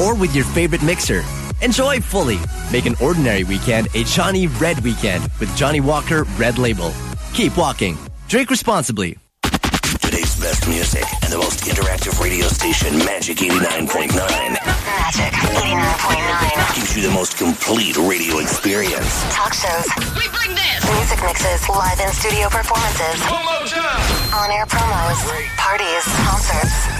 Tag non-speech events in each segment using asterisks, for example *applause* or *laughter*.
or with your favorite mixer. Enjoy fully. Make an ordinary weekend a Johnnie Red weekend with Johnnie Walker Red Label. Keep walking. Drink responsibly. Today's best music and the most interactive radio station, Magic 89.9. Magic 89.9. Gives you the most complete radio experience. Talk shows. We bring this. Music mixes. Live in studio performances. On air promos. Parties. Concerts.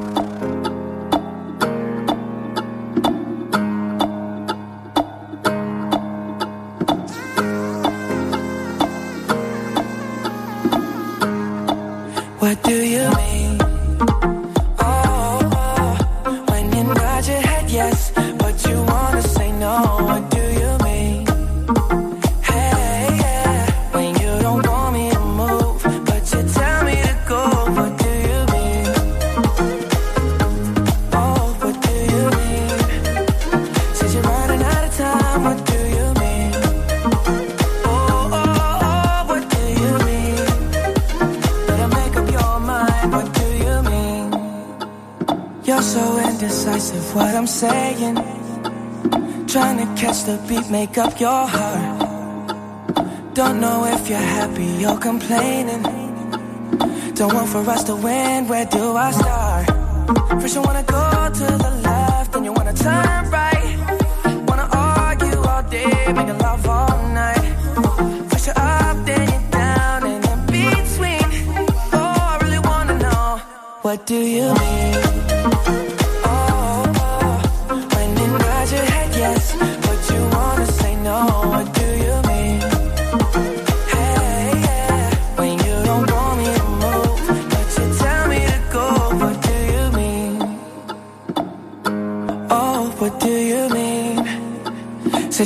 What do you mean? Indecisive, what I'm saying. Trying to catch the beat, make up your heart. Don't know if you're happy or complaining. Don't want for us to win, where do I start? First, you wanna go to the left, then you wanna turn right. Wanna argue all day, making love all night. First, you're up, then you're down, and in between. Oh, I really wanna know what do you mean?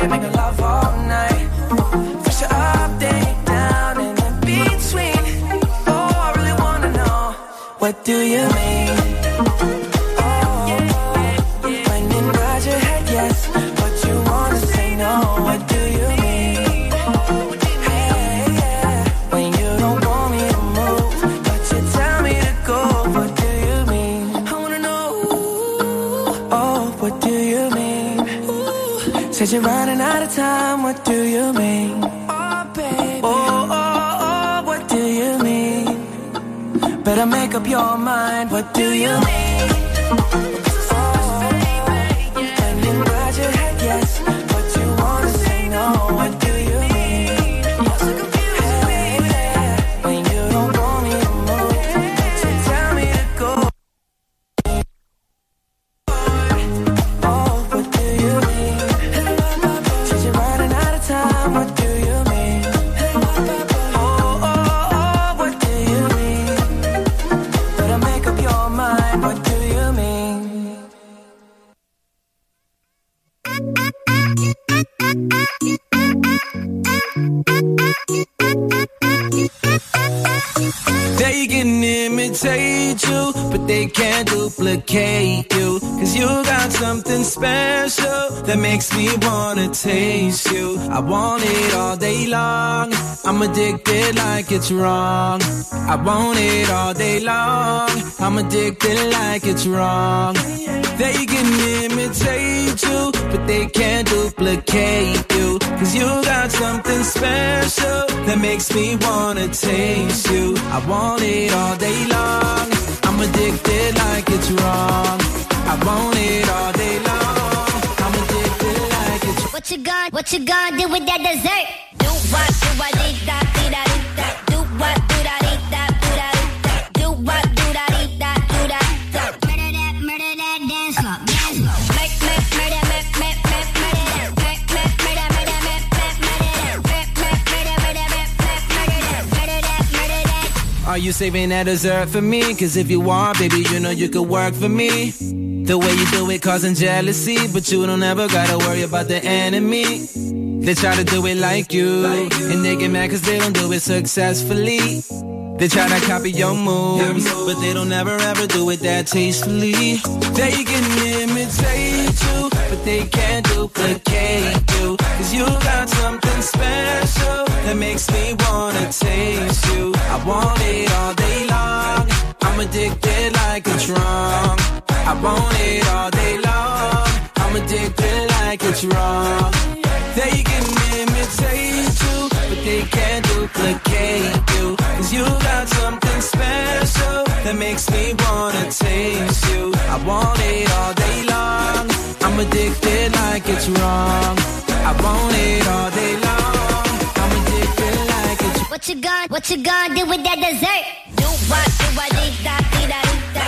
All day, time. What do you mean? Oh, baby. Oh, oh, oh, what do you mean? Better make up your mind. What do you mean? I'm addicted like it's wrong. I want it all day long. I'm addicted like it's wrong. They can imitate you, but they can't duplicate you. Cause you got something special that makes me wanna taste you. I want it all day long. I'm addicted like it's wrong. I want it all day long. I'm addicted like it's What you gonna, what you gonna do with that dessert? Are you saving that dessert for me? Cause if you are, baby, you know you could work for me. The way you do it causing jealousy, but you don't ever gotta worry about the enemy. They try to do it like you, and they get mad cause they don't do it successfully. They try to copy your moves, but they don't ever ever do it that tastefully. They can imitate you, but they can't duplicate you. Cause you got something special that makes me wanna taste you. I want it all day long. I'm addicted like a wrong. I want it all day long. I'm addicted like it's wrong. They can imitate you, but they can't duplicate you. Cause you got something special that makes me wanna taste you. I want it all day long. I'm addicted like it's wrong. I want it all day long. I'm addicted like it's What you gonna, what you gonna do with that dessert? Do what, do what, dee da, dee da, dee da.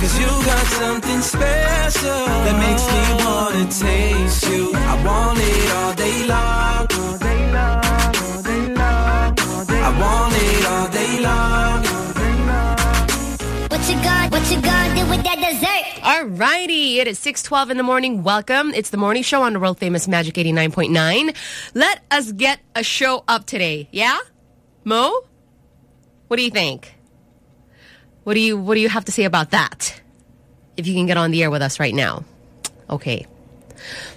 Cause you got something special that makes me wanna taste you. I want it all day long. All day long, all day long, all day I want it all day long. What you gonna, what you gonna do with that dessert? Alrighty, it is 6.12 in the morning. Welcome. It's the morning show on the world famous Magic 89.9. Let us get a show up today. Yeah? Mo? What do you think? What do you what do you have to say about that? If you can get on the air with us right now. Okay.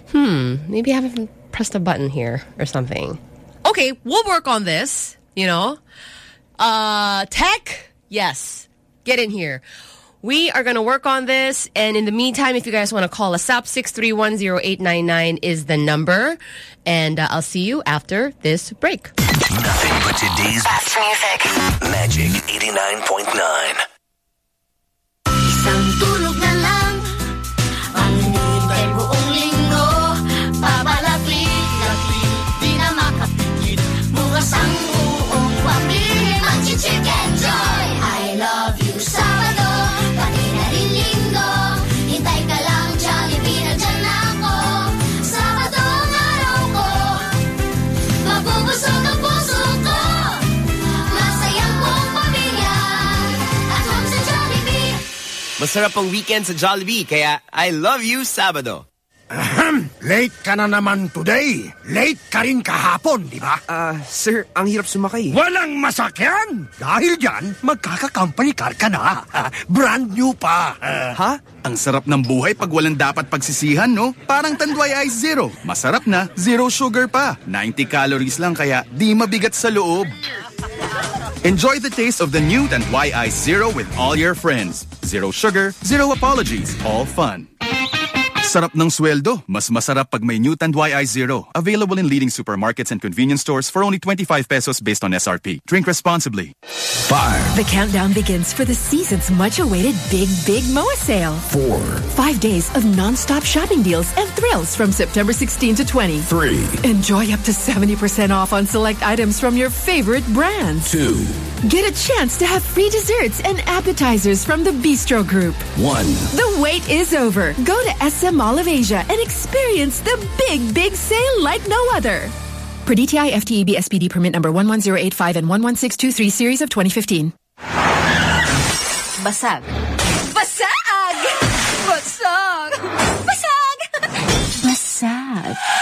Hmm, maybe I haven't pressed a button here or something. Okay, we'll work on this, you know. Uh tech? Yes. Get in here. We are going to work on this. And in the meantime, if you guys want to call us up, 6310899 is the number. And uh, I'll see you after this break. Nothing but today's Best music. Magic 89.9. Isang Masarap ang weekend sa Jollibee, kaya I love you, Sabado. Late ka na naman today. Late ka rin kahapon, di ba? Ah, sir, ang hirap sumakay. Walang masakyan! Dahil dyan, magkaka-company car ka na. Brand new pa. Ha? Ang sarap ng buhay pag walang dapat pagsisihan, no? Parang Tanduay Ice Zero. Masarap na, zero sugar pa. 90 calories lang kaya di mabigat sa loob. Enjoy the taste of the new Tanduay Ice Zero with all your friends. Zero sugar, zero apologies, all fun. Sarap ng sweldo. Mas masarap pag may new Tanduay Ice Zero. Available in leading supermarkets and convenience stores for only 25 pesos based on SRP. Drink responsibly. Five, The countdown begins for the season's much-awaited Big Big MOA sale. four, Five days of non-stop shopping deals and thrills from September 16 to 20. three, Enjoy up to 70% off on select items from your favorite brands. two, Get a chance to have free desserts and appetizers from the Bistro Group. one. The wait is over. Go to SM Mall of Asia and experience the big, big sale like no other. Per DTI FTEB SPD permit number 11085 and 11623 series of 2015. Basag. Basag! Basag! Basag! Basag!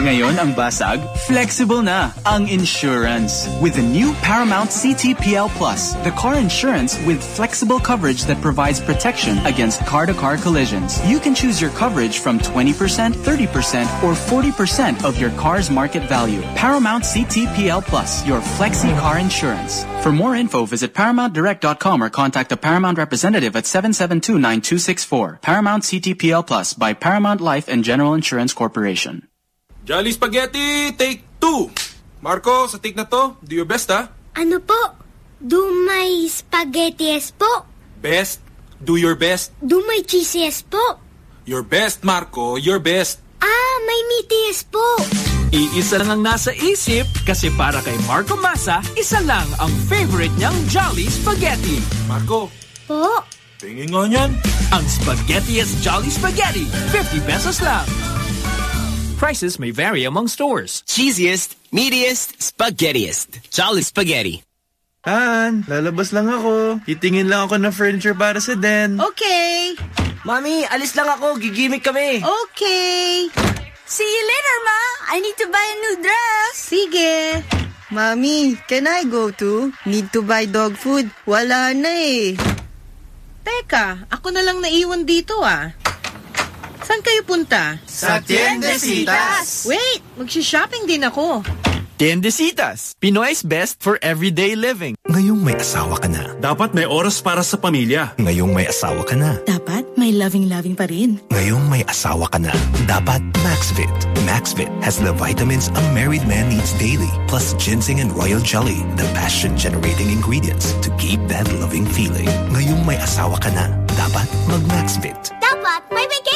Ngayon ang basag, flexible na ang insurance. With the new Paramount CTPL Plus, the car insurance with flexible coverage that provides protection against car-to-car collisions. You can choose your coverage from 20%, 30%, or 40% of your car's market value. Paramount CTPL Plus, your flexi car insurance. For more info, visit ParamountDirect.com or contact a Paramount representative at 772-9264. Paramount CTPL Plus by Paramount Life and General Insurance Corporation. Jolly Spaghetti, take two. Marco, sa take na to, do your best ha. Ano po? Do my spaghettiest po? Best, do your best. Do my cheesiest po? Your best, Marco, your best. Ah, may meatiest po. Iisa lang ang nasa isip kasi para kay Marco Masa, isa lang ang favorite niyang Jolly Spaghetti. Marco. Po? Tingin nga niyan. Ang Spaghettiest Jolly Spaghetti, 50 pesos lang. Prices may vary among stores. Cheesiest, meatiest, spaghettiest. Jolly Spaghetti. Han, lalabas lang ako. Titingin lang ako ng furniture para sa den. Okay. Mami, alis lang ako. Gigimik kami. Okay. See you later, Ma. I need to buy a new dress. Sige. Mami, can I go to? Need to buy dog food. Wala na eh. Teka, ako na lang naiwan dito ah. Saan kayo punta? Sa Tiendesitas. Wait, magsha-shopping din ako. Tiendesitas, Pinoy's best for everyday living. Ngayong may asawa ka na. Dapat may oras para sa pamilya. Ngayong may asawa ka na. Dapat may loving-loving pa rin. Ngayong may asawa ka na. Dapat Maxvit. Maxvit has the vitamins a married man needs daily, plus ginseng and royal jelly, the passion-generating ingredients to keep that loving feeling. Ngayong may asawa ka na. Dapat mag-Maxvit. Dapat may vacation!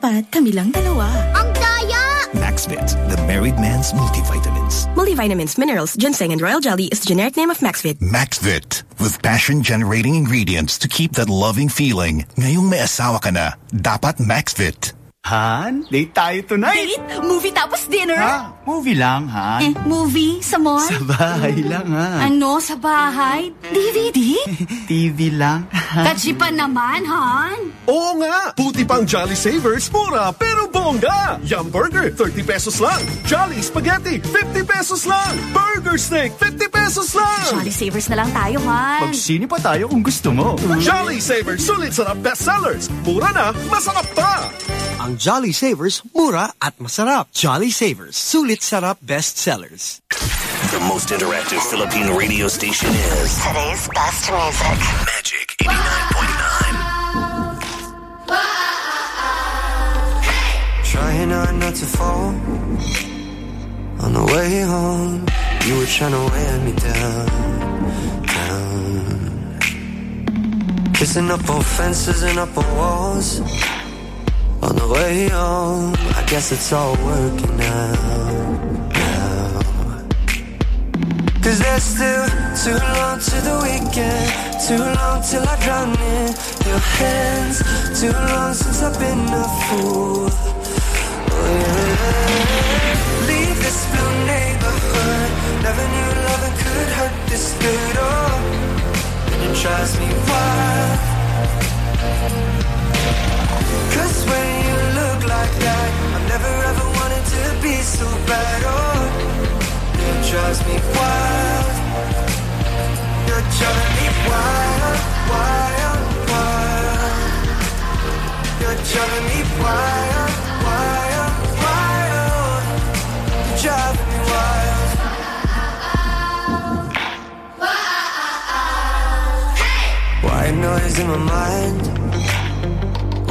Dapat kami lang dalawa. Ang daya! Maxvit, the married man's multivitamins. Multivitamins, minerals, ginseng, and royal jelly is the generic name of Maxvit. Maxvit, with passion-generating ingredients to keep that loving feeling. Ngayong may asawa ka na, dapat Maxvit. Han, date tayo tonight. Date? Movie tapos dinner? Ha? Movie lang, Han. Eh, movie? Sa mall? Sa bahay lang, ha? Ano? Sa bahay? DVD? TV *laughs* lang. Kachipan naman, Han. Oo nga! Puti pang Jolly Savers, mura pero bongga! Yum Burger, 30 pesos lang. Jolly Spaghetti, 50 pesos lang. Burger Steak, 50 pesos lang. Jolly Savers na lang tayo, Han. Magsini pa tayo kung gusto mo. Jolly Savers, sulit sarap bestsellers. Mura na, masarap pa! Ang Jolly Savers, mura at masarap. Jolly Savers, sulit sarap bestsellers. The most interactive Philippine radio station is Today's best music. Magic 89.9. Trying hard not to fall. On the way home, you were trying to wear me down, down. Kissing up on fences and up on walls. On the way home, I guess it's all working out now. Cause there's still too long to the weekend, too long till I drown in your hands, too long since I've been a fool. Oh yeah. Leave this blue neighborhood, never knew loving could hurt this good. Oh, and it drives me wild. Cause when you look like that, I never ever wanted to be so bad. Oh, it drives me wild. You're driving me wild, wild, wild. You're driving me wild, wild, wild. You're driving me wild. White noise in my mind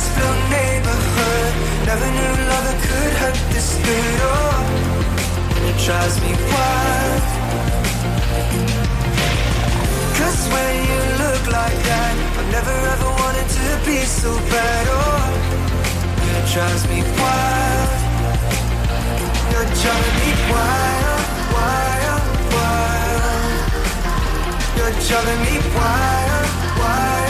This blue neighborhood, never knew love could hurt this good. Oh, it drives me wild. Cause when you look like that, I never ever wanted to be so bad. Oh, it drives me wild. You're driving me wild, wild, wild. You're driving me wild, wild.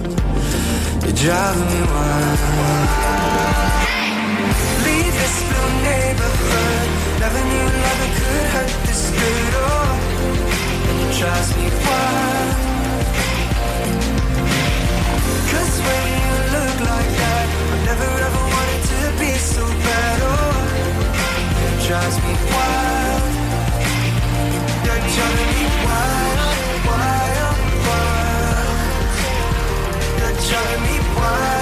You're driving me wild. Leave this blue neighborhood. Never knew love could hurt this good. Oh, it drives me wild. Cause when you look like that, I never ever wanted to be so bad. Oh, it drives me wild. You're driving me wild, me wild,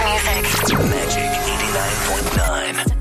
music. Magic 89.9.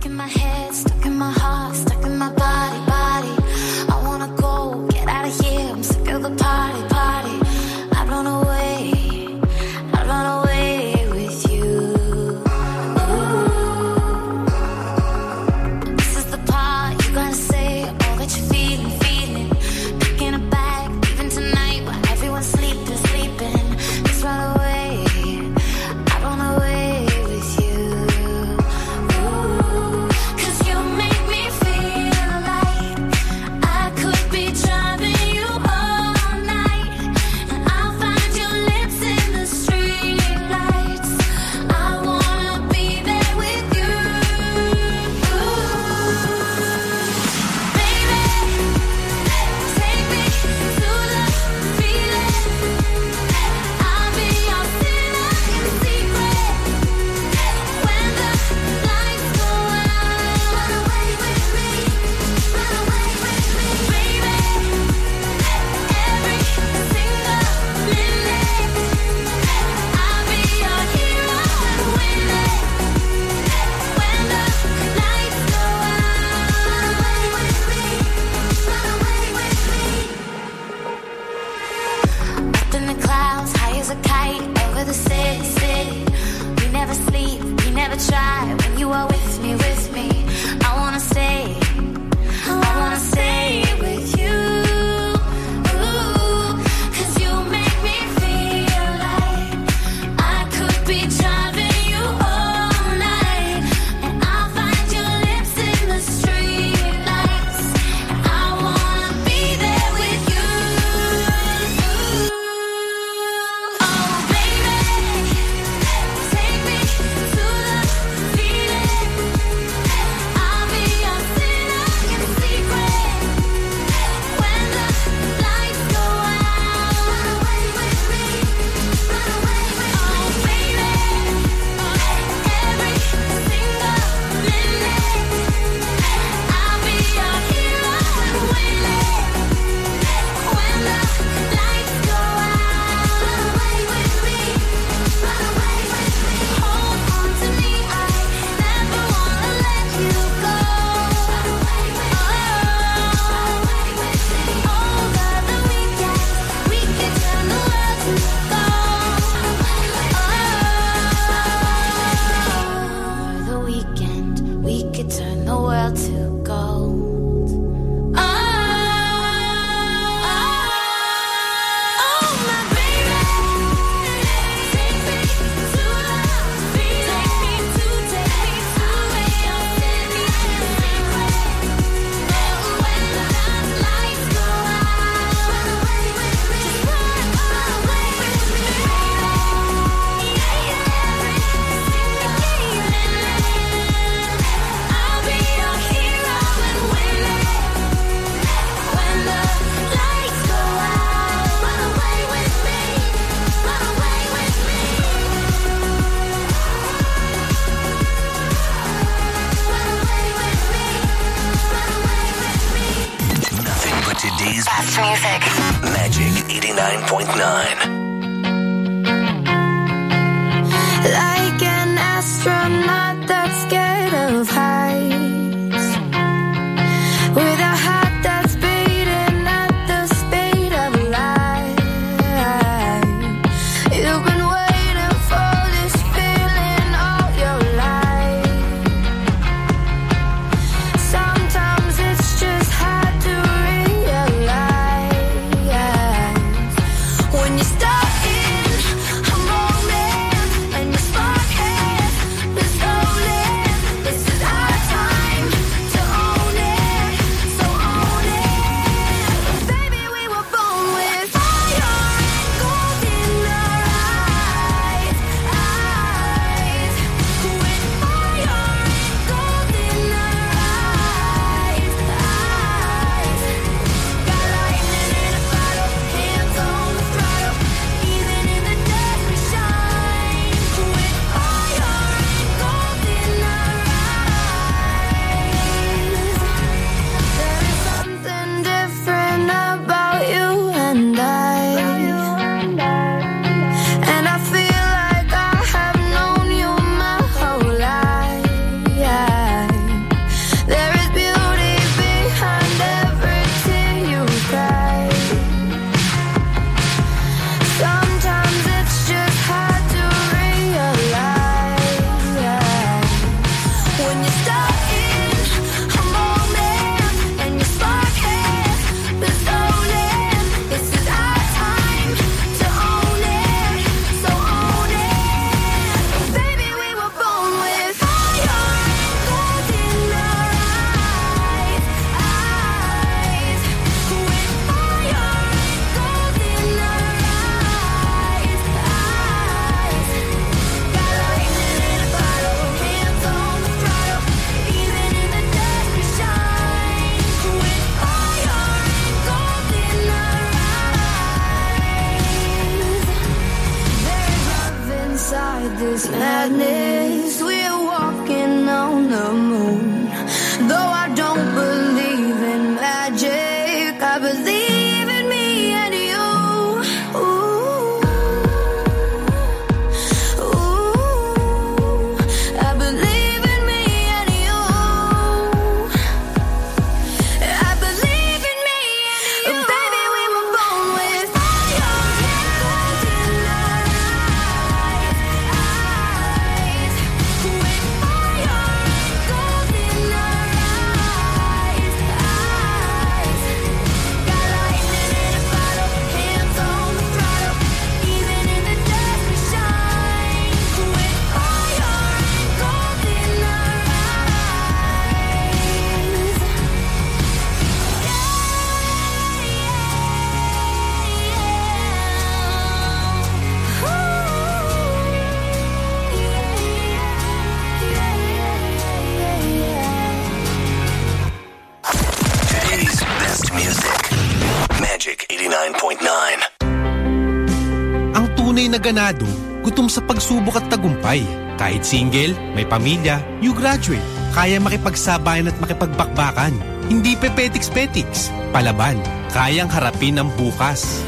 tagumpay. Kahit single, may pamilya, you graduate. Kaya makipagsabayan at makipagbakbakan. Hindi pepetiks-petiks. Palaban, kayang harapin ang bukas.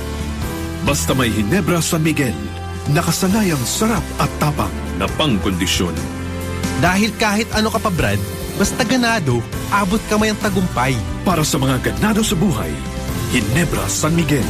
Basta may Hinebra San Miguel, nakasanayang sarap at tapang na pangkondisyon. Dahil kahit ano ka pa Brad, basta ganado, abot kamay ang tagumpay. Para sa mga ganado sa buhay, Hinebra San Miguel.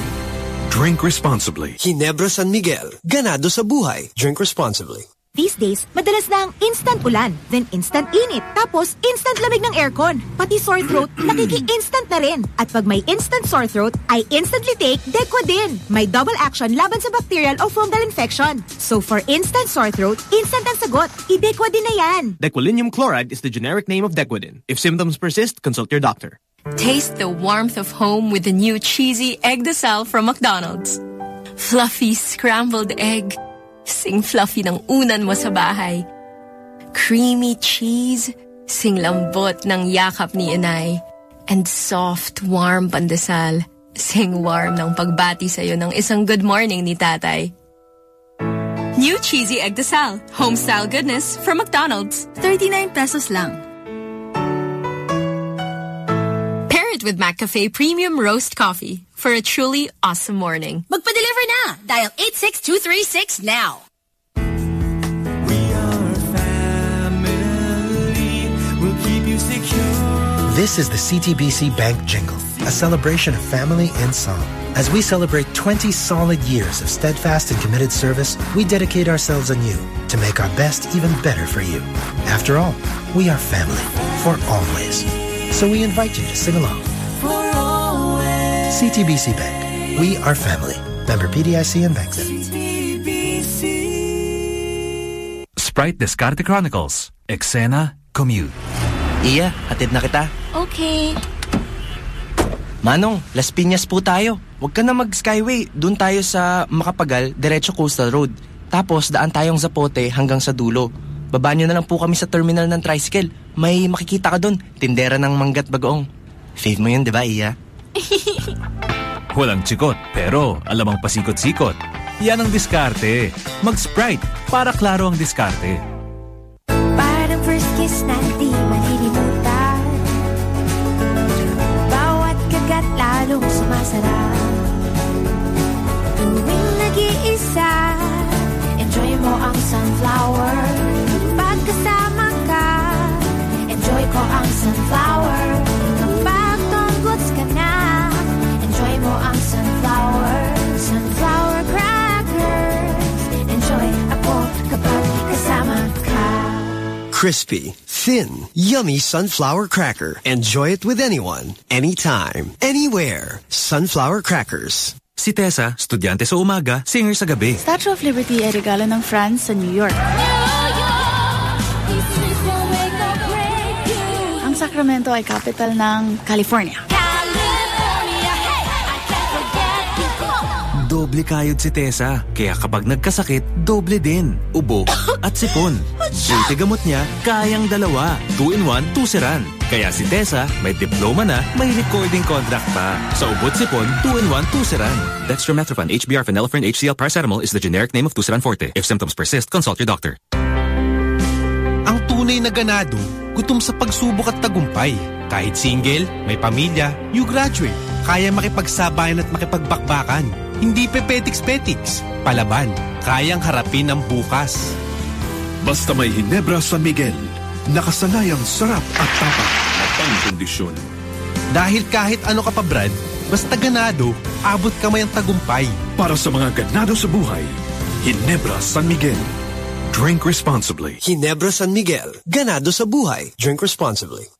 Drink responsibly. Ginebra San Miguel. Ganado sa buhay. Drink responsibly. These days, madalas na ang instant ulan, then instant init, tapos instant lamig ng aircon. Pati sore throat, *clears throat* nakiki-instant na rin. At pag may instant sore throat, I instantly take Dequadin. May double action laban sa bacterial o fungal infection. So for instant sore throat, instant ang sagot. I-Dequadin na yan. Dequalinium chloride is the generic name of Dequadin. If symptoms persist, consult your doctor. Taste the warmth of home with the new cheesy egg de sal from McDonald's. Fluffy scrambled egg. Sing fluffy ng unan mo sa bahay. Creamy cheese. Sing lambot ng yakap ni inay. And soft, warm pandesal. Sing warm ng pagbati sa'yo ng isang good morning ni tatay. New cheesy egg de sal. Home style goodness from McDonald's. 39 pesos lang. Pair it with McCafe Premium Roast Coffee for a truly awesome morning. Magpa-deliver na! Dial 86236 now. We'll keep you secure. This is the CTBC Bank jingle, a celebration of family and song. As we celebrate 20 solid years of steadfast and committed service, we dedicate ourselves anew to make our best even better for you. After all, we are family for always. So we invite you to sing along. For. CTBC Bank. We are family. Member PDIC and Bank Sprite Diskarte Chronicles. Exena Commute. Iya, hatid na kita. Okay. Manong, Las Piñas po tayo. Huwag ka na mag-skyway. Doon tayo sa Macapagal, Diretso Coastal Road. Tapos daan tayong Zapote hanggang sa dulo. Baba nyo na lang po kami sa terminal ng tricycle. May makikita ka doon. Tindera ng manggat bagoong. Fave mo yun, di ba, Iya? *laughs* Walang chikot, pero alam ang pasikot-sikot. Yan ang diskarte. Mag-Sprite para klaro ang diskarte. Parang first kiss na di malilimutan Bawat kagat lalong sumasarap Tuwing nag-iisa Enjoy mo ang sunflower Pagkasama ka Enjoy ko ang sunflower Crispy, thin, yummy sunflower cracker. Enjoy it with anyone, anytime, anywhere. Sunflower crackers. Si Tessa, estudyante sa umaga, singer sa gabi. Statue of Liberty ay regalo ng France sa New York. Ang Sacramento ay capital ng California. Doble kayod si Tessa. Kaya kapag nagkasakit, doble din. Ubo at sipon. Buti gamot niya, kayang dalawa. Two in one, tusiran. Kaya si Tessa, may diploma na, may recording contract pa. Sa ubot sipon, two in one, tusiran. Dextromethorphan, HBr, phenylephrine, HCl, paracetamol is the generic name of Tusiran Forte. If symptoms persist, consult your doctor. Ang tunay na ganado, gutom sa pagsubok at tagumpay. Kahit single, may pamilya, you graduate. Kaya makipagsabayan at makipagbakbakan. Hindi pepetiks-petiks. Palaban. Kayang harapin ang bukas. Basta may Hinebra San Miguel, nakasanayang sarap at tapak na pangkondisyon. Dahil kahit ano ka pa Brad, basta ganado, abot kamay ang tagumpay. Para sa mga ganado sa buhay, Hinebra San Miguel. Drink responsibly. Ginebra San Miguel. Ganado sa buhay. Drink responsibly.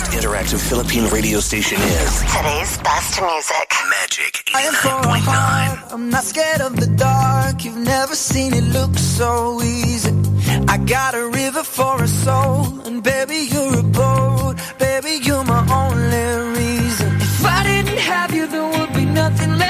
The most interactive Philippine radio station is Today's best music. Magic I am for a heart. I'm not scared of the dark. You've never seen it look so easy. I got a river for a soul, and baby you're a boat. Baby you're my only reason. If I didn't have you, there would be nothing left.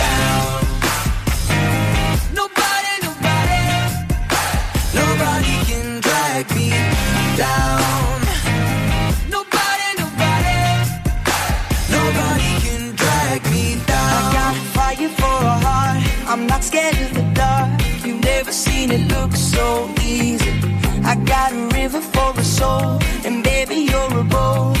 I'm not scared of the dark. You've never seen it look so easy. I got a river for a soul, and baby you're a boat.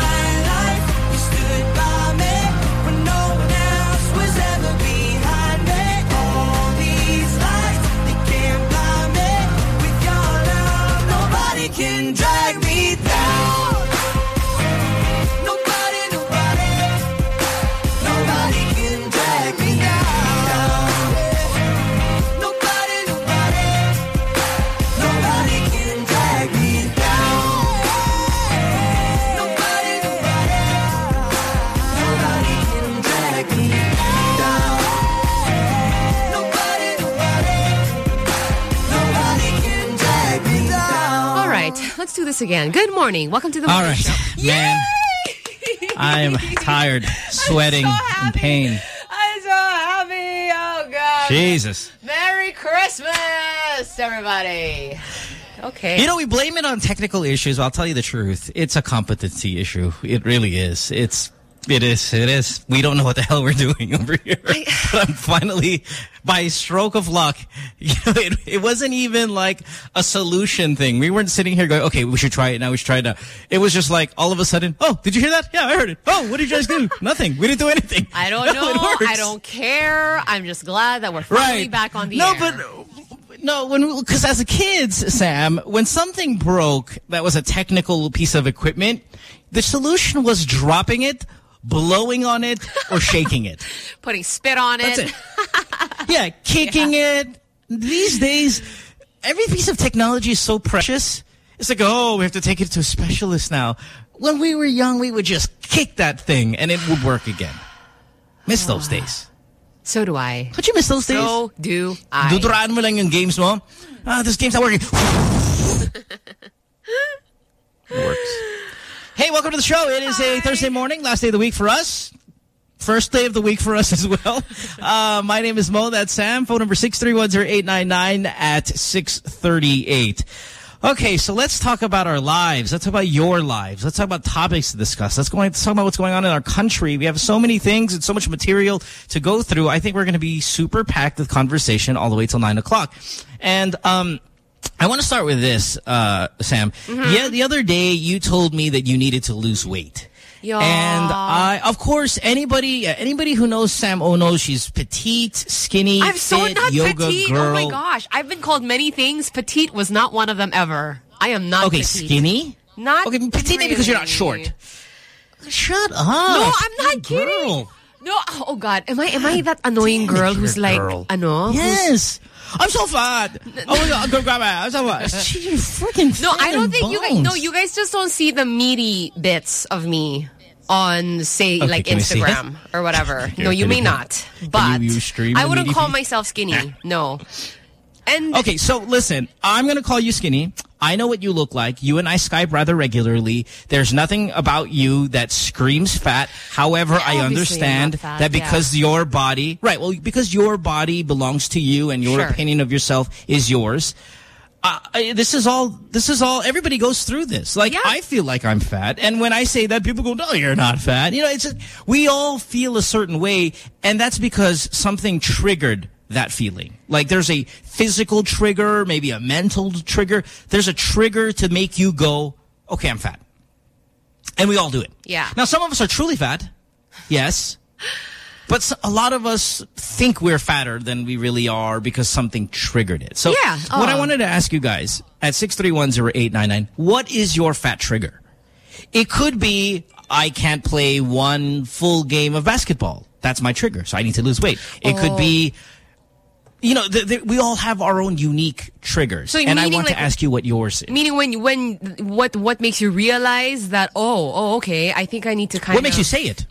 Let's do this again. Good morning. Welcome to the All morning right, show. man. I'm *laughs* tired, sweating, in pain. I'm so happy. Oh God. Jesus. Merry Christmas, everybody. Okay. You know, we blame it on technical issues. I'll tell you the truth. It's a competency issue. It really is. It's, it is, it is. We don't know what the hell we're doing *laughs* over here. *laughs* but I'm finally, by stroke of luck, *laughs* you know, it, it wasn't even like a solution thing. We weren't sitting here going, okay, we should try it now. We should try it now. It was just like, all of a sudden, oh, did you hear that? Yeah, I heard it. Oh, what did you guys do? Nothing. We didn't do anything. I don't No, know. I don't care. I'm just glad that we're finally Right. back on the No, air. but no, when because as a kids, Sam, when something broke that was a technical piece of equipment, the solution was dropping it, blowing on it, or shaking it. *laughs* putting spit on it. That's it. Yeah, kicking it. These days, every piece of technology is so precious. It's like, oh, we have to take it to a specialist now. When we were young, we would just kick that thing and it would work again. Miss those days. So do I. Don't you miss those days? So do I. Duduraan mo lang yung games mo. Ah, this game's not working. *laughs* it works. Hey, welcome to the show. It is a Thursday morning, last day of the week for us. First day of the week for us as well. *laughs* Uh, my name is Mo. That's Sam. Phone number 6310899 at 638. Okay, so let's talk about our lives. Let's talk about your lives. Let's talk about topics to discuss. Let's, go, let's talk about what's going on in our country. We have so many things and so much material to go through. I think we're going to be super packed with conversation all the way till 9 o'clock. And um, I want to start with this, uh, Sam. Yeah, the other day you told me that you needed to lose weight. Yeah. And I, of course, anybody anybody who knows Sam O knows she's petite, skinny, I'm so fit, not yoga petite. girl. Oh my gosh. I've been called many things. Petite was not one of them ever. I am not Okay, petite. skinny? Not Okay, petite maybe because you're not short. Shut up. No, I'm not Good kidding. girl. No, oh God. Am I am I that annoying girl who's like girl. ano? Yes. I'm so fat. Oh my god, go grab it. I'm so fat. *laughs* She's freaking No, I don't and think you guys no, you guys just don't see the meaty bits of me on say Okay, like can we see it? Instagram or whatever. *laughs* Okay, no, you may not. But you stream I wouldn't call feed? myself skinny. No. And Okay, so listen, I'm going to call you skinny. I know what you look like. You and I Skype rather regularly. There's nothing about you that screams fat. However, I understand fat, that because your body, right, well, because your body belongs to you and your Sure. opinion of yourself is yours. Uh, I- this is all, this is all, everybody goes through this. Like, I feel like I'm fat. And when I say that, people go, no, you're not fat. You know, it's, a, we all feel a certain way. And that's because something triggered that feeling. Like there's a physical trigger, maybe a mental trigger. There's a trigger to make you go, okay, I'm fat. And we all do it. Yeah. Now, some of us are truly fat. Yes. But a lot of us think we're fatter than we really are because something triggered it. So Yeah. what I Oh. wanted to ask you guys at 6310899, what is your fat trigger? It could be I can't play one full game of basketball. That's my trigger. So I need to lose weight. It could Oh. be you know, th th we all have our own unique triggers. So and I want like- to ask you what yours is. meaning when when what what makes you realize that oh oh okay I think I need to kind What of makes you say it?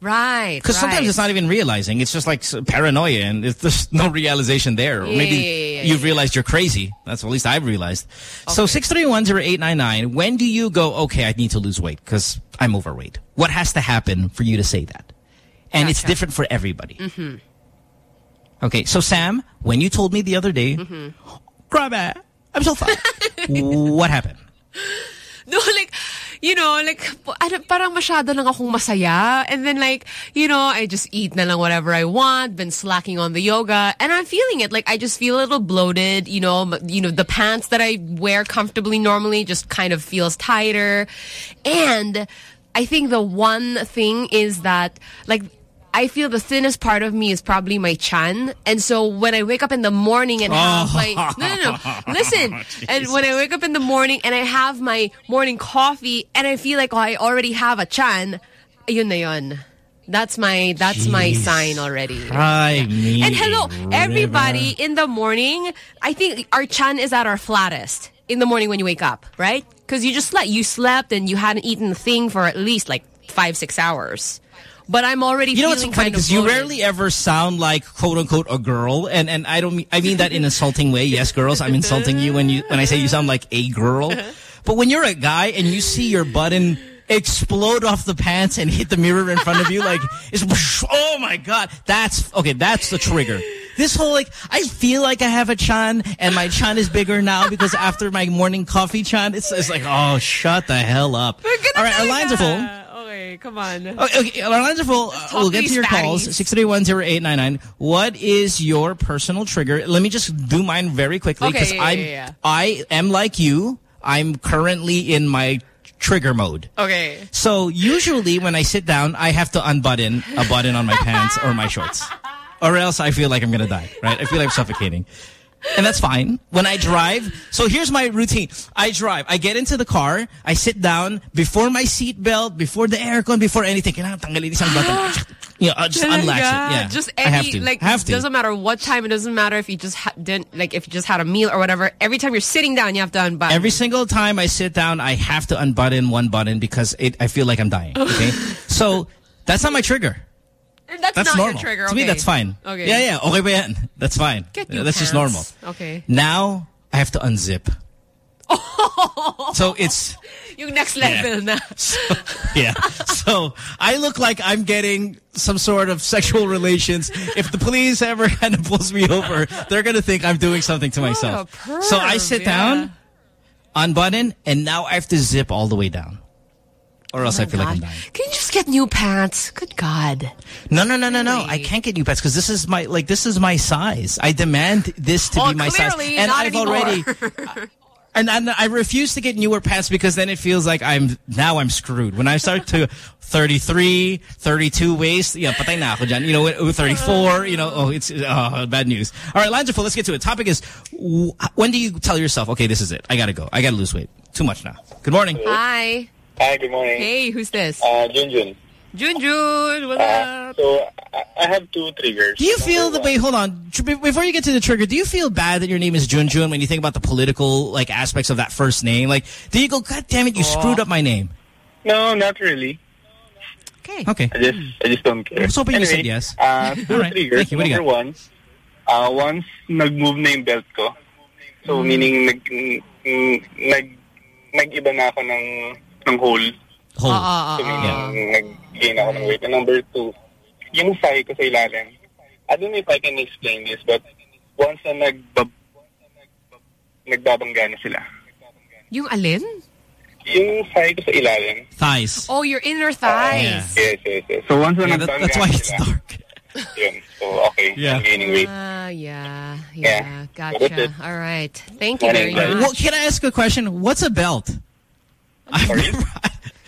right Because sometimes it's not even realizing. It's just like paranoia and it's, *laughs* there's no realization there. Or Yeah, maybe yeah, yeah, you've realized you're crazy. That's at least I've realized. So 6310899, when do you go, okay, I need to lose weight because I'm overweight? What has to happen for you to say that? And it's different for everybody. Mm-hmm. Okay, so Sam, when you told me the other day, Mm-hmm. grab it, I'm so fat. *laughs* what happened? No, like, you know, like, ano, parang masyado lang akong masaya. And then like, you know, I just eat na lang whatever I want, been slacking on the yoga, and I'm feeling it. Like, I just feel a little bloated, you know, you know, the pants that I wear comfortably normally just kind of feels tighter. And I think the one thing is that, like, I feel the thinnest part of me is probably my chan. And so when I wake up in the morning and have Oh. my... No, no, no. Listen. *laughs* and when I wake up in the morning and I have my morning coffee and I feel like oh, I already have a chan, yun na yun. That's my that's my sign already. Me And hello, a everybody in the morning. I think our chan is at our flattest in the morning when you wake up, right? Because you just slept. You slept and you hadn't eaten a thing for at least like five, six hours. But I'm already You know what's funny? Because you rarely ever sound like quote unquote a girl, and and I don't mean I mean that in an insulting way. Yes, girls, I'm insulting you when you when I say you sound like a girl. But when you're a guy and you see your button explode off the pants and hit the mirror in front of you, like it's oh my god, that's okay. That's the trigger. This whole like I feel like I have a chan and my chan is bigger now because after my morning coffee chan, it's it's like oh shut the hell up. All right, our lines are full. Okay, come on. Okay, okay, are full. Uh, we'll get to your calls. fatties. 631-0899. What is your personal trigger? Let me just do mine very quickly Okay, because yeah, I'm yeah, yeah. I am like you. I'm currently in my trigger mode. Okay. So usually when I sit down, I have to unbutton a button on my pants or my shorts. Or else I feel like I'm going to die, right? I feel like I'm suffocating. And that's fine. When I drive, so here's my routine. I drive. I get into the car. I sit down before my seat belt, before the aircon, before anything. Kailangan tanggalin isang button. *gasps* You know, I'll just unlatch it. Yeah. Just I any, have to. like, have to. doesn't matter what time, it doesn't matter if you just ha didn't, like, if you just had a meal or whatever. Every time you're sitting down, you have to unbutton. Every single time I sit down, I have to unbutton one button because it, I feel like I'm dying. Okay. *laughs* so that's not my trigger. That's, That's not normal. your trigger. To me, that's fine. Okay. Yeah, yeah. Okay yan? That's fine. Get Yeah, that's just normal. Okay. Now, I have to unzip. *laughs* so it's, Yung next level na. *laughs* yeah. So I look like I'm getting some sort of sexual relations. If the police ever *laughs* kind of pulls me over, they're going to think I'm doing something to myself. a So I sit yeah. down, unbutton, and now I have to zip all the way down. Or else Oh I feel my like I'm God. dying. Can you just get new pants? Good God. No, no, no, no, no. I can't get new pants because this is my like this is my size. I demand this to well, be my size, and not I've anymore. already *laughs* and, and I refuse to get newer pants because then it feels like I'm now I'm screwed. When I start to *laughs* 33, 32 waist, yeah, patay na ako dyan. You know, 34, you know, oh, it's oh, bad news. All right, lines are full. Let's get to it. Topic is, when do you tell yourself, okay, this is it. I got to go. I got to lose weight. Too much now. Good morning. Hi. Hi, good morning. Hey, who's this? Uh, Junjun. Junjun, what's Uh, up? so, I- I have two triggers. Do you feel the wait? Hold on. Before you get to the trigger, do you feel bad that your name is Junjun when you think about the political like aspects of that first name? Like, do you go, God damn it, you screwed up my name? No, not really. Okay. Okay. I just, I just don't care. I was hoping you said yes. Uh, *laughs* two All right. triggers. Thank you. What do you Number one, uh, once nag-move na yung belt ko. So, Mm. meaning, nag, nag, nag-iba na ako ng, ng hole. Hole. Ah, So, meaning, nag-gain ako ng weight. And number two, yung thigh ko sa ilalim. I don't know if I can explain this, but once na nagbab nagbabangga na sila. Yung alin? Yung thigh ko sa ilalim. Thighs. Oh, your inner thighs. Yes, yes, yes. So once na Yeah, that- that's why it's sila, dark. *laughs* Yun. So, okay. Yeah. I'm gaining weight. Ah, yeah, Yeah. yeah, gotcha. All right, thank you very much. Well, can I ask a question? What's a belt?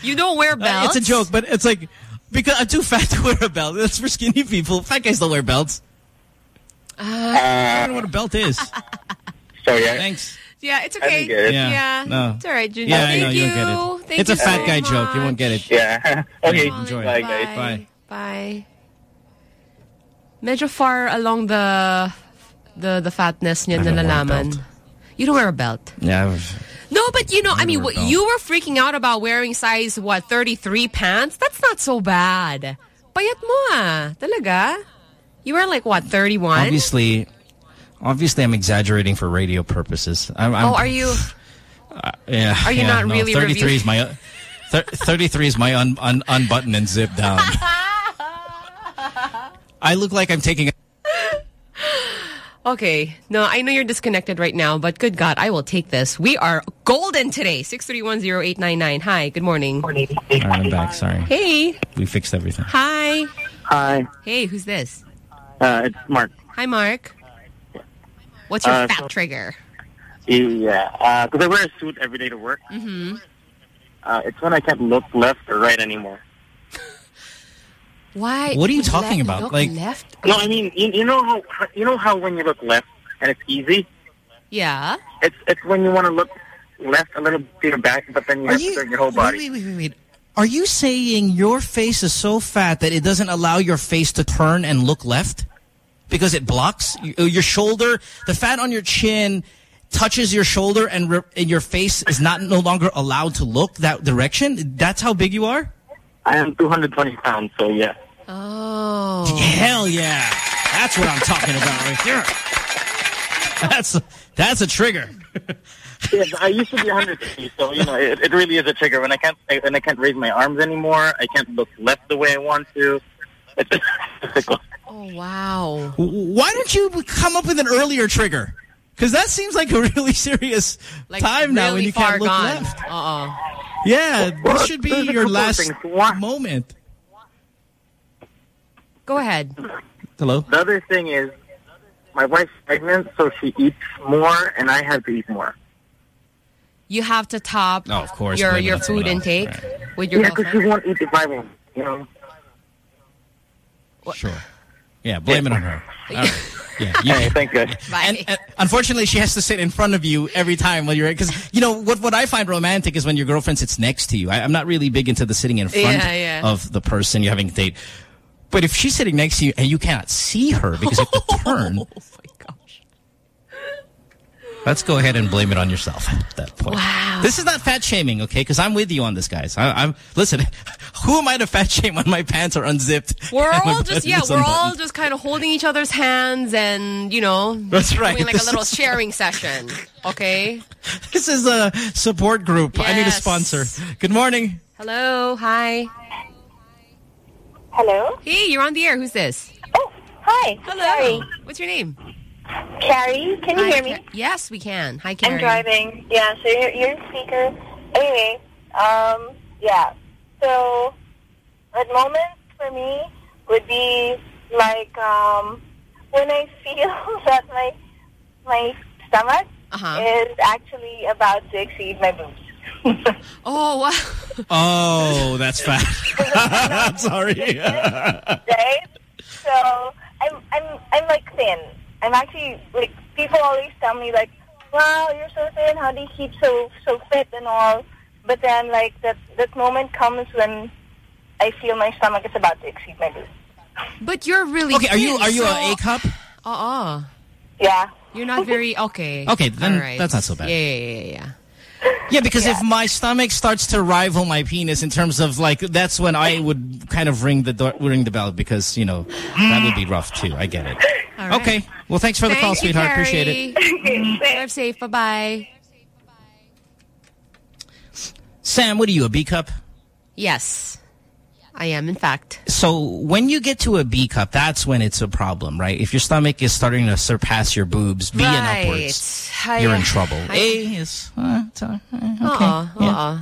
You don't wear Uh, belts? it's a joke, but it's like because I'm too fat to *laughs* wear a belt. That's for skinny people. Fat guys don't wear belts. Uh, I don't know what a belt is. *laughs* Sorry, I, Thanks. yeah, it's I okay. don't get it. Yeah. Yeah, No. it's all right, Junjun. Yeah, I Thank know you. you don't get it. Thank it's you a fat so guy joke. You won't get it. Yeah. *laughs* okay. Enjoy. Bye, Bye. guys. Bye. Bye. Medyo far along the the the fatness niya I don't wear a nalalaman. You don't wear a belt. Yeah. I've- No, but you know, I mean, what, you were freaking out about wearing size, what, 33 pants? That's not so bad. Payat mo ah. Talaga? You were like, what, 31? Obviously, obviously, I'm exaggerating for radio purposes. I'm, I'm, oh, are you? Uh, yeah. Are you yeah, not no, really 33 is my. Thir 33 is my un, un, unbutton and zip down. *laughs* I look like I'm taking a *laughs* Okay. No, I know you're disconnected right now, but good God, I will take this. We are golden today. 6310899. Hi, good morning. All right, I'm back. Sorry. Hey. We fixed everything. Hi. Hi. Hey, who's this? Uh, it's Mark. Hi, Mark. What's your Uh, fat so- trigger? Yeah, because I wear a suit every day to work. Mm-hmm. Uh, it's when I can't look left or right anymore. Why? What are you talking left- about? look Like- left? No, I mean, you, you know how you know how when you look left and it's easy. Yeah. It's it's when you want to look left a little bit to back, but then you Are have you- to turn your whole body. Wait, wait, wait, wait. Are you saying your face is so fat that it doesn't allow your face to turn and look left? Because it blocks your, uh, your shoulder, the fat on your chin touches your shoulder and, re and your face is not no longer allowed to look that direction? That's how big you are? I am 220 pounds, so yeah. Oh. Hell yeah. That's what I'm talking about right there. That's, that's a trigger. yeah, I used to be 150, so you know it, it really is a trigger. When I can't when I can't raise my arms anymore, I can't look left the way I want to. It's difficult. *laughs* Oh, wow. Why don't you come up with an earlier trigger? Because that seems like a *laughs* really serious Like, time now when you can't look gone. left. Uh-uh. Yeah, this should be your last moment. Go ahead. Hello? The other thing is, my wife's pregnant, so she eats more, and I have to eat more. You have to top Oh, of course, your, your food else. intake with your yeah, because girlfriend. she won't eat if I won't. You know. Sure. Yeah, blame it on her. All right. Yeah, you, *laughs* Hey, thank you. *laughs* And, and unfortunately, she has to sit in front of you every time while you're because you know what what I find romantic is when your girlfriend sits next to you. I, I'm not really big into the sitting in front Yeah, yeah. of the person you're having a date. But if she's sitting next to you and you cannot see her because of the *laughs* oh turn, Oh my gosh. let's go ahead and blame it on yourself at that point. Wow. This is not fat shaming, okay? Because I'm with you on this, guys. I, I'm listen. *laughs* Who am I to fat shame when my pants are unzipped? We're *laughs* all just, yeah, we're all just kind of holding each other's hands and, you know, That's right. doing like a little is- sharing session. Okay? This is a support group. I need a sponsor. Good morning. Hello. Hi. Hello? Hey, you're on the air. Who's this? Oh, hi. Hello. Carrie. What's your name? Carrie, can you Hi, hear me? Yes, we can. Hi, Carrie. I'm driving. Yeah, so you're, you're a speaker. Anyway, um, yeah. So, a moment for me would be like um, when I *laughs* feel that my my stomach Uh-huh. is actually about to exceed my boobs. Oh, wow. Oh, that's fat. I'm *laughs* sorry. right? So I'm I'm I'm like thin. I'm actually like people always tell me like, "Wow, you're so thin. How do you keep so so fit and all?" But then like that that moment comes when I feel my stomach is about to exceed my boobs. But you're really Okay, are you are you so- a A cup? Uh-uh. Yeah. You're not very, okay. Okay, then All right. that's not so bad. Yeah, yeah, yeah, yeah. Yeah, because if my stomach starts to rival my penis in terms of like, that's when I would kind of ring the door, ring the bell because you know that would be rough too. I get it. All right. Okay, well, thanks for the call, Thank you, sweetheart. Appreciate it. Carrie. Mm-hmm. Drive safe. Bye-bye. Sam, what are you, a B cup? Yes, I am, in fact. So when you get to a B cup, that's when it's a problem, right? If your stomach is starting to surpass your boobs, B and Right. upwards, I- you're in trouble. I- A is, uh, it's, uh, okay. Uh-uh, yeah. uh-uh.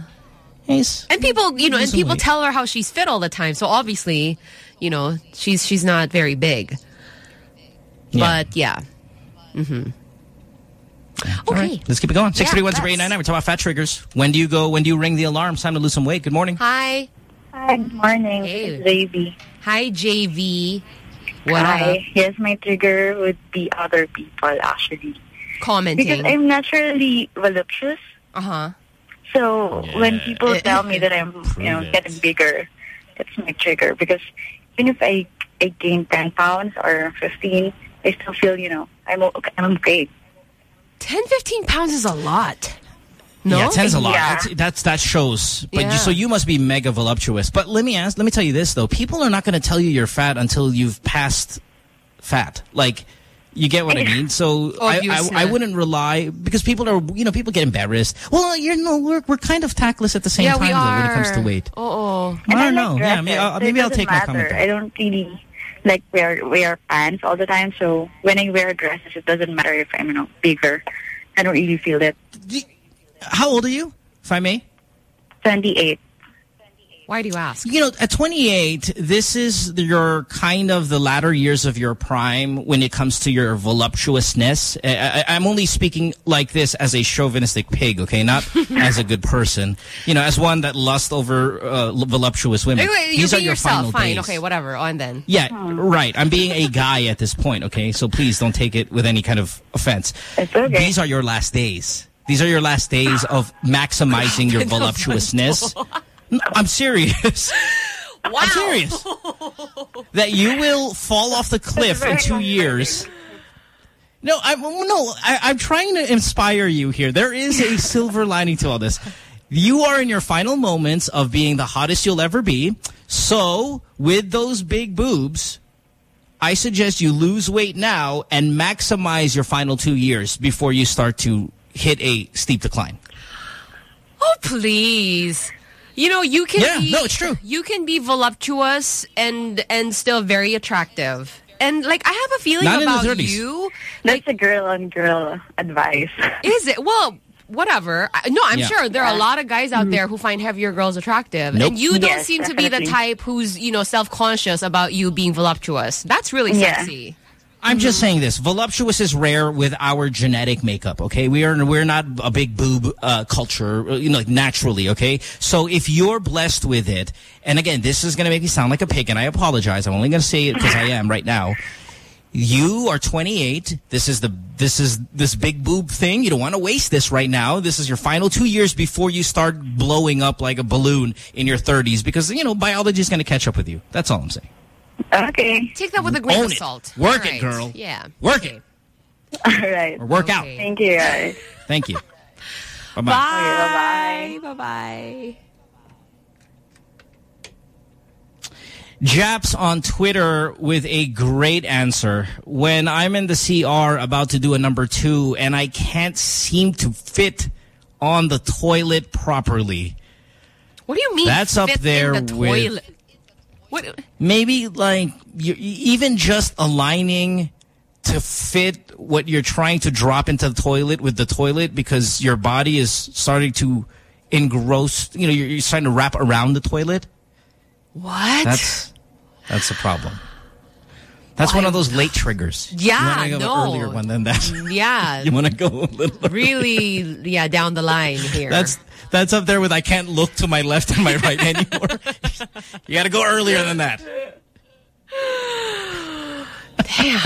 Ace. And people, you know, and people tell her how she's fit all the time. So obviously, you know, she's she's not very big. But yeah. Mm-hmm. All right, let's keep it going. Six three one eight nine nine. We're talking about fat triggers. When do you go? When do you ring the alarm? It's time to lose some weight. Good morning. Hi. Hi, good morning. Hey. This is Hi, JV. What Hi. up? Yes, my trigger would be other people, actually. Commenting. Because I'm naturally voluptuous. Uh-huh. So when people tell me that I'm, you know, getting bigger, that's my trigger. Because even if I, I gain 10 pounds or 15, I still feel, you know, I'm, okay. I'm okay. 10, 15 pounds is a lot. No? Yeah, ten's a lot. Yeah. That's, that's that shows. But Yeah. you, so you must be mega voluptuous. But let me ask. Let me tell you this though. People are not going to tell you you're fat until you've passed fat. Like. You get what I mean? So I, I, I wouldn't rely because people are you know people get embarrassed. Well, you know we're we're kind of tactless at the same yeah, time we though are. when it comes to weight. Oh, I don't know. like Yeah, maybe I'll, so maybe I'll doesn't take my matter. comment back. I don't really like wear wear pants all the time. So when I wear dresses, it doesn't matter if I'm you know bigger. I don't really feel it. How old are you, if I may? 28. Why do you ask? You know, at 28, this is your kind of the latter years of your prime when it comes to your voluptuousness. I, am only speaking like this as a chauvinistic pig, okay? Not *laughs* as a good person. You know, as one that lusts over uh, voluptuous women. Wait, wait, These be are your yourself. final Fine. days. Okay, whatever. On then. Yeah, right. I'm being a guy at this point, okay? So please don't take it with any kind of offense. It's okay. These are your last days. These are your last days *laughs* of maximizing your *laughs* voluptuousness. No, I'm serious. *laughs* I'm serious. that you will fall off the cliff in two years. No, I'm no. I, I'm trying to inspire you here. There is a silver lining to all this. You are in your final moments of being the hottest you'll ever be. So, with those big boobs, I suggest you lose weight now and maximize your final two years before you start to hit a steep decline. Oh, please. You know, you can Yeah, be, no, it's true. You can be voluptuous and and still very attractive. And like I have a feeling Not in the about 30s. you. That's a girl on girl advice. *laughs* Is it? Well, whatever. I- No, I'm Yeah. sure there are a lot of guys out mm-hmm. there who find heavier girls attractive. Nope. And you don't Yes, seem to be the type who's, you know, self-conscious about you being voluptuous. That's really Yeah. sexy. I'm just saying this. Voluptuous is rare with our genetic makeup, okay? We are, we're not a big boob uh, culture, uh, you know, like naturally, okay? So if you're blessed with it, and again, this is going to make me sound like a pig, and I apologize. I'm only going to say it because I am right now. You are 28. This is the this is this big boob thing. You don't want to waste this right now. This is your final two years before you start blowing up like a balloon in your 30s because you know biology is going to catch up with you. That's all I'm saying. Okay. Take that with a grain Own of it. salt. Work All it, girl. Yeah. Work it. *laughs* All right. Or work out. Thank you, guys. *laughs* Thank you. Bye bye. Bye. Bye-bye. Japs on Twitter with a great answer. When I'm in the CR about to do a number two and I can't seem to fit on the toilet properly. What do you mean That's up fit in there the with- toilet? What? Maybe like you, even just aligning to fit what you're trying to drop into the toilet with the toilet because your body is starting to engross, you know, you're, you're starting to wrap around the toilet. What? That's that's a problem. That's one of those late triggers. Yeah, you want to go no. earlier one than that. *laughs* Yeah. you want to go a little really, yeah, down the line here. That's that's up there with I can't look to my left and my right anymore. *laughs* *laughs* you got to go earlier than that. Damn.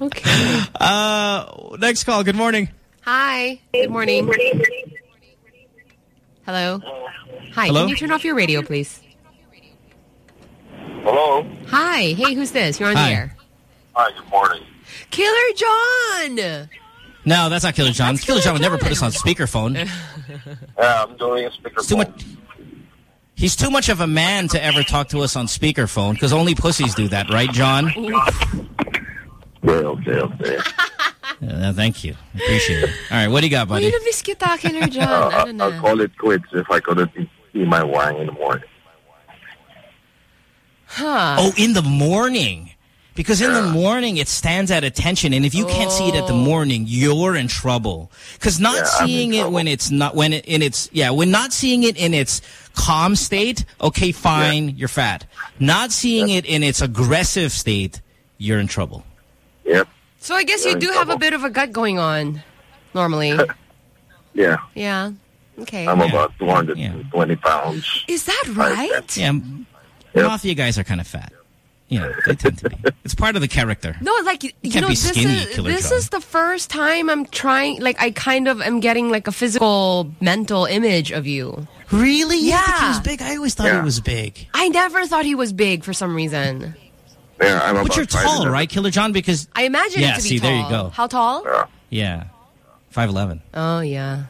okay. Uh, next call. Good morning. Hi. Good morning. Hello. Hi. Hello? Can you turn off your radio, please? Hello. Hi. Hey, who's this? You're on Hi. the air. Hi, good morning. Killer John. No, that's not Killer John. Killer John would never put us on speakerphone. *laughs* Yeah, I'm doing a speaker Too much. He's too much of a man to ever talk to us on speakerphone because only pussies do that, right, John? Well, okay, okay. *laughs* Uh, thank you. Appreciate it. All right, what do you got, buddy? Uy, na-miss kita, John. Uh, *laughs* I'll call it quits if I couldn't see my wang in the morning. Huh. Oh, in the morning. Because in the morning, it stands at attention. And if you can't see it at the oh. morning, you're in trouble. Because not Yeah, seeing it when it's not, when it, in its, yeah, when not seeing it in its calm state, okay, fine, you're fat. Not seeing it in its aggressive state, you're in trouble. Yep. So I guess you You're in do have a bit of a gut going on, normally. *laughs* Yeah. yeah. Okay. I'm about 220 pounds. Is that right? Yeah. Mafia guys are kind of fat. You know, they tend to be. It's part of the character. No, like you, You know, this skinny, is this is the first time I'm trying. Like, I kind of am getting like a physical, mental image of you. Really? Yeah. You think he was big? I always thought Yeah. he was big. I never thought he was big for some reason. Yeah, I'm But you're tall, eleven. right, Killer John? Because I imagine Yeah, it to be see, tall. there you go. How tall? yeah, Yeah. five eleven. Oh yeah.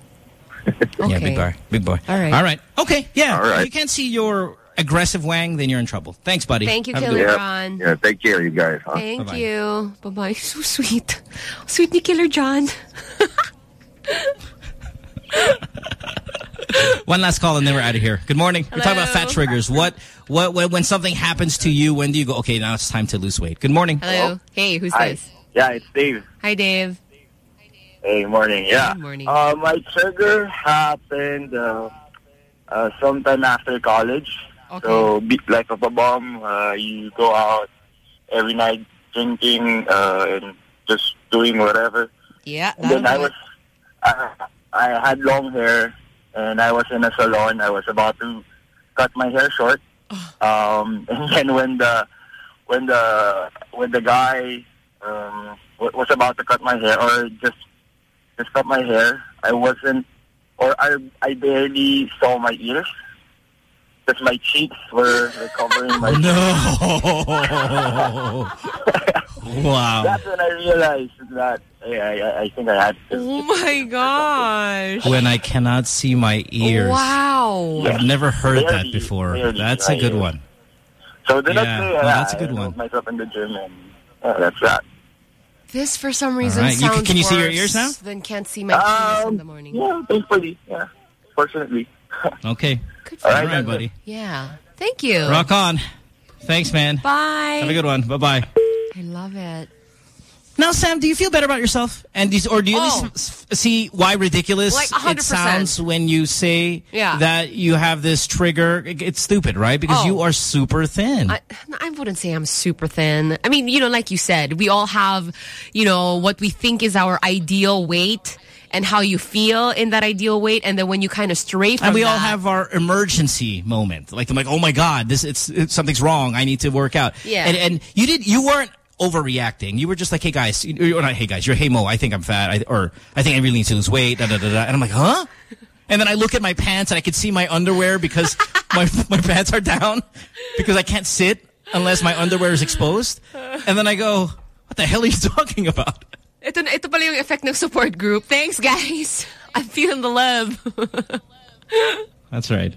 *laughs* Yeah, big boy, big boy. All right. all right, okay, yeah. All right. You can't see your aggressive wang, then you're in trouble. Thanks, buddy. Thank you, Have Killer. John. Yeah, take care, you guys. Huh? Thank Bye-bye. you. Bye bye. *laughs* So sweet. Sweet ni Killer John. *laughs* One last call and then we're out of here. Good morning. We're talking about fat triggers. What, what, when, when something happens to you, when do you go, okay, now it's time to lose weight? Good morning. Hello. Hey, who's Hi. this? Yeah, it's Dave. Hi, Dave. Hey, morning. Yeah. Good morning. Uh, my trigger happened uh, uh, sometime after college. So, beat life of a bomb. Uh, you go out every night drinking uh, and just doing whatever. Yeah. And then I was, I, I had long hair, and I was in a salon. I was about to cut my hair short. *sighs* Um, and then when the when the when the guy um, wa- was about to cut my hair or just just cut my hair, I wasn't, or I I barely saw my ears. Because my cheeks were were covering my. No. *laughs* wow. That's when I realized that I, I, I think I had to. Oh my gosh. When I cannot see my ears. Wow. I've never heard that before. barely That's a good ears. one. So the next Yeah, day, no, uh, that's a good I one. moved myself in the gym, and uh, that's that. This, for some reason, right. You can- can you see your ears now? Than can't see my penis Um, in the morning. Yeah, thankfully, yeah. Fortunately. *laughs* Okay. All All right, right, buddy. Yeah. Thank you. Rock on. Thanks, man. Bye. Have a good one. Bye-bye. I love it. Now, Sam, do you feel better about yourself? And do you, or do you at Oh. least see why ridiculous Like, it sounds when you say Yeah. that you have this trigger? It's stupid, right? Because Oh. you are super thin. I, I wouldn't say I'm super thin. I mean, you know, like you said, we all have, you know, what we think is our ideal weight and how you feel in that ideal weight. And then when you kind of stray from and we all have our emergency moment. Like I'm like, oh my god, this it's, it's something's wrong. I need to work out. Yeah. And and you did you weren't overreacting. You were just like, hey guys, you- or not hey guys, you're hey Mo. I think I'm fat. I, or I think I really need to lose weight. Da, da, da, da. And I'm like, huh? And then I look at my pants and I can see my underwear because *laughs* my my pants are down because I can't sit unless my underwear is exposed. And then I go, what the hell are you *laughs* talking about? Ito, na- ito pala yung effect ng support group. Thanks, guys. *laughs* I'm feeling the love. *laughs* That's right.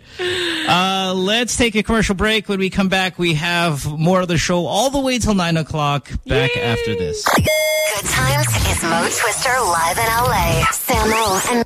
Uh, let's take a commercial break. When we come back, we have more of the show all the way till 9 o'clock. Back after this. Good times is Mo Twister live in LA. Samo and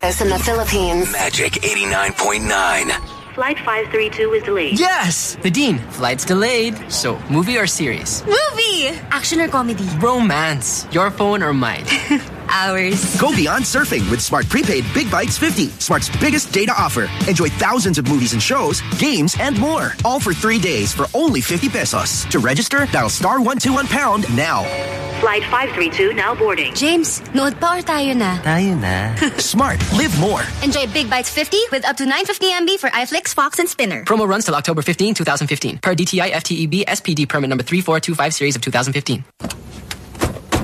those in the Philippines. Magic 89.9. Flight 532 is delayed. Yes! The Dean, flight's delayed. So, movie or series? Movie! Action or comedy? Romance. Your phone or mine? *laughs* Ours. Go beyond surfing with Smart Prepaid Big Bytes 50, Smart's biggest data offer. Enjoy thousands of movies and shows, games, and more. All for three days for only 50 pesos. To register, dial star 121 pound now. Flight 532 now boarding. James, nood pa or tayo na? Tayo na. *laughs* Smart. Live more. Enjoy Big Bytes 50 with up to 950 MB for iFlix, Fox, and Spinnr. Promo runs till October 15, 2015. Per DTI FTEB SPD permit number 3425 series of 2015.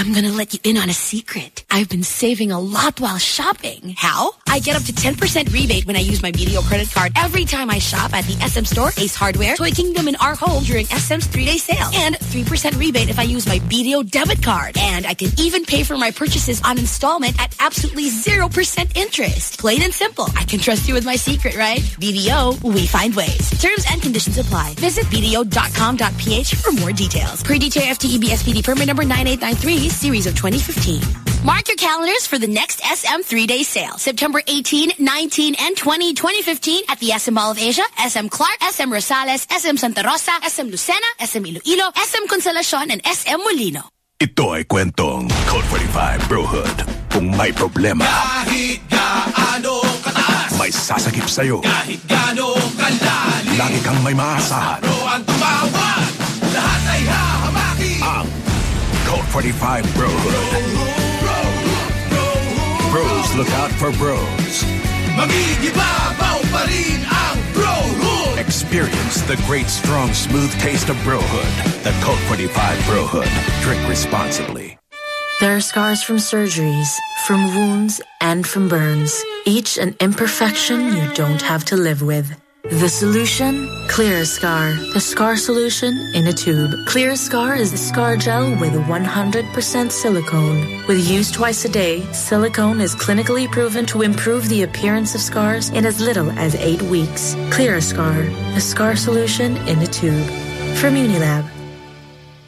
I'm gonna let you in on a secret. I've been saving a lot while shopping. How? I get up to 10% rebate when I use my BDO credit card every time I shop at the SM Store, Ace Hardware, Toy Kingdom, and our home during SM's three-day sale. And 3% rebate if I use my BDO debit card. And I can even pay for my purchases on installment at absolutely 0% interest. Plain and simple. I can trust you with my secret, right? BDO, we find ways. Terms and conditions apply. Visit bdo.com.ph for more details. DTI FTEB SPD permit number 9893, series of 2015. Mark your calendars for the next SM three-day sale. September 18, 19, and 20, 2015 at the SM Mall of Asia, SM Clark, SM Rosales, SM Santa Rosa, SM Lucena, SM Iloilo, SM Consolacion, and SM Molino. Ito ay kwentong Colt 45 Brohood. Kung may problema, Kahit gaano kataas, may sasakip sa'yo. kahit gaano kalalim, Lagi kang may maasahan. Bro ang tumawag, lahat ay hahamaki. Ang Colt 45 Brohood. Bros look out for bros. Experience the great, strong, smooth taste of Brohood. The Colt 45 Brohood. Drink responsibly. There are scars from surgeries, from wounds, and from burns. Each an imperfection you don't have to live with. The solution? Clear Scar. The scar solution in a tube. Clear Scar is a scar gel with 100% silicone. With use twice a day, silicone is clinically proven to improve the appearance of scars in as little as eight weeks. Clear Scar. The scar solution in a tube. From Unilab.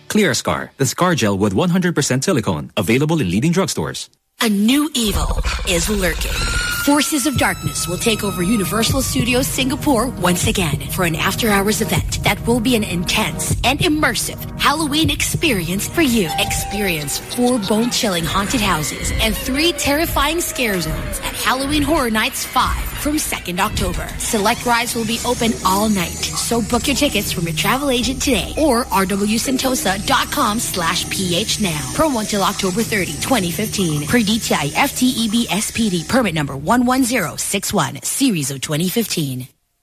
Clear Scar, the scar gel with 100% silicone. Available in leading drugstores. A new evil is lurking. Forces of Darkness will take over Universal Studios Singapore once again for an after-hours event that will be an intense and immersive Halloween experience for you. Experience four bone-chilling haunted houses and three terrifying scare zones at Halloween Horror Nights 5 from 2nd October. Select rides will be open all night, so book your tickets from your travel agent today or rwsentosa.com slash ph now. Promo until October 30, 2015. Per DTI FTEB SPD permit number 11061, series of 2015.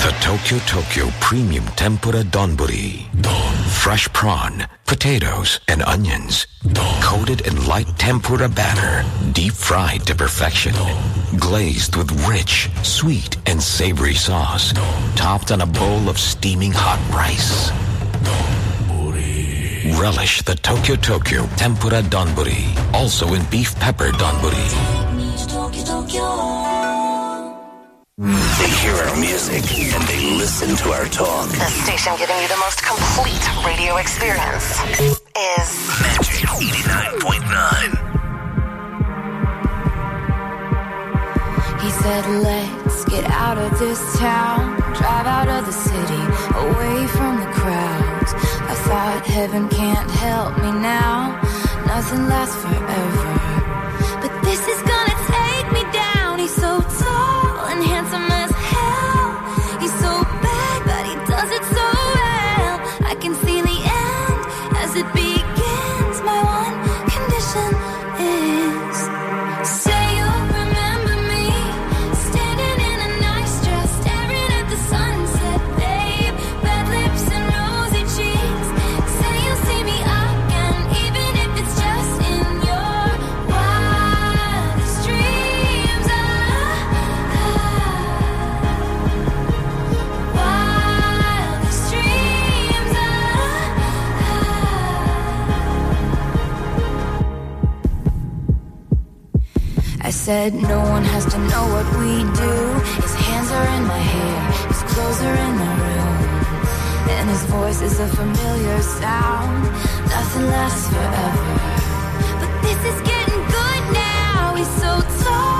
The Tokyo Tokyo Premium Tempura Donburi. Don. Fresh prawn, potatoes, and onions. Don. Coated in light tempura batter. Deep fried to perfection. Don. Glazed with rich, sweet, and savory sauce. Topped on a bowl of steaming hot rice. Relish the Tokyo Tokyo Tempura Donburi. Also in beef pepper Donburi. They hear our music and they listen to our talk. The station giving you the most complete radio experience is Magic 89.9. He said, let's get out of this town, drive out of the city, away from the crowds. I thought heaven can't help me now, nothing lasts forever. But this is said no one has to know what we do. His hands are in my hair, his clothes are in my room, and his voice is a familiar sound. Nothing lasts forever, but this is getting good now. He's so tall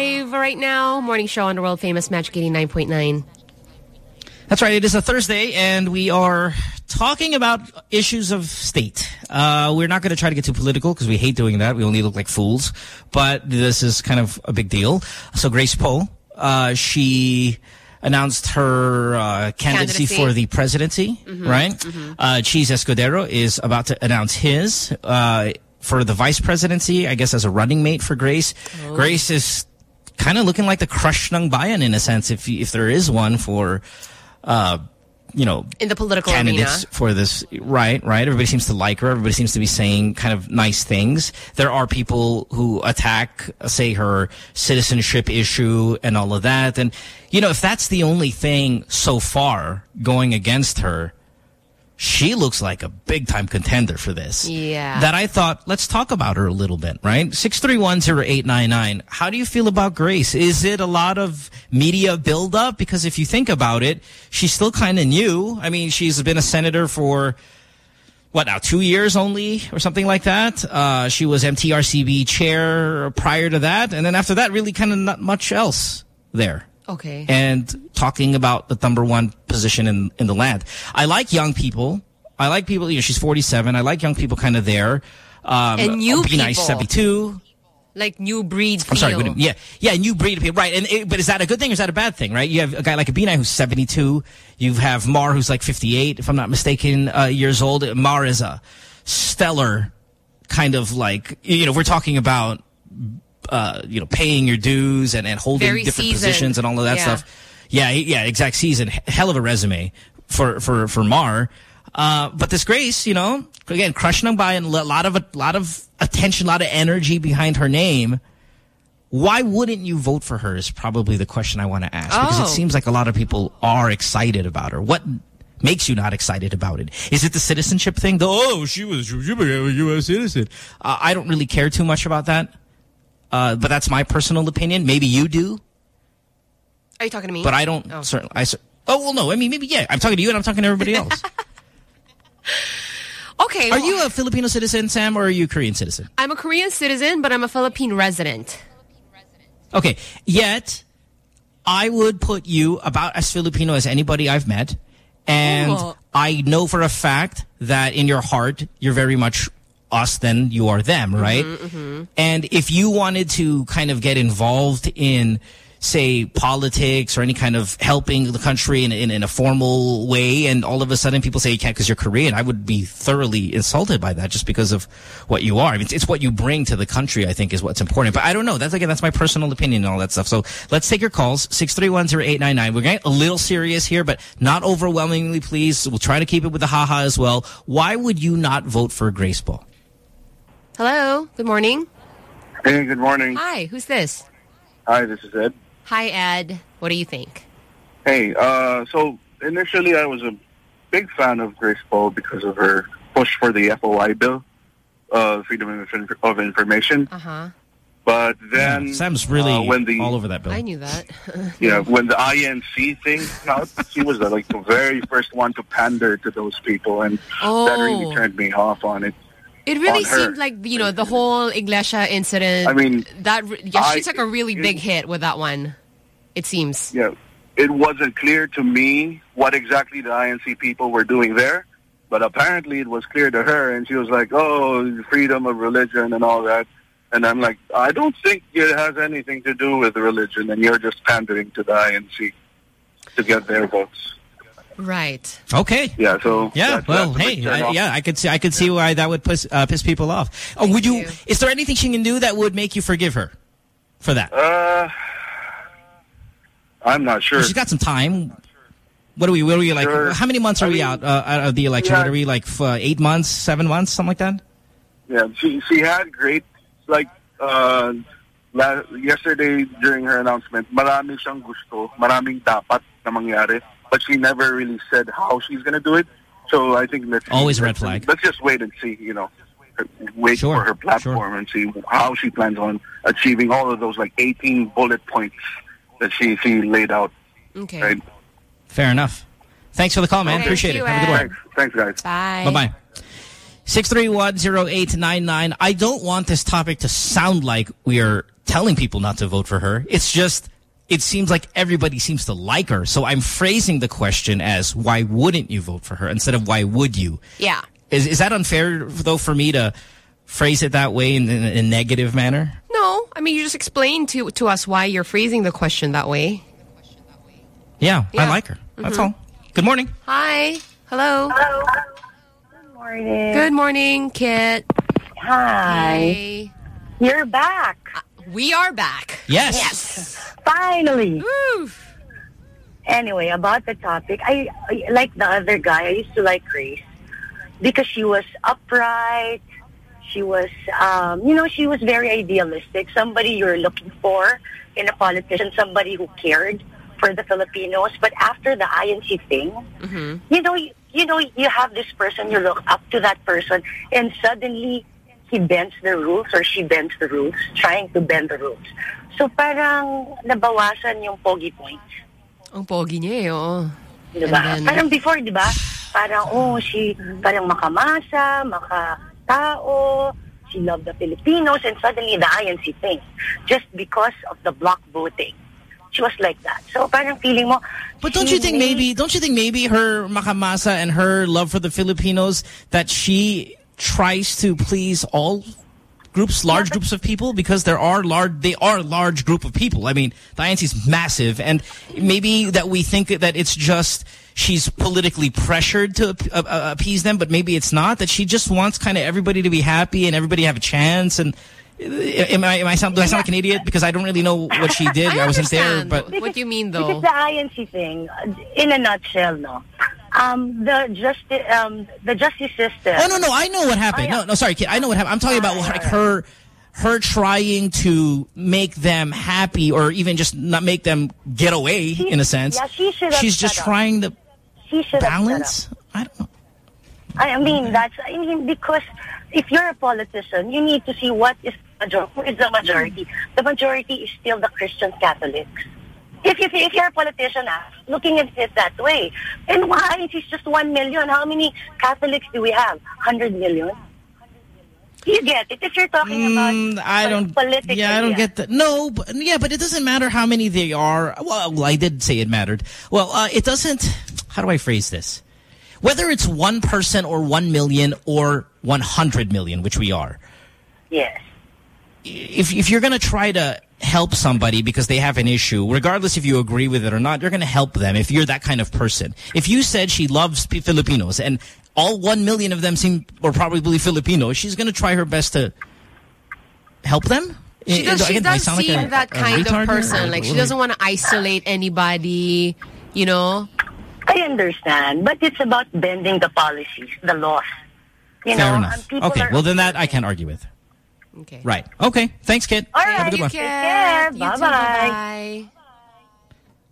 7.05 right now. Morning show on the world famous Magic 89.9. That's right. It is a Thursday, and we are talking about issues of state. Uh, we're not going to try to get too political because we hate doing that. We only look like fools. But this is kind of a big deal. So Grace Poe, uh, she announced her uh, candidacy, Candidacy. for the presidency, Mhm, right? mhm. Uh, Chiz Escudero is about to announce his uh, for the vice presidency, I guess as a running mate for Grace. Oh. Grace is kind of looking like the crush ng bayan in a sense, if if there is one for, uh, you know, In the political candidates arena. for this. Right, right. Everybody seems to like her. Everybody seems to be saying kind of nice things. There are people who attack, uh, say, her citizenship issue and all of that. And, you know, if that's the only thing so far going against her, she looks like a big-time contender for this. Yeah. That I thought, let's talk about her a little bit, right? 6310899. How do you feel about Grace? Is it a lot of media buildup? Because if you think about it, she's still kind of new. I mean, she's been a senator for, what now, two years only or something like that? Uh, she was MTRCB chair prior to that. And then after that, really kind of not much else there Okay. and talking about the number one position in, in the land. I like young people. I like people, you know, she's 47. I like young people kind of there. Um, And new Binay's, 72. Like new breed I'm sorry. Yeah. Yeah. New breed of people. Right. And it, but is that a good thing or is that a bad thing? Right. You have a guy like a Abinai who's 72. You have Mar who's like 58, if I'm not mistaken, uh, years old. Mar is a stellar kind of like, you know, we're talking about, uh, you know, paying your dues and, and holding Very different seasoned. positions and all of that Yeah. stuff. Yeah. Yeah. Exact season. Hell of a resume for, for, for Mar. Uh, but this Grace, you know, again, crushing them by and a lot of, a lot of attention, a lot of energy behind her name. Why wouldn't you vote for her is probably the question I want to ask. Because Oh. it seems like a lot of people are excited about her. What makes you not excited about it? Is it the citizenship thing? The, oh, she was she became a U.S. citizen. Uh, I don't really care too much about that. Uh, but that's my personal opinion. Maybe you do. Are you talking to me? But I don't. Oh. Certainly, I, oh, well, no. I mean, maybe, yeah. I'm talking to you and I'm talking to everybody *laughs* else. Okay. are well, you a Filipino citizen, Sam, or are you a Korean citizen? I'm a Korean citizen, but I'm a Philippine resident. Okay. Yet, I would put you about as Filipino as anybody I've met. And Oh. I know for a fact that in your heart, you're very much us than you are them, right? Mhm. And if you wanted to kind of get involved in, say, politics or any kind of helping the country in, in, in a formal way, and all of a sudden people say you can't because you're Korean, I would be thoroughly insulted by that just because of what you are. I mean, it's, it's what you bring to the country, I think, is what's important. But I don't know. That's, again, that's my personal opinion and all that stuff. So let's take your calls, 6310899. We're getting a little serious here, but not overwhelmingly, please. We'll try to keep it with the haha as well. Why would you not vote for Grace Poe? Hello. Good morning. Hey, good morning. Hi. Who's this? Hi, this is Ed. Hi, Ed. What do you think? Hey, uh, so initially I was a big fan of Grace Poe because of her push for the FOI bill, uh, Freedom of, Inf- of Information. Uh huh. But then Sam's really uh, when the all over that bill. I knew that. *laughs* yeah when the INC thing came out, she was uh, like the very first one to pander to those people, and that really Oh. turned me off on it. It really her. seemed like you know the whole Iglesia incident. I mean, that yeah, she I- took a really big hit with that one. It seems. Yeah, it wasn't clear to me what exactly the INC people were doing there, but apparently it was clear to her, and she was like, "Oh, freedom of religion and all that." And I'm like, I don't think it has anything to do with religion, and you're just pandering to the INC to get their votes. Right. Okay. Yeah. So Yeah. that's- well, that's hey, I, yeah, I could see. I could see why that would piss, uh, piss people off. Oh, would you, Is there anything she can do that would make you forgive her for that? Uh, I'm not sure. She's got some time. What are we? What are we like? Sure. How many months are we out, uh, out of the election? Yeah. What are we like? Uh, eight months, seven months, something like that. Yeah, she she had great like uh la, yesterday during her announcement, marami siyang gusto, maraming dapat na mangyari, but she never really said how she's going to do it. So I think let's Always a red flag. Let's just wait and see, you know. Wait Sure, for her platform and see how she plans on achieving all of those like 18 bullet points that she she laid out. Okay. Right? Fair enough. Thanks for the call, man. Okay. Appreciate it. Have a good one. Thanks, thanks guys. Bye. Bye-bye. 6310899. I don't want this topic to sound like we are telling people not to vote for her. It's just, it seems like everybody seems to like her. So I'm phrasing the question as, why wouldn't you vote for her? Instead of, why would you? Yeah. Is, is that unfair, though, for me to phrase it that way in, in a negative manner? No, I mean, you just explained to, to us why you're phrasing the question that way. Yeah, I like her. That's Mhm. all. Good morning. Hi. Hello. Hello. Good morning. Good morning, Kit. Hi. Hey. You're back. We are back. Yes. Yes. Finally. Woo. Anyway, about the topic, I, I like the other guy. I used to like Grace because she was upright. She was, um, you know, she was very idealistic. Somebody you're looking for in a politician, somebody who cared for the Filipinos. But after the INC thing, Mm-hmm. you know, you, you know, you have this person, you look up to that person, and suddenly he bends the rules or she bends the rules, trying to bend the rules. So parang nabawasan yung pogi points. Ang pogi niya eh, oh. Di ba? And then- Parang before, di ba? Parang, oh, she, parang makamasa, makatao, she loved the Filipinos, and suddenly the INC thing, just because of the block voting. She was like that. So parang feeling mo, But don't you think made- maybe, don't you think maybe her makamasa and her love for the Filipinos, that she tries to please all groups, large groups of people? Because there are large, they are a large group of people. I mean, the INC is massive. And maybe that we think that it's just, she's politically pressured to uh, uh, appease them, but maybe it's not. That she just wants kind of everybody to be happy and everybody have a chance. And uh, am I, am I sound, do I sound like an idiot? Because I don't really know what she did. I, wasn't there, understand but what do you mean, though. Because the INC thing, in a nutshell, no. Um, the justice, um, the justice system. Oh no, no, I know what happened. Oh, yeah. No, no, sorry, kid. I know what happened. I'm talking about like her, her trying to make them happy, or even just not make them get away in a sense. yeah, she should She's just up. trying to She should have shut balance. up. I mean, that's, I mean, because if you're a politician, you need to see what is major- who is the majority. The majority is still the Christian Catholics. If, if, if you're a politician, ah, looking at it that way, and why If it's just one million? How many Catholics do we have? Hundred million? You get it. If you're talking about Mm, I don't. political, Yeah, I don't get that. No, but, yeah, but it doesn't matter how many they are. Well, well, I did say it mattered. Well, uh, it doesn't. How do I phrase this? Whether it's one person or one million or one hundred million, which we are. Yes. if if you're going to try to help somebody because they have an issue, regardless if you agree with it or not, you're going to help them if you're that kind of person. If you said she loves Filipinos and all one million of them seem or probably Filipino, she's going to try her best to help them. She Eh, does, do she does sound like seem a- that a kind of person. Like, she doesn't want to isolate anybody, you know? I understand, but it's about bending the policies, the laws. You Fair know, enough. Okay, are- well then that I can't argue with. Okay. Right. Okay. Thanks, kid. All right. Have a good you one. care. You Bye, bye bye-bye.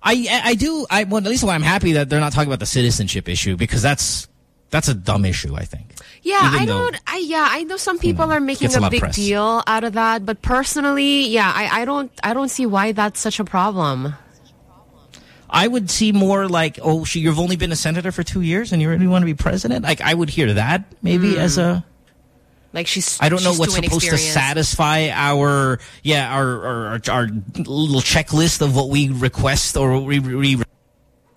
I I do. I well, at least why I'm happy that they're not talking about the citizenship issue because that's that's a dumb issue. I think. Yeah, Even I though- don't. I yeah, I know some people are making a a big press. deal out of that, but personally, yeah, I, I don't. I don't see why that's such a problem. I would see more like, oh, she, you've only been a senator for two years and you really want to be president. Like I would hear that maybe Hmm. as a. Like she's. I don't know she's what's too supposed to satisfy our yeah our, our our our little checklist of what we request or we, we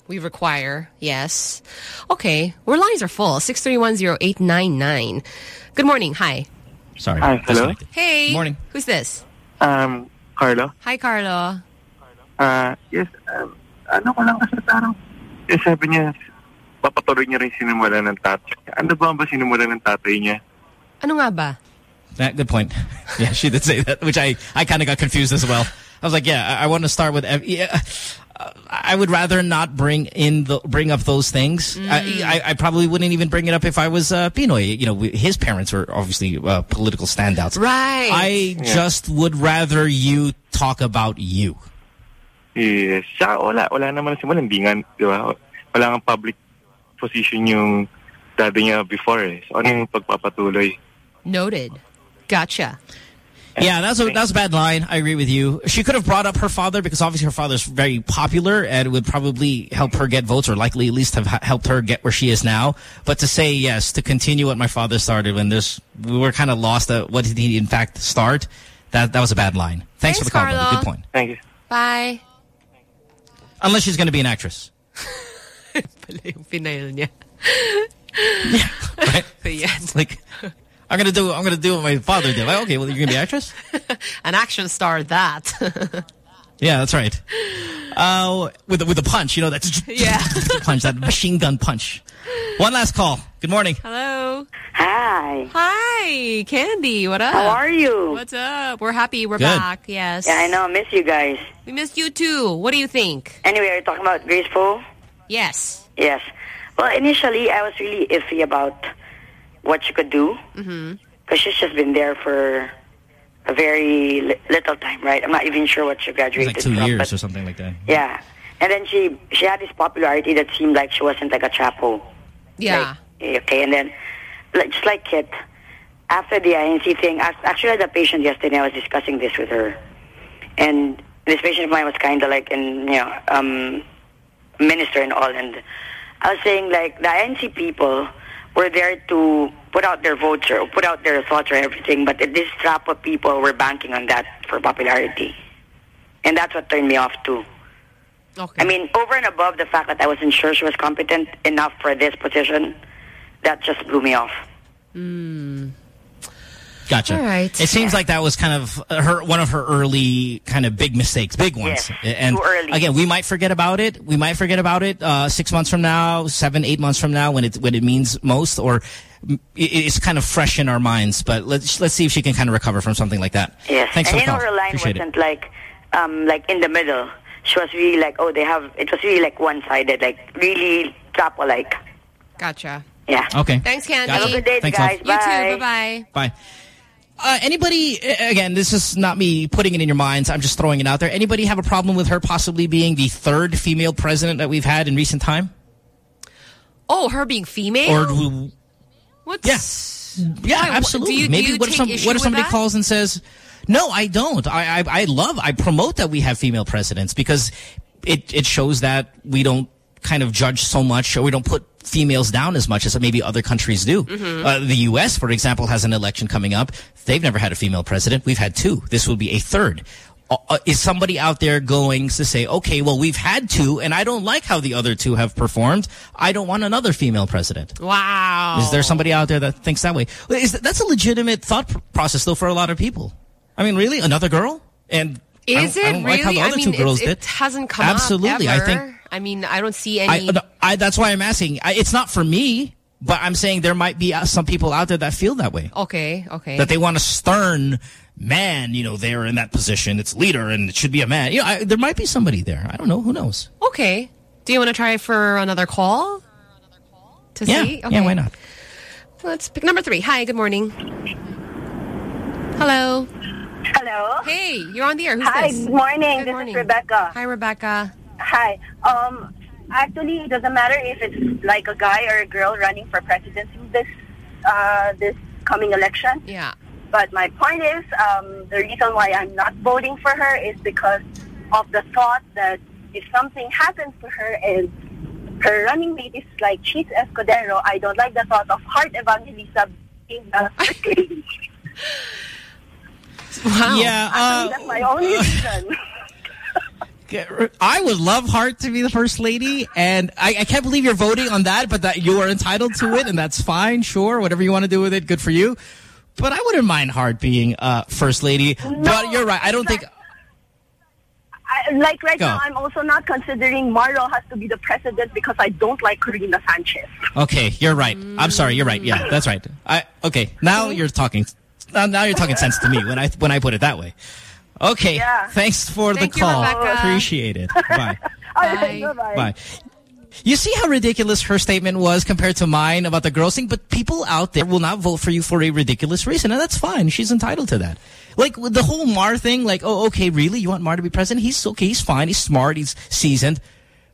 We require, yes. Okay, our lines are full. Six three one zero eight nine nine. Good morning. Hi. sorry. Hi, hello. disconnected. Hey. Morning. Who's this? Um, Carlo? Hi, Carlo. Uh, yes, um, ano ko lang kasi parang, eh, sabi niya, papatuloy niya rin sinimula ng tatay. Ano ba ang ba sinimula ng tatay niya? Ano nga ba? That, good point. *laughs* Yeah, she did say that, which I, I kind of got confused as well. I was like, yeah, I, I want to start with... ev- Yeah, uh, I would rather not bring in the bring up those things. I, I, I probably wouldn't even bring it up if I was uh, Pinoy. You know, we- his parents were obviously uh, political standouts. Right. I Yeah. just would rather you talk about you. Yes. Siya, wala. Wala naman simula. Hindi nga, di ba? Wala nga public position yung daddy niya before eh. So, ano yung pagpapatuloy? Noted. Gotcha. Yeah, that's a that's a bad line. I agree with you. She could have brought up her father because obviously her father's very popular and would probably help her get votes or likely at least have helped her get where she is now. But to say yes, to continue what my father started when there's we were kind of lost at what did he in fact start, that that was a bad line. Thanks, for the call, Carlo. Good point. Thank you. Bye. Unless she's going to be an actress. *laughs* Pala yung final niya. *laughs* Right? *laughs* Ayan. It's like I'm gonna do I'm gonna do what my father did. Like, okay, well you're gonna be an actress? *laughs* An action star, that. *laughs* Yeah, that's right. Uh, with the, with the punch, you know, that's *laughs* yeah. punch, that machine gun punch. One last call. Good morning. Hello. Hi. Hi, Candy. What up? How are you? What's up? We're happy. We're Good. back. Yes. Yeah, I know. I miss you guys. We missed you too. What do you think? Anyway, are you talking about Grace Poe? Yes. Yes. Well, initially, I was really iffy about what she could do Mm-hmm. because she's just been there for a very li little time, right? I'm not even sure what she graduated like two from. years or something like that. yeah. And then she she had this popularity that seemed like she wasn't like a trapo. Yeah. Okay, and then like, just like Kit, after the INC thing, I actually had a patient yesterday. I was discussing this with her, and this patient of mine was kind of like an you know um, minister and all, and I was saying like the INC people were there to put out their votes or put out their thoughts or everything, but this trap of people were banking on that for popularity, and that's what turned me off too. Okay. I mean, over and above the fact that I wasn't sure she was competent enough for this position, that just blew me off. Hmm. Gotcha. All right. It seems like that was kind of her one of her early kind of big mistakes, big ones. Yes, and too early. again, we might forget about it. We might forget about it uh, six months from now, seven, eight months from now, when it when it means most, or it, it's kind of fresh in our minds. But let's let's see if she can kind of recover from something like that. Yes, Thanks and for you the know call. her line Appreciate wasn't it. like, um, like in the middle. She was really like, oh, they have. It was really like one-sided, like really trap-like. Gotcha. Yeah. Okay. Thanks, Candy. Have a good day, Thanks, guys. love. You Bye. too. Bye-bye. Bye. Uh, anybody, again, this is not me putting it in your minds. I'm just throwing it out there. Anybody have a problem with her possibly being the third female president that we've had in recent time? Oh, her being female? Or What's... Yeah. Yeah, Why, absolutely. Do you, Maybe what if, some, what if somebody calls and says, "No, I don't. I, I I love. I promote that we have female presidents because it it shows that we don't kind of judge so much or we don't put females down as much as maybe other countries do. Mhm. Uh, the U.S., for example, has an election coming up. They've never had a female president. We've had two. This will be a third. Uh, uh, is somebody out there going to say, okay, well, we've had two, and I don't like how the other two have performed. I don't want another female president. Wow. Is there somebody out there that thinks that way? Is that, that's a legitimate thought process, though, for a lot of people. I mean, really, another girl, and I Is don't, it really? like how the I mean, two girls did. it hasn't come Absolutely, I think. I mean, I don't see I, any. I, that's why I'm asking. I, it's not for me, but I'm saying there might be uh, some people out there that feel that way. okay, okay. That they want a stern man, you know, there in that position. It's leader, and it should be a man. You know, I, there might be somebody there. I don't know. Who knows? Okay. Do you want to try for another call? To yeah, see? Okay. yeah. Why not? Let's pick number three. Hi, good morning. Hello. Hello. Hey, you're on the air. Who's Hi, this? good morning. Good this morning. is Rebecca. Hi, Rebecca. Hi. Um, actually, it doesn't matter if it's like a guy or a girl running for presidency this uh, this coming election. Yeah. But my point is, um, the reason why I'm not voting for her is because of the thought that if something happens to her and her running mate is like Chiz Escudero, I don't like the thought of Heart Evangelista being the first lady. *laughs* Wow. Yeah. Uh, That's my only reason. *laughs* I would love Heart to be the first lady, and I, I can't believe you're voting on that, but that you are entitled to it, and that's fine, sure, whatever you want to do with it, good for you. But I wouldn't mind Heart being uh, first lady. but you're right, I don't think... I, like right Go. now, I'm also not considering Mar Roxas to be the president because I don't like Korina Sanchez. Okay, you're right. I'm sorry, you're right. Yeah, that's right. I okay. Now you're talking. Now, now you're talking sense to me when I when I put it that way. Okay. Yeah. Thanks for Thank the you, call. Rebecca. Appreciate it. *laughs* Bye. Bye-bye. Bye. You see how ridiculous her statement was compared to mine about the girls thing, but people out there will not vote for you for a ridiculous reason, and that's fine. She's entitled to that. Like the whole Mar thing, like, oh, okay, really? You want Mar to be president? He's okay, he's fine, he's smart, he's seasoned.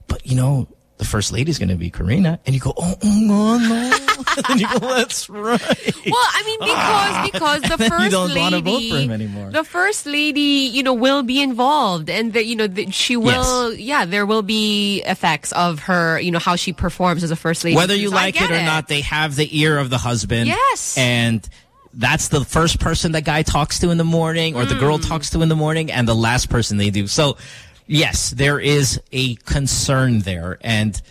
But, you know, the first lady's going to be Korina. And you go, oh, oh no, no. *laughs* and you go, that's right. Well, I mean, because *laughs* because the first you don't lady, want to vote for him anymore. the first lady, you know, will be involved, and that you know that she will. Yeah, there will be effects of her, you know, how she performs as a first lady. Whether you So like it or not, they have the ear of the husband. Yes. And that's the first person the guy talks to in the morning or the girl Hmm. talks to in the morning and the last person they do. So, yes, there is a concern there. And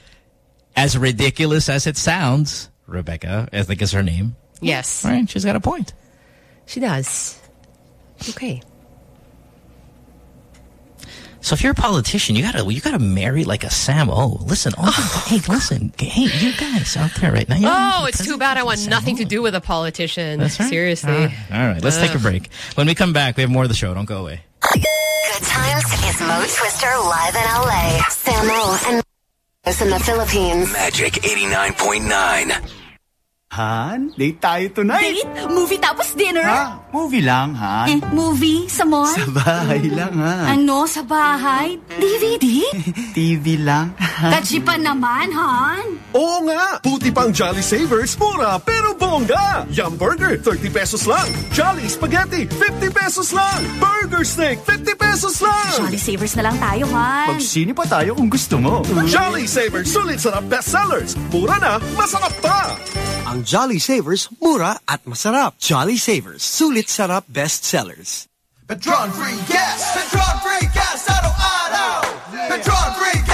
as ridiculous as it sounds, Rebecca, I think is her name. Yes. Right? She's got a point. She does. Okay. So if you're a politician, you gotta you gotta marry like a Sam O. Listen, all oh, the, *sighs* hey, listen, hey, you guys out there right now. know, Oh, it's too bad I want nothing to oh. do with a politician. That's right. Seriously. All right, all right, let's take a break. When we come back, we have more of the show. Don't go away. Good times is Mo Twister live in LA. Samo and is in the Philippines. Magic 89.9. Han, date tayo tonight. Date? Movie tapos dinner? Ha? Movie lang, Han. Eh, movie? Sa mall? Sa bahay lang, ha? Ano? Sa bahay? DVD? TV *laughs* lang. Kajipan naman, Han? Oo nga! Puti pang Jolly Savers, mura pero bongga! Yum Burger, 30 pesos lang. Jolly Spaghetti, 50 pesos lang. Burger Steak, 50 pesos lang. Jolly Savers na lang tayo, Han. Magsini pa tayo kung gusto mo. Jolly Savers, sulit sarap bestsellers. Mura na, masarap pa! Ang Jolly Savers, mura at masarap. Jolly Savers, sulit sarap bestsellers. Petron free gas! Petron free gas! Araw-araw! Petron free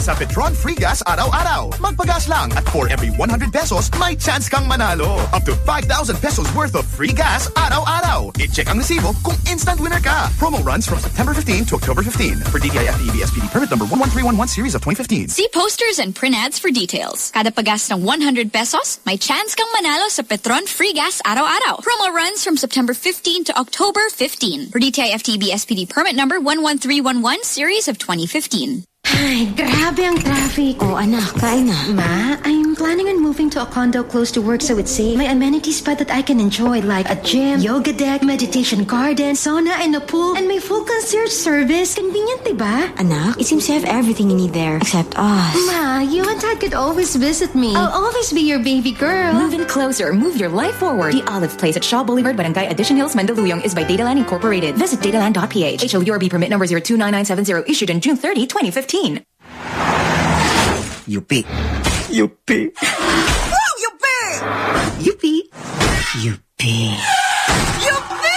sa Petron Free Gas araw-araw. Magpagas lang at for every 100 pesos, may chance kang manalo. Up to 5,000 pesos worth of free gas araw-araw. I-check ang resibo kung instant winner ka. Promo runs from September 15 to October 15 for DTI FTEB SPD permit number 11311 series of 2015. See posters and print ads for details. Kada pagas ng 100 pesos, may chance kang manalo sa Petron Free Gas araw-araw. Promo runs from September 15 to October 15 for DTI FTEB SPD permit number 11311 series of 2015. Ay, grabe ang traffic. Oh, anak, kain na. Ma, I'm planning on moving to a condo close to work so it's safe. May amenities pa that I can enjoy like a gym, yoga deck, meditation garden, sauna, and a pool. And may full concierge service. Convenient, diba? Anak, it seems to have everything you need there, except us. Ma, you and Dad could always visit me. I'll always be your baby girl. Move in closer. Move your life forward. The Olive Place at Shaw Boulevard, Barangay Addition Hills, Mandaluyong is by Dataland Incorporated. Visit dataland.ph. HLURB permit number 029970 issued on June 30, 2015. Yupi. Yupi. Woo! *gasps* Yupi! Yupi. Yupi. Yupi!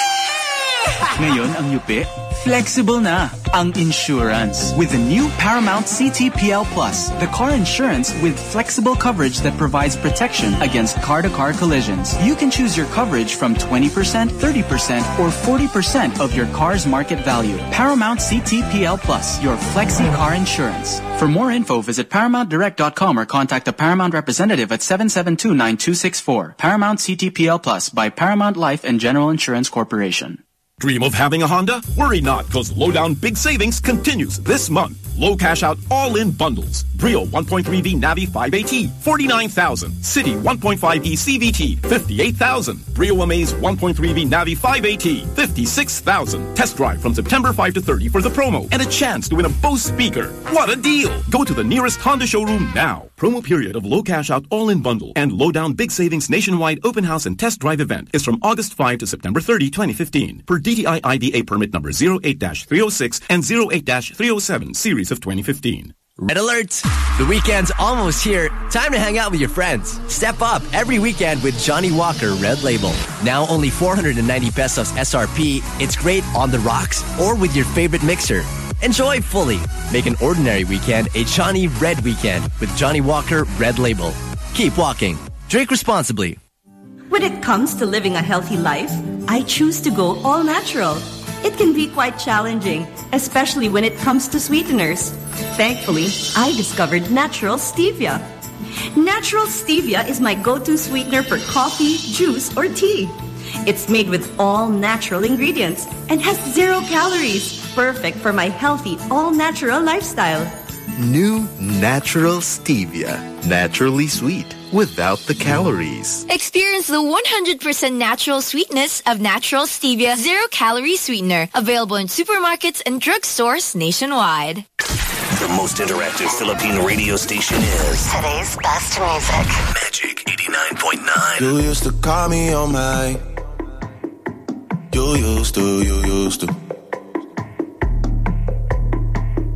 Ngayon ang Yupi, flexible na ang insurance. With the new Paramount CTPL Plus, the car insurance with flexible coverage that provides protection against car-to-car collisions. You can choose your coverage from 20%, 30%, or 40% of your car's market value. Paramount CTPL Plus, your flexi car insurance. For more info, visit ParamountDirect.com or contact a Paramount representative at 772-9264. Paramount CTPL Plus by Paramount Life and General Insurance Corporation. Dream of having a Honda? Worry not, because Lowdown Big Savings continues this month. Low cash out all-in bundles. Brio 1.3V Navi 5AT, 49,000. City 1.5E CVT, 58,000. Brio Amaze 1.3V Navi 5AT, 56,000. Test drive from September 5 to 30 for the promo and a chance to win a Bose speaker. What a deal! Go to the nearest Honda showroom now. Promo period of low cash out all-in bundle and low down Big Savings nationwide open house and test drive event is from August 5 to September 30, 2015. Per DTI IDA permit number 08-306 and 08-307 series of 2015. Red alert! The weekend's almost here. Time to hang out with your friends. Step up every weekend with Johnnie Walker Red Label. Now only 490 pesos SRP. It's great on the rocks or with your favorite mixer. Enjoy fully. Make an ordinary weekend a Johnnie Red weekend with Johnnie Walker Red Label. keep walking. Drink responsibly. When it comes to living a healthy life, I choose to go all natural. It can be quite challenging, especially when it comes to sweeteners. Thankfully, I discovered natural stevia. Natural stevia is my go-to sweetener for coffee, juice, or tea. It's made with all natural ingredients and has zero calories, perfect for my healthy, all-natural lifestyle. New Natural Stevia. Naturally sweet without the calories. Experience the 100% natural sweetness of natural stevia zero calorie sweetener. Available in supermarkets and drugstores nationwide. The most interactive Philippine radio station is Today's best music. Magic 89.9. You used to call me on my. You used to, you used to.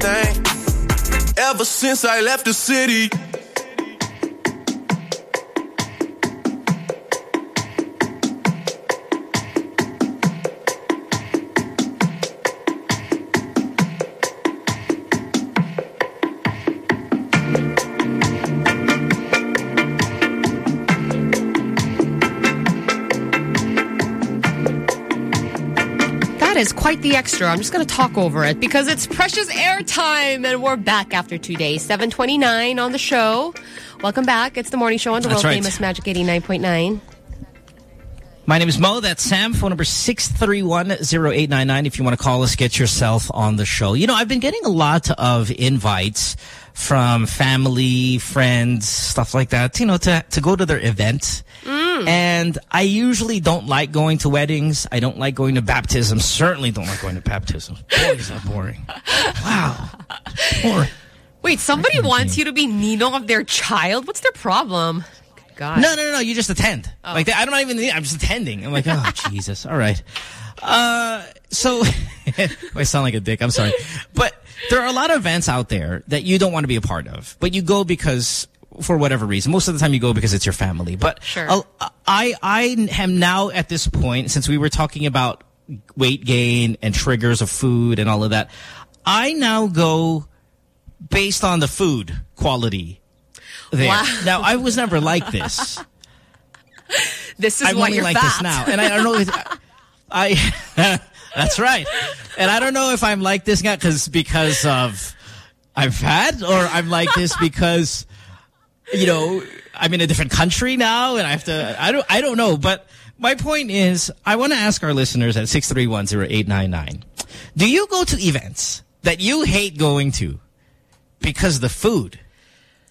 thing. Ever since I left the city. Quite the extra. I'm just going to talk over it because it's precious airtime and we're back after two days. 729 on the show. Welcome back. It's the morning show on the That's world right. famous Magic 89.9. My name is Mo. That's Sam. Phone number 631-0899 if you want to call us, get yourself on the show. You know, I've been getting a lot of invites from family, friends, stuff like that, you know, to, to go to their mm. Event. And I usually don't like going to weddings. I don't like going to baptisms. Certainly don't like going to baptisms. Boy, is that boring. Wow. Boring. Wait, somebody wants you to be Ninong of their child? What's their problem? God. No, no, no, no. You just attend. Oh. Like, I'm not even, I'm just attending. I'm like, oh, *laughs* Jesus. All right. Uh, so, *laughs* I sound like a dick. I'm sorry. But there are a lot of events out there that you don't want to be a part of, but you go because, for whatever reason. Most of the time you go because it's your family. But Sure. I, I am now at this point, since we were talking about weight gain and triggers of food and all of that, I now go based on the food quality there. Wow. Now, I was never like this. *laughs* This is I'm why you're like fat. this now. And I don't know if *laughs* I *laughs* that's right. And I don't know if I'm like this now cuz because of I'm fat or I'm like this because you know, I'm in a different country now and I have to I don't I don't know, but my point is I want to ask our listeners at 6310899. Do you go to events that you hate going to because the food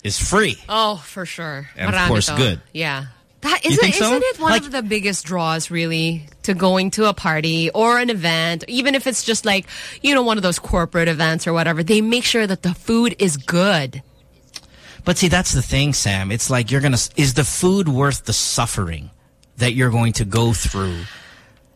is free? Oh, for sure. And of course, to. good. Yeah. That isn't, so? isn't it one Like- of the biggest draws really to going to a party or an event, even if it's just like, you know, one of those corporate events or whatever, they make sure that the food is good. But see, that's the thing, Sam. It's like you're going to, is the food worth the suffering that you're going to go through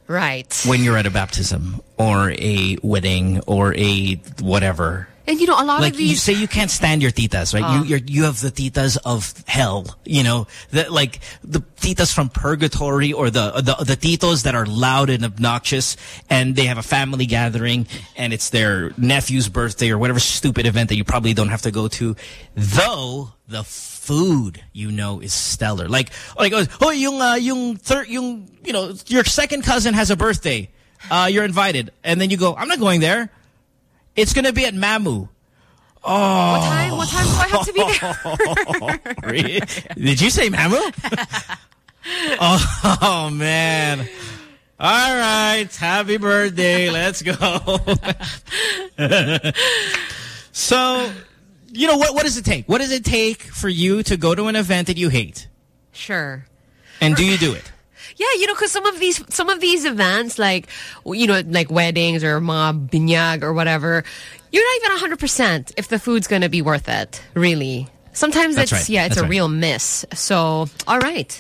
Right. when you're at a baptism or a wedding or a whatever? And you know, a lot like of these you say you can't stand your titas, right? Oh. You you're, you have the titas of hell, you know, that like the titas from purgatory or the, the the titos that are loud and obnoxious, and they have a family gathering, and it's their nephew's birthday or whatever stupid event that you probably don't have to go to. Though the food, you know, is stellar. Like like oh yung uh, yung third yung you know your second cousin has a birthday, uh, you're invited, and then you go, I'm not going there. It's going to be at Mamou. Oh. What time? What time do I have to be there? *laughs* Did you say Mamou? *laughs* oh, oh, man. All right. Happy birthday. Let's go. *laughs* so, you know, what, what does it take? What does it take for you to go to an event that you hate? Sure. And do you do it? Yeah, you know, because some of these some of these events, like you know, like weddings or mga binyag or whatever, you're not even hundred percent if the food's gonna be worth it. Really, sometimes That's it's right. yeah, it's That's a right. real miss. So, all right,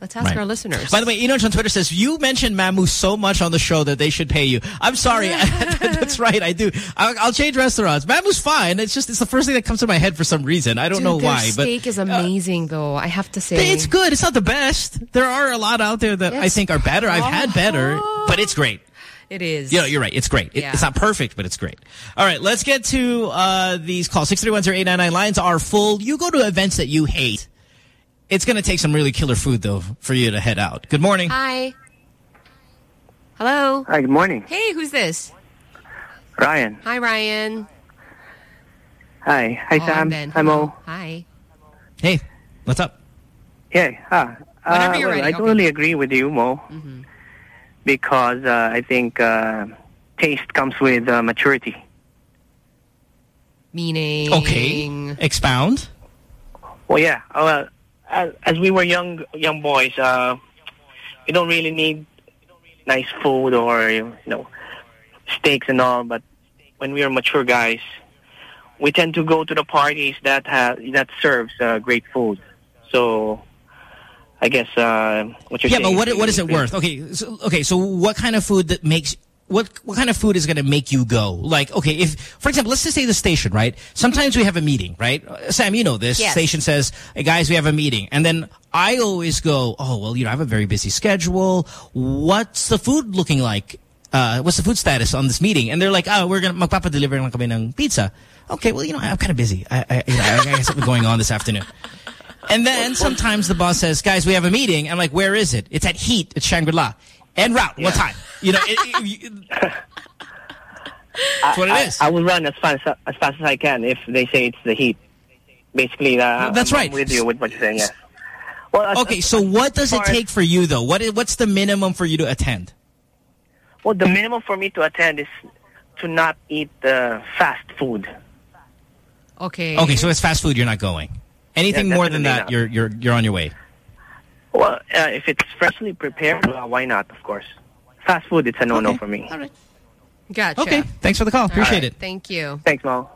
let's ask Right. our listeners. By the way, Enoch on Twitter says, you mentioned Mamou so much on the show that they should pay you. I'm sorry. *laughs* That's right. I do. I'll, I'll change restaurants. Mamou's fine. It's just, it's the first thing that comes to my head for some reason. I don't Dude, know why, but steak is amazing, though. I have to say, it's good. It's not the best. There are a lot out there that I think are better. I've had better, but it's great. It is. You know, you're right. It's great. Yeah. It's not perfect, but it's great. All right, let's get to uh, these calls. 6310899 lines are full. You go to events that you hate. It's going to take some really killer food, though, for you to head out. Good morning. Hi. Hello. Hi, good morning. Hey, who's this? Ryan. Hi, Ryan. Hi. Hi, Oh, Sam. Ben. Hi, Mo. Hi. Hey, what's up? Hey, Huh. Whenever Uh, you're well, ready, I okay. totally agree with you, Mo. Mm-hmm. Because uh, I think uh, taste comes with uh, maturity. Meaning. Okay. Expound. Well, yeah. Uh, Well, as, as we were young young boys, uh, we don't really need nice food or you know steaks and all. But when we are mature guys, we tend to go to the parties that have that serves uh, great food. So, I guess uh, what you're Yeah, but what what is it worth? Okay, so, okay. So what kind of food that makes what what kind of food is going to make you go? Like, okay, if for example, let's just say the station, right? Sometimes we have a meeting, right? Uh, Sam, you know this. Yes. Station says, "Hey guys, we have a meeting," and then I always go, "Oh well, you know, I have a very busy schedule. What's the food looking like?" Uh, what's the food status on this meeting? And they're like, oh, we're going to magpapadeliver lang kami ng pizza. Okay, well, you know, I'm kind of busy. I, I, you know, I got something going on this afternoon. And then sometimes the boss says, guys, we have a meeting. I'm like, where is it? It's at Heat It's Shangri-La. En route. What time? You know, it, it, *laughs* That's what it I, is. I, I will run as fast as fast as I can if they say it's the heat. Basically, uh, That's I'm, right. I'm with you with what you're saying. Yes. okay, so what does it far as- take for you though? What is, what's the minimum for you to attend? Well, the minimum for me to attend is to not eat the fast food. Okay. Okay, so it's fast food. You're not going. Anything Yeah, more than that, definitely you're you're you're on your way. Well, uh, if it's freshly prepared, well, why not? Of course, fast food it's a no-no for me. All right. Gotcha. Okay, thanks for the call. Appreciate All right. it. Thank you. Thanks, Mo.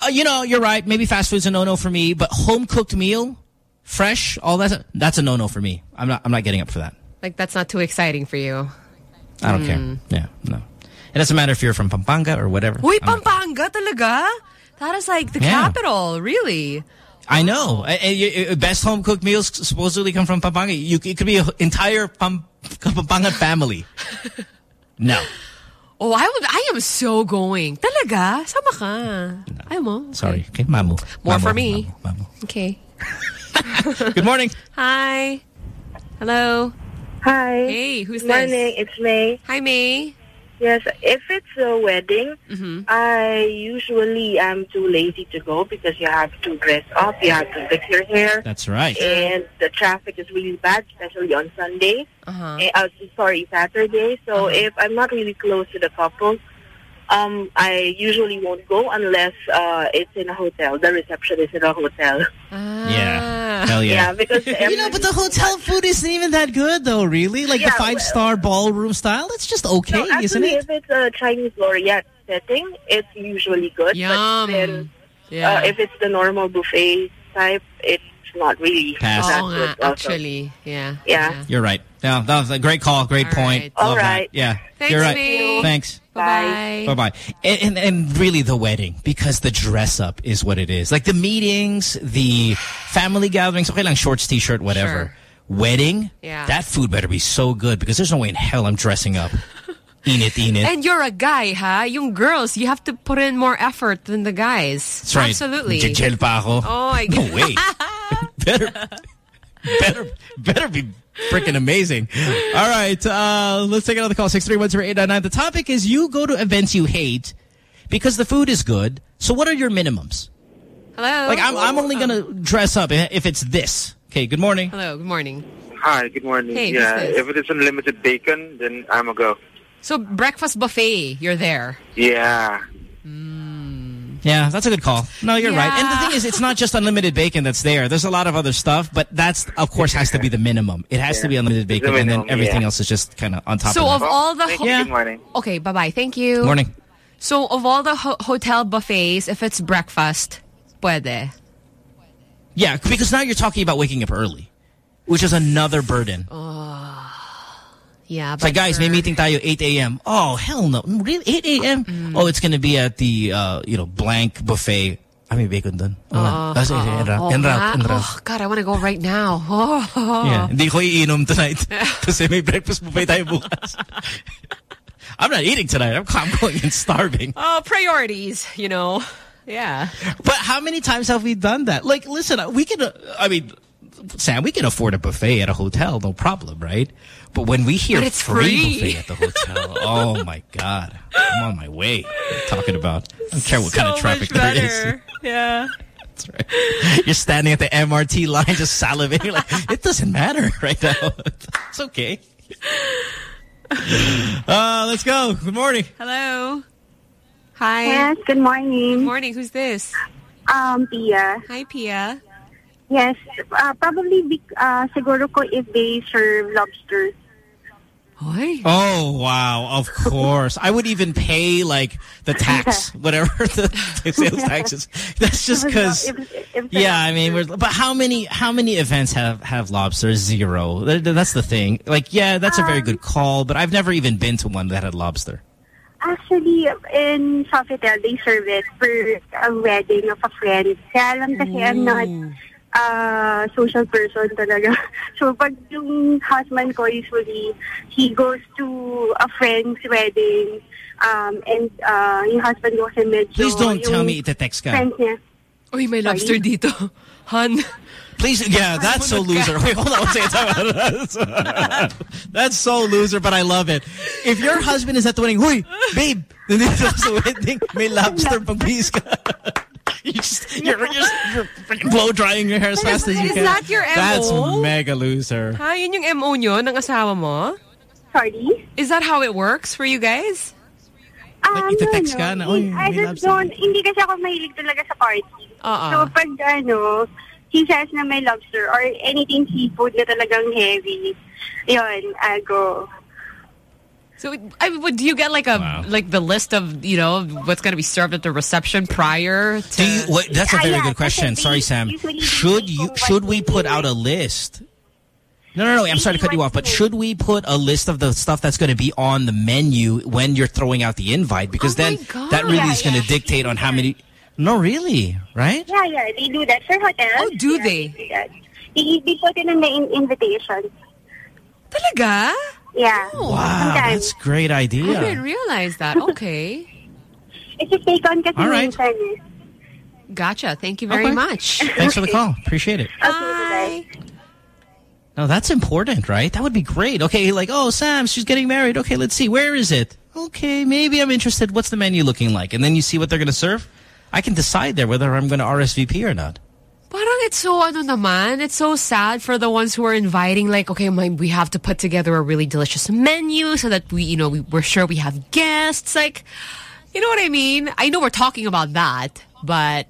Uh, you know, you're right. Maybe fast food's a no-no for me, but home cooked meal, fresh, all that's that's a no-no for me. I'm not I'm not getting up for that. Like that's not too exciting for you. I don't care. Yeah, no. It doesn't matter if you're from Pampanga or whatever. Uy, Pampanga talaga? That is like the Yeah. capital, really. I know. Best home cooked meals supposedly come from Pampanga. You, it could be an entire Pam, Pampanga family. *laughs* No. Oh, I would. I am so going. Talaga? Sama ka. Ayaw mo? Sorry. Okay, Mamou. More Mamou, for me. Mamou, Okay. *laughs* Good morning. Hi. Hello. Hi. Hey, who's this? Morning, it's May. Hi, May. Yes, if it's a wedding, Mm-hmm. I usually am too lazy to go because you have to dress up, you have to fix your hair. That's right. And the traffic is really bad, especially on Sunday. Uh-huh. Eh, uh, sorry, Saturday. So if I'm not really close to the couple, um, I usually won't go unless uh, it's in a hotel. The reception is in a hotel. Yeah. Hell yeah. Yeah, because you know, but the hotel food isn't even that good, though. Really, like the five-star ballroom style, it's just okay, No, actually, isn't it? if it's a Chinese lauriat setting, it's usually good. Yum. But then, Yeah. uh, if it's the normal buffet type, it's not really Pass. that Oo good. actually. Yeah. Yeah. You're right. Yeah, that was a great call. Great point. All Love that. Yeah. Thanks, You're right. May. Thanks. Bye. Bye bye. And, and and really the wedding because the dress up is what it is. Like the meetings, the family gatherings. Okay, lang shorts, t-shirt, whatever. Wedding. Yeah. That food better be so good because there's no way in hell I'm dressing up. *laughs* Init, init. And you're a guy, ha? Yung girls, you have to put in more effort than the guys. That's right. Absolutely. Jejel pa ako. Oh, I No way. *laughs* better, *laughs* better, better be freaking amazing. All right, uh, let's take another call. Six three one zero eight nine nine. The topic is you go to events you hate because the food is good. So what are your minimums? Hello. Like I'm, I'm only gonna dress up if it's this. Okay. Good morning. Hello. Good morning. Hi, good morning. Hey, who's yeah, this? if it is unlimited bacon, then I'm a go. So breakfast buffet, you're there. Yeah. Yeah, that's a good call. No, you're right. And the thing is, it's not just unlimited bacon that's there. There's a lot of other stuff, but that's of course has to be the minimum. It has to be unlimited It's the bacon, and minimum, then everything yeah. else is just kind of on top So of of all the Thank ho- you. Good morning. Okay, bye-bye. Thank you. Morning. So of all the ho hotel buffets, if it's breakfast, puede. Yeah, because now you're talking about waking up early, which is another burden. Yeah, It's like, guys, may meeting tayo 8 a.m. Oh, hell no. Really? 8 a.m.? Mm. Oh, it's going to be at the, uh, you know, blank buffet. I mean, bacon dun. Oh, Oh, sige, sige, en route, en route, en route. Oh, God, I want to go right now. Oh. *laughs* Yeah, hindi ko iinom tonight *laughs* kasi may breakfast buffet tayo bukas. *laughs* I'm not eating tonight. I'm, I'm going in starving. Oh, priorities, you know. Yeah. But how many times have we done that? Like, listen, we can, uh, I mean, Sam, we can afford a buffet at a hotel, no problem, right? But when we hear But it's free, free. buffet at the hotel, *laughs* oh my God, I'm on my way. What are talking about? I don't care what kind of traffic there is. *laughs* Yeah. That's right. You're standing at the MRT line just salivating. Like, it doesn't matter right now. *laughs* It's okay. Uh, let's go. Good morning. Hello. Hi. Yes, good morning. Good morning. Who's this? Um, Pia. Hi, Pia. Yes, uh, probably be, uh, siguro ko if they serve Oh, wow. Of course. I would even pay like the tax, *laughs* whatever the, *laughs* the sales taxes. That's just because. Yeah, I mean, we're, but how many how many events have have lobster? Zero. Th- th- That's the thing. Like, yeah, that's a very um, good call, but I've never even been to one that had lobster. Actually, in Sofitel, they serve it for a wedding of a friend. Kaya lang kasi I'm not mm. A social person talaga. *laughs* So, pag yung husband ko, usually, he goes to a friend's wedding, um, and uh, yung husband ko kasi medyo... Please don't yung tell me ite-text ka. Friends niya. Uy, may lobster dito. *laughs* Han. Please, yeah, that's so loser. *laughs* Wait, hold on one second. Time out. That's so loser, but I love it. If your husband is at the wedding, Huy, babe, nandito sa wedding, may lobster pang bis ka. *laughs* You just, *laughs* you're, you're, blow drying your hair as fast as you Is can. that your That's mega loser. Ha, yun yung MO nyo ng asawa mo? Sorry? Is that how it works for you guys? Um, ite-text no, ka na, no. I just don't, hindi kasi ako mahilig talaga sa party. Oo. So, pag ano, he says na may lobster or anything seafood na talagang heavy, yun, I go. So, I mean, would- do you get like a like the list of you know what's going to be served at the reception prior to? Do you, wait, that's a very yeah, good question. kasi Sorry, Sam. Should you should we put out a list? No, no, no. I'm sorry to cut you off, but should we put a list of the stuff that's going to be on the menu when you're throwing out the invite? Because oh then that really Yeah, is going to yeah. dictate on how many. No, really, right? Yeah, yeah, they do that for hotels. Oh, do they? do. They, they put it in the in invitation. Talaga? Yeah. Oh, wow, Sometimes. that's a great idea. I didn't realize that. *laughs* Okay. It's a take on kasi All right. minsan. Gotcha. Thank you very Okay. much. Thanks for the call. Appreciate it. Okay, No, that's important, right? That would be great. Okay, like, oh, Sam, she's getting married. Okay, let's see. Where is it? Okay, maybe I'm interested. What's the menu looking like? And then you see what they're going to serve. I can decide there whether I'm going to RSVP or not. Parang it's so ano naman, it's so sad for the ones who are inviting like okay, my, we have to put together a really delicious menu so that we, you know, we, we're sure we have guests like you know what I mean? I know we're talking about that, but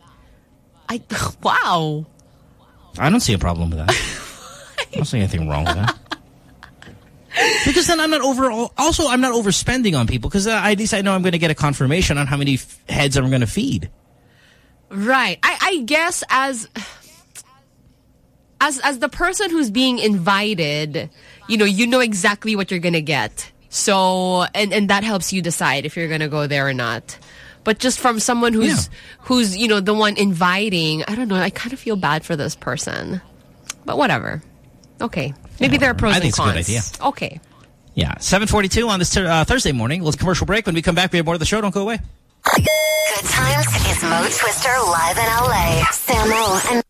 I *laughs* wow. I don't see a problem with that. I don't see anything wrong with that. Because then I'm not over. Also, I'm not overspending on people because uh, at least I know I'm going to get a confirmation on how many f- heads I'm going to feed. Right. I, I guess as as as the person who's being invited, you know, you know exactly what you're gonna get. So and and that helps you decide if you're gonna go there or not. But just from someone who's who's you know the one inviting, I don't know. I kind of feel bad for this person, but whatever. Okay, maybe there are pros I and think it's a good cons. idea. Okay. Yeah, 742 on this uh, Thursday morning. Let's commercial break. When we come back, we have more of the show. Don't go away. Good times is Mo Twister live in LA. Samo and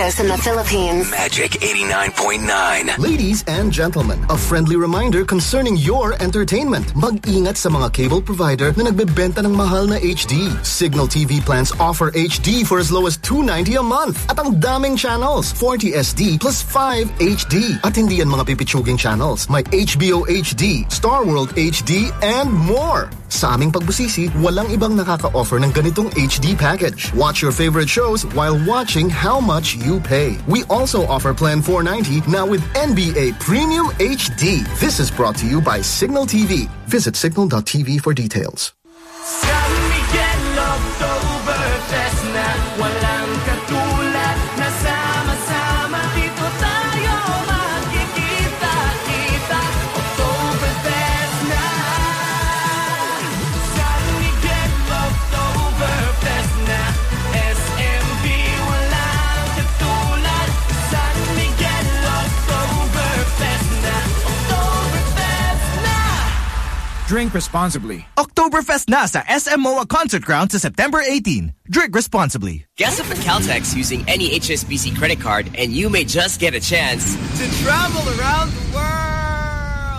Jos in the Philippines. Magic 89.9. Ladies and gentlemen, a friendly reminder concerning your entertainment. Mag-ingat sa mga cable provider na nagbebenta ng mahal na HD. Signal TV plans offer HD for as low as $2.90 a month. At ang daming channels, 40 SD plus 5 HD. At hindi yan mga pipitsuging channels. May HBO HD, Star World HD, and more. Sa aming pagbusisi, walang ibang nakaka-offer ng ganitong HD package. Watch your favorite shows while watching how much you pay. We also offer Plan 490 now with NBA Premium HD. This is brought to you by Signal TV. Visit signal.tv for details. Drink responsibly. Oktoberfest na sa SMOA Concert Ground sa September 18. Drink responsibly. Guess up at Caltex using any HSBC credit card and you may just get a chance to travel around the world.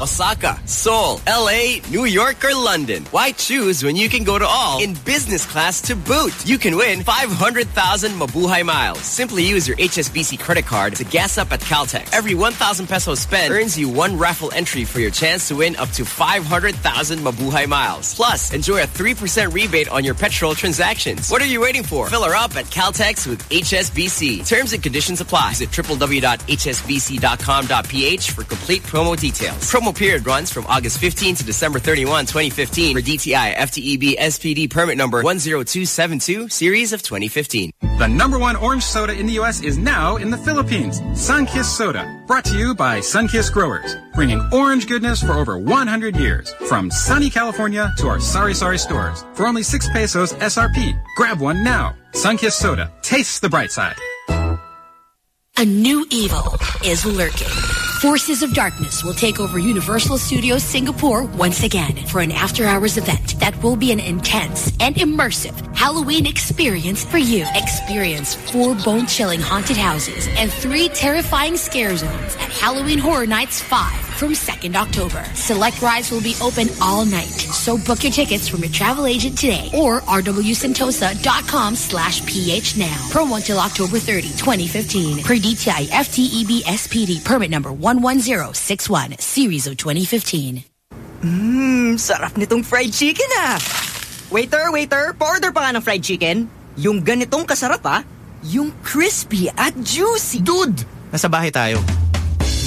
Osaka, Seoul, LA, New York, or London. Why choose when you can go to all in business class to boot? You can win 500,000 Mabuhay miles. Simply use your HSBC credit card to gas up at Caltex. Every 1,000 pesos spent earns you one raffle entry for your chance to win up to 500,000 Mabuhay miles. Plus, enjoy a 3% rebate on your petrol transactions. What are you waiting for? Fill her up at Caltex with HSBC. Terms and conditions apply. Visit www.hsbc.com.ph for complete promo details. Promo period runs from August 15 to December 31, 2015 for DTI FTEB SPD permit number 10272 series of 2015. The number one orange soda in the U.S. is now in the Philippines. Sunkist Soda. Brought to you by Sunkist Growers. Bringing orange goodness for over 100 years. From sunny California to our sorry sorry stores. For only 6 pesos SRP. Grab one now. Sunkist Soda. Taste the bright side. A new evil is lurking. Forces of Darkness will take over Universal Studios Singapore once again for an after hours event that will be an intense and immersive Halloween experience for you. Experience four bone chilling haunted houses and three terrifying scare zones at Halloween Horror Nights 5 from 2nd October. Select rides will be open all night. So book your tickets from your travel agent today or rwsentosa.com slash ph now. Promo until October 30, 2015. Per DTI FTEB SPD permit number 11061, series of 2015. Mmm, sarap nitong fried chicken ah. Waiter, waiter, pa-order pa nga ng fried chicken. Yung ganitong kasarap ah. Yung crispy at juicy. Dude, nasa bahay tayo.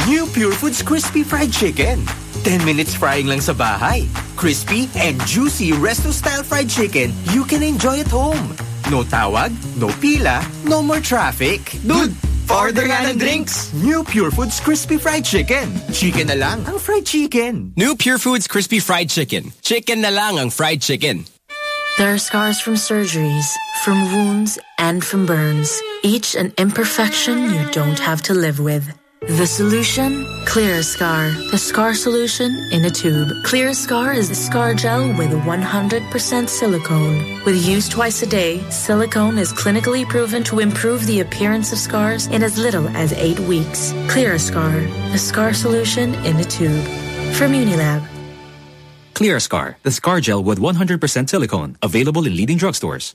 New Pure Foods Crispy Fried Chicken. 10 minutes frying lang sa bahay. Crispy and juicy resto-style fried chicken you can enjoy at home. No tawag, no pila, no more traffic. Dude, order nga ng drinks. New Pure Foods Crispy Fried Chicken. Chicken na lang ang fried chicken. New Pure Foods Crispy Fried Chicken. Chicken na lang ang fried chicken. There are scars from surgeries, from wounds, and from burns. Each an imperfection you don't have to live with. The solution? Clear Scar. The scar solution in a tube. Clear Scar is a scar gel with 100% silicone. With use twice a day, silicone is clinically proven to improve the appearance of scars in as little as eight weeks. Clear Scar. The scar solution in a tube. From Unilab. Clear Scar, the scar gel with 100% silicone. Available in leading drugstores.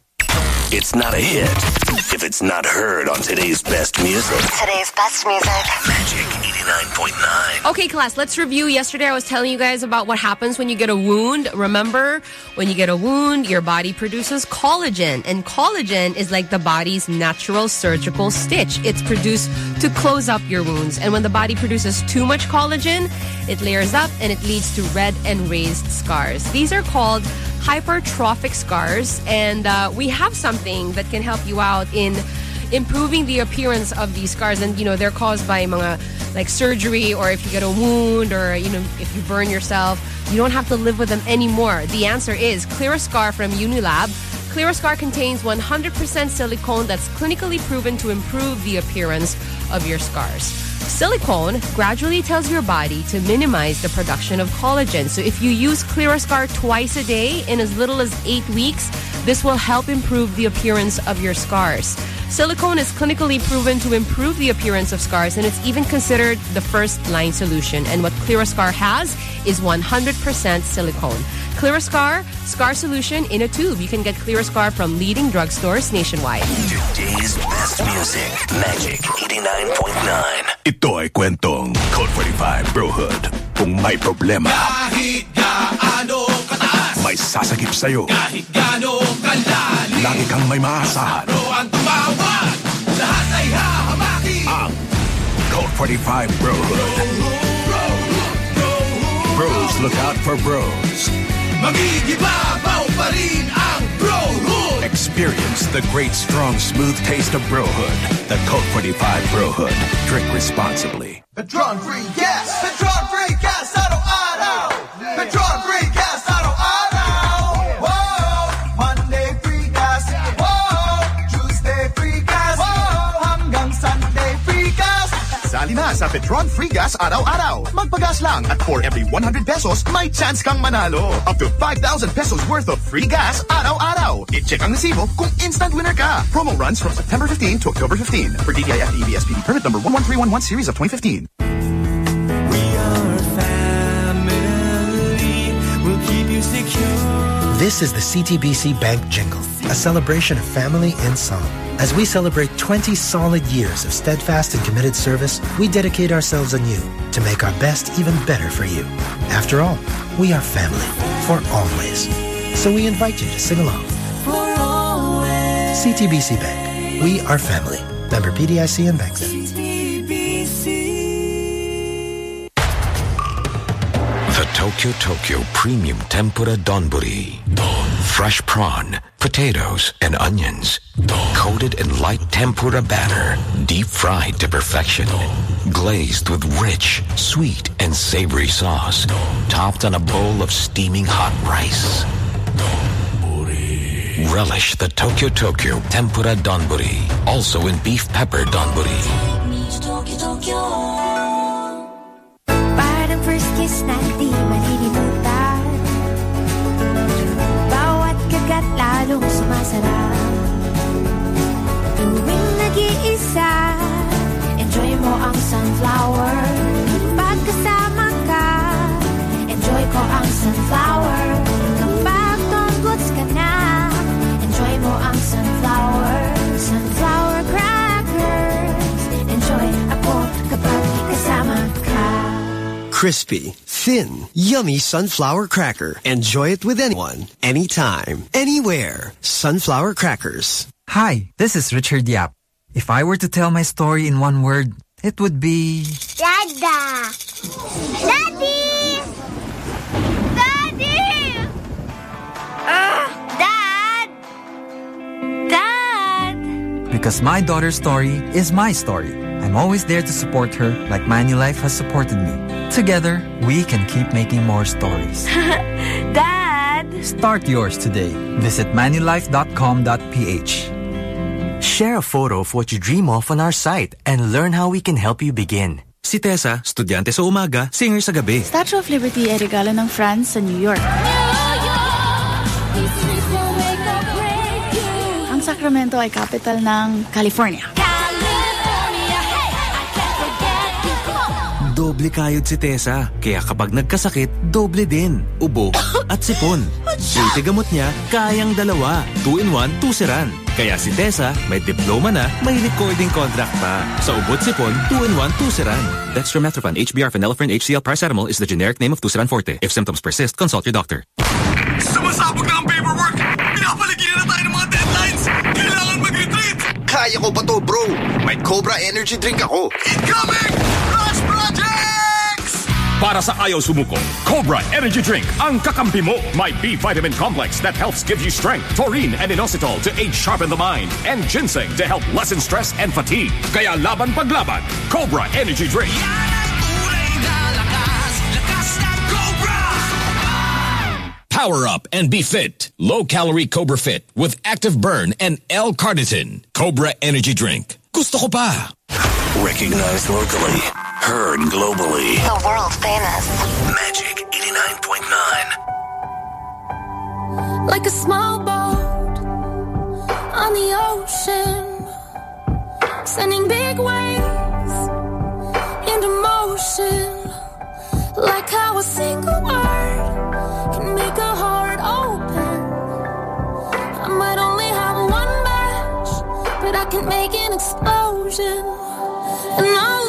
It's not a hit if it's not heard on today's best music. Today's best music. Magic 89.9. Okay, class, let's review. Yesterday, I was telling you guys about what happens when you get a wound. Remember, when you get a wound, your body produces collagen. And collagen is like the body's natural surgical stitch. It's produced to close up your wounds. And when the body produces too much collagen, it layers up and it leads to red and raised scars. These are called hypertrophic scars. And uh, we have something that can help you out in improving the appearance of these scars. And you know they're caused by mga like surgery or if you get a wound or you know if you burn yourself you don't have to live with them anymore. The answer is clear scar from Unilab. Clear scar contains 100% silicone that's clinically proven to improve the appearance of your scars Silicone gradually tells your body to minimize the production of collagen. So if you use Clear Scar twice a day in as little as eight weeks, this will help improve the appearance of your scars. Silicone is clinically proven to improve the appearance of scars, and it's even considered the first line solution. And what Clear Scar has is 100% silicone. Clearascar, scar solution in a tube. You can get Clear Scar from leading drugstores nationwide. Today's best music. Magic 89.9. Ito ay kwentong Colt 45 Brohood. Kung may problema, Kahit gaano kataas may sasagip sa'yo. Kahit gaano kalalim Lagi kang may maasahan. Pero ang tumawag Lahat ay hahamaki Ang Colt 45 Brohood. Bros look out for bros. Magigibabaw pa rin ang Experience the great, strong, smooth taste of brohood. The Colt 45 Brohood. Drink responsibly. Gas Petron free gas sa Petron Free Gas araw-araw. Magpagas lang at for every 100 pesos, may chance kang manalo. Up to 5,000 pesos worth of free gas araw-araw. I-check ang resibo kung instant winner ka. Promo runs from September 15 to October 15 for DTI FTEB SPD permit number 11311 series of 2015. This is the CTBC Bank Jingle, a celebration of family in song. As we celebrate 20 solid years of steadfast and committed service, we dedicate ourselves anew to make our best even better for you. After all, we are family for always. So we invite you to sing along. CTBC Bank. We are family. Member PDIC and Bank. Tokyo Tokyo Premium Tempura Donburi. Fresh prawn, potatoes, and onions. Coated in light tempura batter. Deep fried to perfection. Glazed with rich, sweet, and savory sauce. Topped on a bowl of steaming hot rice. Relish the Tokyo Tokyo Tempura Donburi. Also in beef pepper Donburi. Bawat kagat lalong sumasarap. Enjoy mo ang sunflower. Pagkasama ka Enjoy ko ang sunflower Crispy, thin, yummy sunflower cracker. Enjoy it with anyone, anytime, anywhere. Sunflower crackers. Hi, this is Richard Yap. If I were to tell my story in one word, it would be Dada! Daddy! Daddy! Ah, Dad! Dad! because my daughter's story is my story. I'm always there to support her like Manulife has supported me. Together, we can keep making more stories. *laughs* Dad! Start yours today. Visit manulife.com.ph. Share a photo of what you dream of on our site and learn how we can help you begin. Si Tessa, estudyante sa umaga, singer sa gabi. Statue of Liberty ay regalo ng France sa New York. Ang Sacramento ay capital ng California. Doble kayod si Tessa. Kaya kapag nagkasakit, doble din. Ubo at sipon. *laughs* Buti gamot niya, kayang dalawa. Two-in-one, tusiran. Kaya si Tessa, may diploma na, may recording contract pa. Sa ubot sipon, two-in-one, tusiran. Dextromethorphan, HBr, phenylephrine, HCl, paracetamol is the generic name of Tusiran Forte. If symptoms persist, consult your doctor. Sumasabog na ang paperwork! Pinapaligiran na tayo ng mga deadlines! Kailangan mag-retreat! Kaya ko pa to, bro. May Cobra Energy Drink ako. Incoming! Projects! Para sa ayaw sumuko, Cobra Energy Drink ang kakampi mo. May B vitamin complex that helps give you strength, taurine and inositol to aid sharpen the mind, and ginseng to help lessen stress and fatigue. Kaya laban paglaban, Cobra Energy Drink. Power up and be fit. Low calorie Cobra Fit with active burn and L-carnitine. Cobra Energy Drink. Gusto ko pa. Recognized locally, heard globally. The world famous. Magic 89.9. Like a small boat on the ocean, sending big waves into motion. Like how a single word can make a heart open. I might only have one match, but I can make an explosion. And all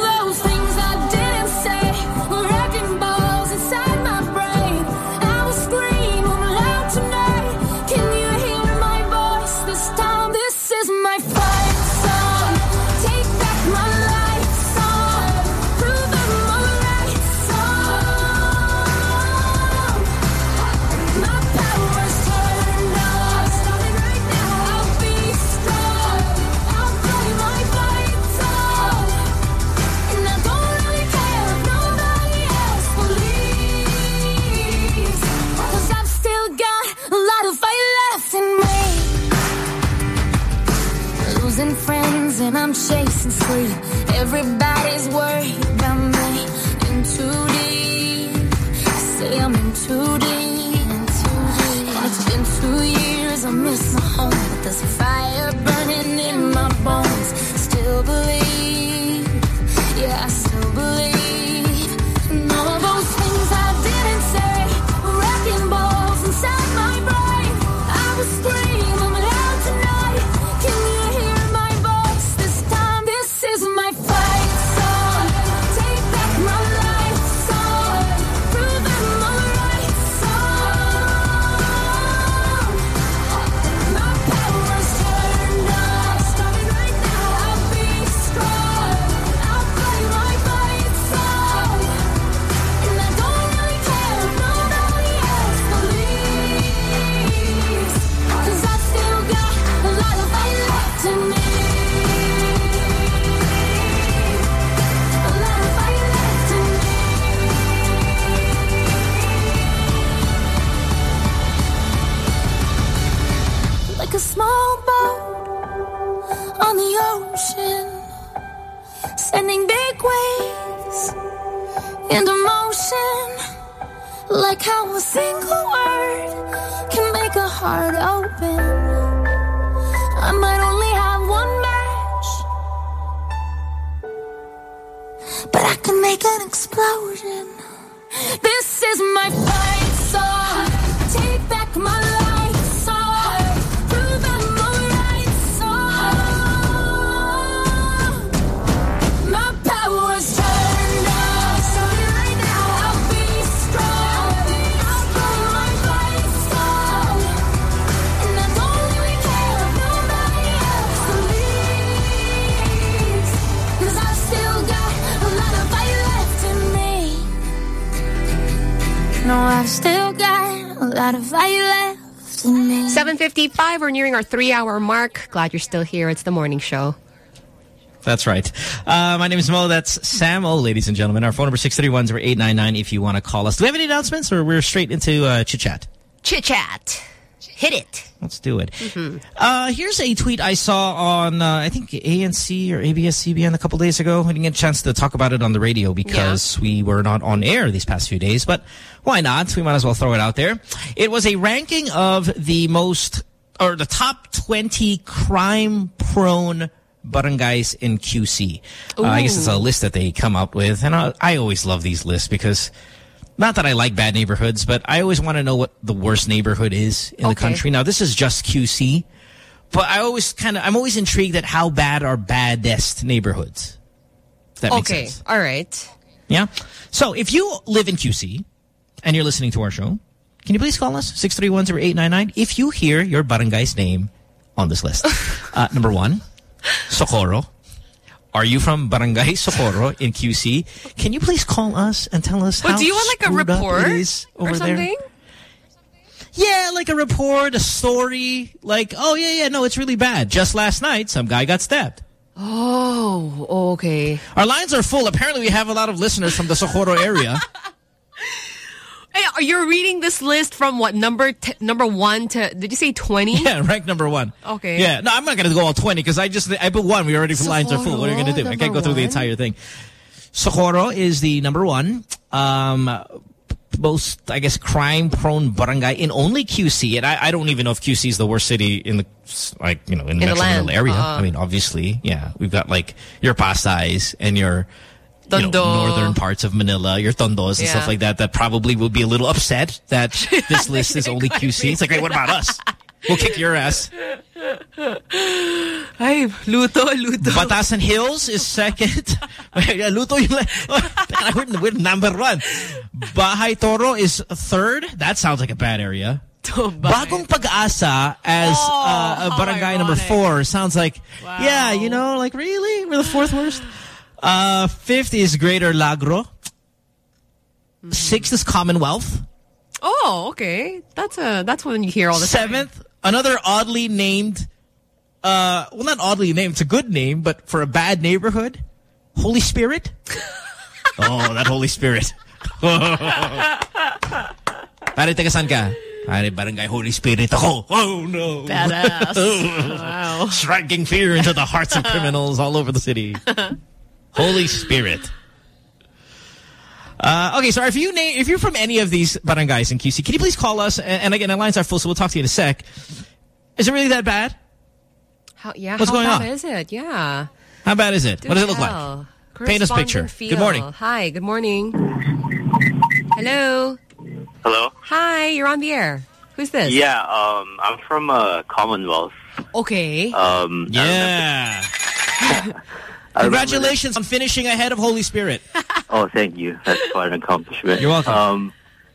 friends and I'm chasing sleep. Everybody's worried about me. In too deep. I say I'm in too deep. And it's been two years, I miss my home. But there's a fire burning Like how a single word can make a heart open. I might only have one match, but I can make an explosion. This is my fight I've still got a lot of fight left in me. 7.55, we're nearing our three-hour mark. Glad you're still here. It's the morning show. That's right. Uh, my name is Mo. That's Sam O, ladies and gentlemen. Our phone number 631-0899 if you want to call us. Do we have any announcements or we're straight into uh, chit-chat? Chit-chat. Hit it. Let's do it. Mhm. Uh, here's a tweet I saw on, uh, I think, ANC or ABS-CBN a couple days ago. I didn't get a chance to talk about it on the radio because we were not on air these past few days. But why not? We might as well throw it out there. It was a ranking of the most, or the top 20 crime-prone barangays in QC. Uh, I guess it's a list that they come up with. And I, I always love these lists because not that I like bad neighborhoods, but I always want to know what the worst neighborhood is in the country. Now, this is just QC, but I always kind of, I'm always intrigued at how bad are baddest neighborhoods. If that makes okay. sense. All right. Yeah. So if you live in QC and you're listening to our show, can you please call us? 631-0899 if you hear your barangay's name on this list. *laughs* uh, number one, Socorro. Are you from Barangay Socorro in QC? Can you please call us and tell us But how do you want like a report it is over or there? something? Yeah, like a report, a story. Like, oh, yeah, yeah, no, it's really bad. Just last night, some guy got stabbed. Oh, okay. Our lines are full. Apparently, we have a lot of listeners from the Socorro area. *laughs* Hey, are you reading this list from what number t number one to? Did you say twenty? yeah, *laughs* rank number one. Okay. Yeah, no, I'm not going to go all 20 because I just, I put one. We already, lines are full. What are you going to do? I can't go through the entire thing. Socorro is the number one. Um, most, I guess, crime-prone barangay in only QC. And I, I don't even know if QC is the worst city in the, like, you know, in the In the Metro Manila area. Uh-uh. I mean, obviously, yeah. We've got, like, your Pasay's and your... You know, northern parts of Manila, your tondos and Yeah. stuff like that, that probably would be a little upset that *laughs* this list is only *laughs* QC. It's like, hey, what about us? We'll kick your ass. *laughs* Ay, luto, luto. Batasan Hills is second. Luto yung... We're, we're number one. Bahay Toro is third. That sounds like a bad area. Bagong Pag-asa as Oh, uh, a barangay number four sounds like, yeah, you know, like really? We're the fourth worst? Uh, fifth is Greater Lagro. Sixth is Commonwealth. Oh, okay. That's a that's when you hear all the time. Seventh, another oddly named, uh, well, not oddly named, it's a good name, but for a bad neighborhood, Holy Spirit. *laughs* oh, that Holy Spirit. *laughs* Pare, taga saan ka? Pare, barangay Holy Spirit ako. Oh, no. Badass. *laughs* wow. Striking fear into the hearts of criminals all over the city. Holy Spirit. Uh, okay, so if you name, if you're from any of these barangays in QC, can you please call us? And, and again, our lines are full, so we'll talk to you in a sec. Is it really that bad? How, yeah. What's how going bad on? is it? Yeah. How bad is it? Do what does it look tell. like? Paint us a picture. Correspondent Good morning. Hi. Good morning. Hello. Hello? Hi. You're on the air. Who's this? Yeah, um, I'm from uh, Commonwealth. Okay. Um, Yeah. *laughs* I remember Congratulations on finishing ahead of Holy Spirit. *laughs* Oh, thank you. That's quite an accomplishment. You're welcome. Um,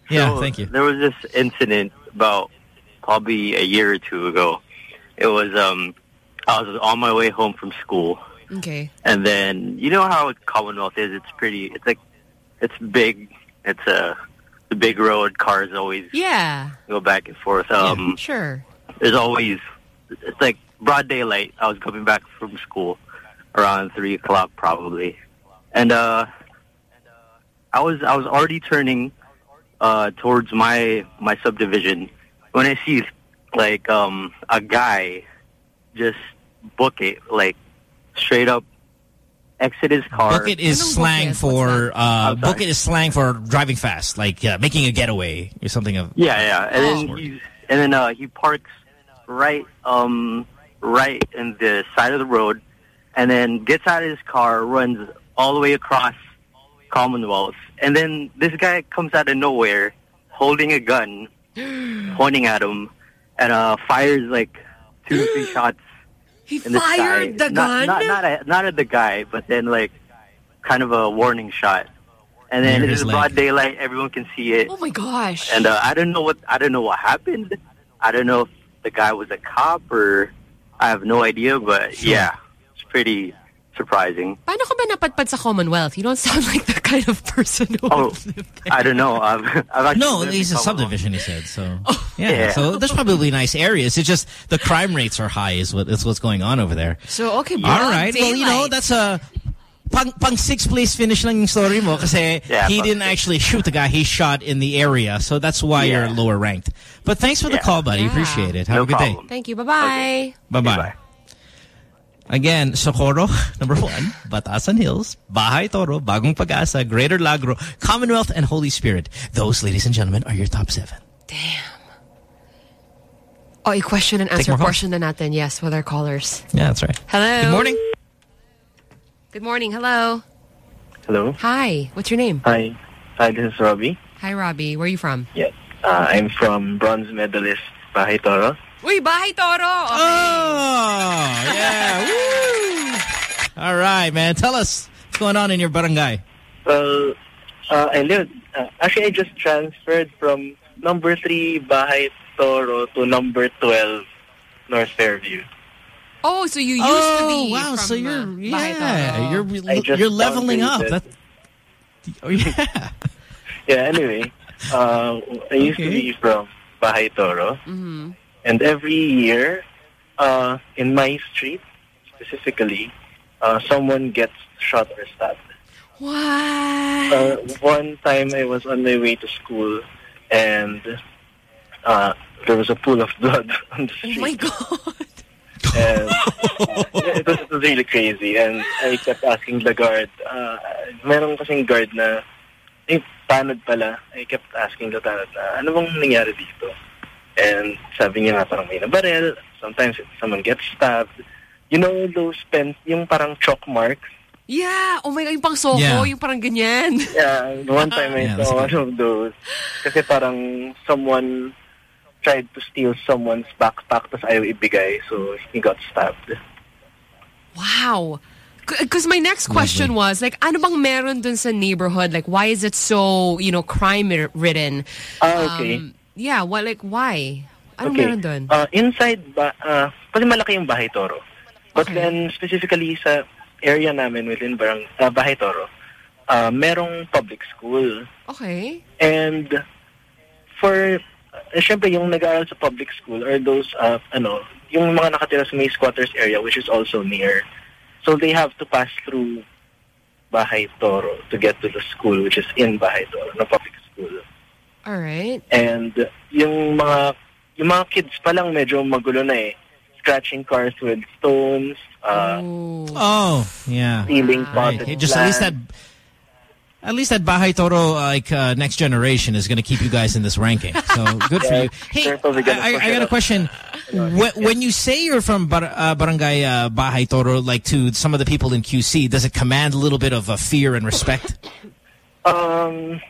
Yeah, thank you. There was this incident about probably a year or two ago. It was um, I was on my way home from school, Okay. and then you know how Commonwealth is. It's pretty. It's like it's big. It's a the big road. Cars always Yeah. go back and forth. Um, Sure. there's always it's like broad daylight. I was coming back from school around three o'clock probably, and uh, I was I was already turning uh towards my my subdivision when I see like um a guy just book it like straight up exit his car. Book it is slang for uh, book it is slang for driving fast, like uh, making a getaway or something of. Yeah, yeah. And then he's, and then uh, he parks right um right in the side of the road and then gets out of his car, runs all the way across Commonwealth. And then this guy comes out of nowhere holding a gun, *gasps* pointing at him, and uh fires like two three *gasps* shots He in the fired sky. the Not- gun? Not not at, not at the guy, but then like kind of a warning shot. And then Near it's broad daylight, everyone can see it. Oh my gosh. And uh, I don't know what I don't know what happened. I don't know if the guy was a cop or I have no idea. But yeah, it's pretty surprising. Paano ka ba napadpad sa Commonwealth? You don't sound like the kind of person who Oh, I don't know. I've, I've *laughs* No, lived in it's a subdivision. He said so. *laughs* Oh, yeah, Yeah. so there's probably nice areas. It's just the crime rates are high. Is what is what's going on over there. So, okay, All broad right. Well, you know that's a pang pang sixth place finish lang yung story mo kasi *laughs* Yeah, he didn't actually shoot the guy. He shot in the area, so that's why you're lower ranked. But thanks for the call, buddy. Appreciate it. Have No a good day. problem. Thank you. Bye-bye. Bye-bye. Again, Socorro, *laughs* number one, Batasan Hills, Bahay Toro, Bagong Pag-asa, Greater Lagro, Commonwealth, and Holy Spirit. Those, ladies and gentlemen, are your top seven. Damn. Oh, a question and answer more calls. portion na natin. Yes, with our callers. Yeah, that's right. Hello. Good morning. Good morning. Hello. Hello. Hi. What's your name? Hi. Hi, this is Robbie. Hi, Robbie. Where are you from? Yes. Uh, I'm from bronze medalist Bahay Toro. Uy, Bahay Toro. Okay. Oh, yeah. Woo. All right, man. Tell us what's going on in your barangay. Well, uh, I lived, uh, actually I just transferred from number 3 Bahay Toro to number 12 North Fairview. Oh, so you used Oh, to be Oh wow, from so you're- uh, Bahay yeah, Toro. you're- I just You're leveling up. downgraded. That, oh, yeah. *laughs* Yeah, anyway, uh, I used to be from Bahay Toro. Mm-hmm. And every year, uh, in my street specifically, uh, someone gets shot or stabbed. What? Uh, one time I was on my way to school and uh, there was a pool of *laughs* blood on the Oh street. my God. And *laughs* it, was, it was really crazy. And I kept asking the guard, uh, meron kasing guard na, eh, tanod pala. I kept asking the tanod na, ano bang nangyari dito? And sabi niya nga parang may nabarel. Sometimes someone gets stabbed. You know those pens, yung parang chalk marks? Yeah. Oh my God, yung pang SOCO, Yeah. yung parang ganyan. Yeah, one time I Yeah, saw one of those. Kasi parang someone tried to steal someone's backpack tapos ayaw ibigay so he got stabbed. Wow. Because my next question was, like, ano bang meron dun sa neighborhood? Like, why is it so, you know, crime-ridden? Ah, okay. Um, yeah, well, like, why? Ano okay. meron dun? Uh, inside, ba, uh, kasi malaki yung Bahay Toro. But then specifically sa area namin within barang, uh, Bahay Toro, uh, merong public school. Okay. And for, uh, syempre yung nag-aaral sa public school are those, uh, ano, yung mga nakatira sa may squatters area which is also near. So they have to pass through Bahay Toro to get to the school which is in Bahay Toro, na public school. All right. And yung mga yung mga kids pa lang medyo magulo na eh. Scratching cars with stones, uh, Oh, yeah. stealing Right. potted Hey, Just at least that at least that Bahay Toro like uh, next generation is going to keep you guys in this ranking. So good for you. Hey, they're probably gonna I, I, I got a question. When, when you say you're from bar, uh, Barangay uh, Bahay Toro, like to some of the people in QC, does it command a little bit of uh, fear and respect? Um,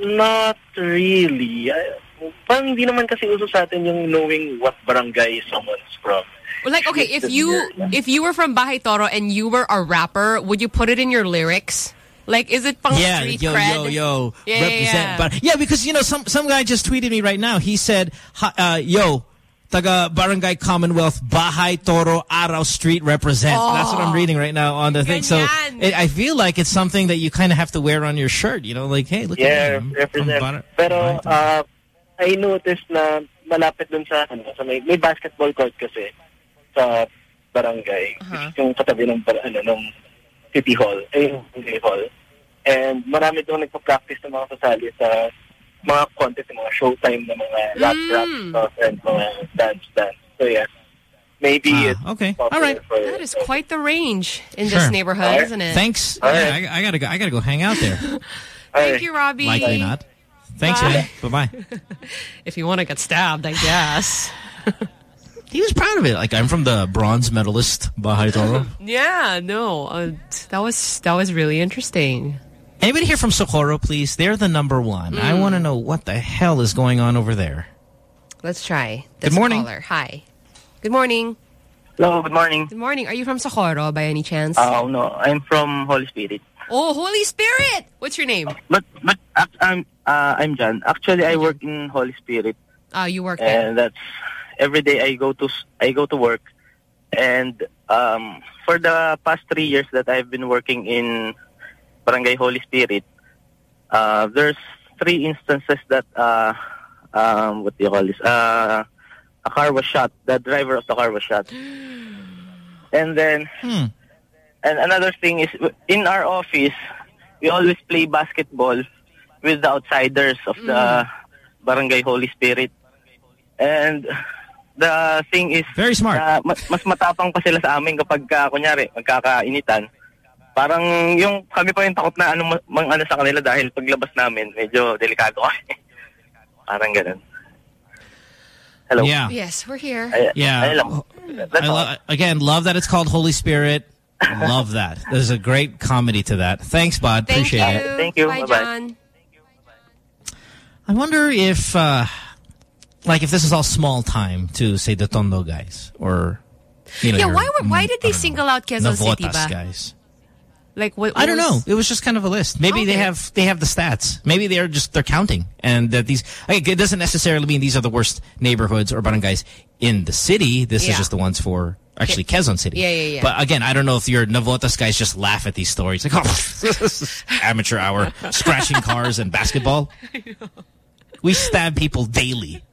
not really. Uh, parang hindi naman kasi uso sa atin yung knowing what barangay someone's from. Like, okay, if you if you were from Bahay Toro and you were a rapper, would you put it in your lyrics? Like, is it pang yeah, street yo, cred? yo, yo, Yeah, yeah, represent. yeah. But yeah, because you know, some some guy just tweeted me right now. He said, uh, "Yo, taga Barangay Commonwealth, Bahay Toro, Araw Street represent." That's what I'm Oh. reading right now on the thing. So it, I feel like it's something that you kind of have to wear on your shirt. You know, like, hey, look Yeah, at me. I'm represent. Pero uh, I noticed na malapit dun sa, ano, sa may, may basketball court kasi sa barangay. Which is yung katabi ng, bar- ano, ng city hall, eh, yung city hall. And marami doon nagpa-practice ng mga kasali sa mga contest, mga showtime na mga rap rap Mm. stuff and mga dance dance. So yeah, maybe Ah, it's okay. All right. for- That is quite the range in Sure. this neighborhood, isn't it? Thanks. All Yeah, right. I, I gotta go. I gotta go hang out there. *laughs* Thank you, Robbie. Likely not. Thanks, Bye. man. Bye bye. *laughs* If you want to get stabbed, I guess. *laughs* He was proud of it. Like I'm from the bronze medalist Bahay Toro. yeah, no, uh, that was that was really interesting. Anybody here from Socorro, please? They're the number one. I Mm. want to know what the hell is going on over there. Let's try. Good This morning. Caller. Hi. Good morning. Hello, good morning. Good morning. Are you from Socorro by any chance? Oh, no, I'm from Holy Spirit. oh, Holy Spirit. What's your name? But but ac- I'm uh, I'm John. Actually, I work in Holy Spirit, Oh, you work there. and that's every day I go to s- I go to work, and um, for the past three years that I've been working in Barangay Holy Spirit, uh, there's three instances that uh, um, what do you call this? Uh, a car was shot. The driver of the car was shot, *gasps* and then Hmm. and another thing is in our office, we always play basketball with the outsiders of the Barangay Holy Spirit. And the thing is, Very smart. uh, mas matapang pa sila sa amin kapag, uh, kunyari, magkakainitan. Parang yung kami pa yung takot na ano, mang ano sa kanila dahil paglabas namin, medyo delikado *laughs* kami. Parang ganun. Hello? Yeah. Yes, we're here. Ay, Yeah. ayun lang. I lo- again, love that it's called Holy Spirit. love that. There's a great comedy to that. Thanks, Bud. Thank Appreciate you. it. Thank you. Bye, Bye-bye. John. I wonder if, uh, like, if this is all small time to say the Tondo guys or, you know, yeah, your why were, why did they single out Quezon City Navotas ba? guys. Like what? I don't what know. It was just kind of a list. Maybe they have they have the stats. Maybe they're just they're counting, and that these like, it doesn't necessarily mean these are the worst neighborhoods or barangays in the city. This Yeah. is just the ones for actually Quezon City. Yeah, yeah, yeah. But again, I don't know if your Navotas guys just laugh at these stories like, oh, *laughs* amateur hour, scratching cars and basketball. *laughs* We stab people daily.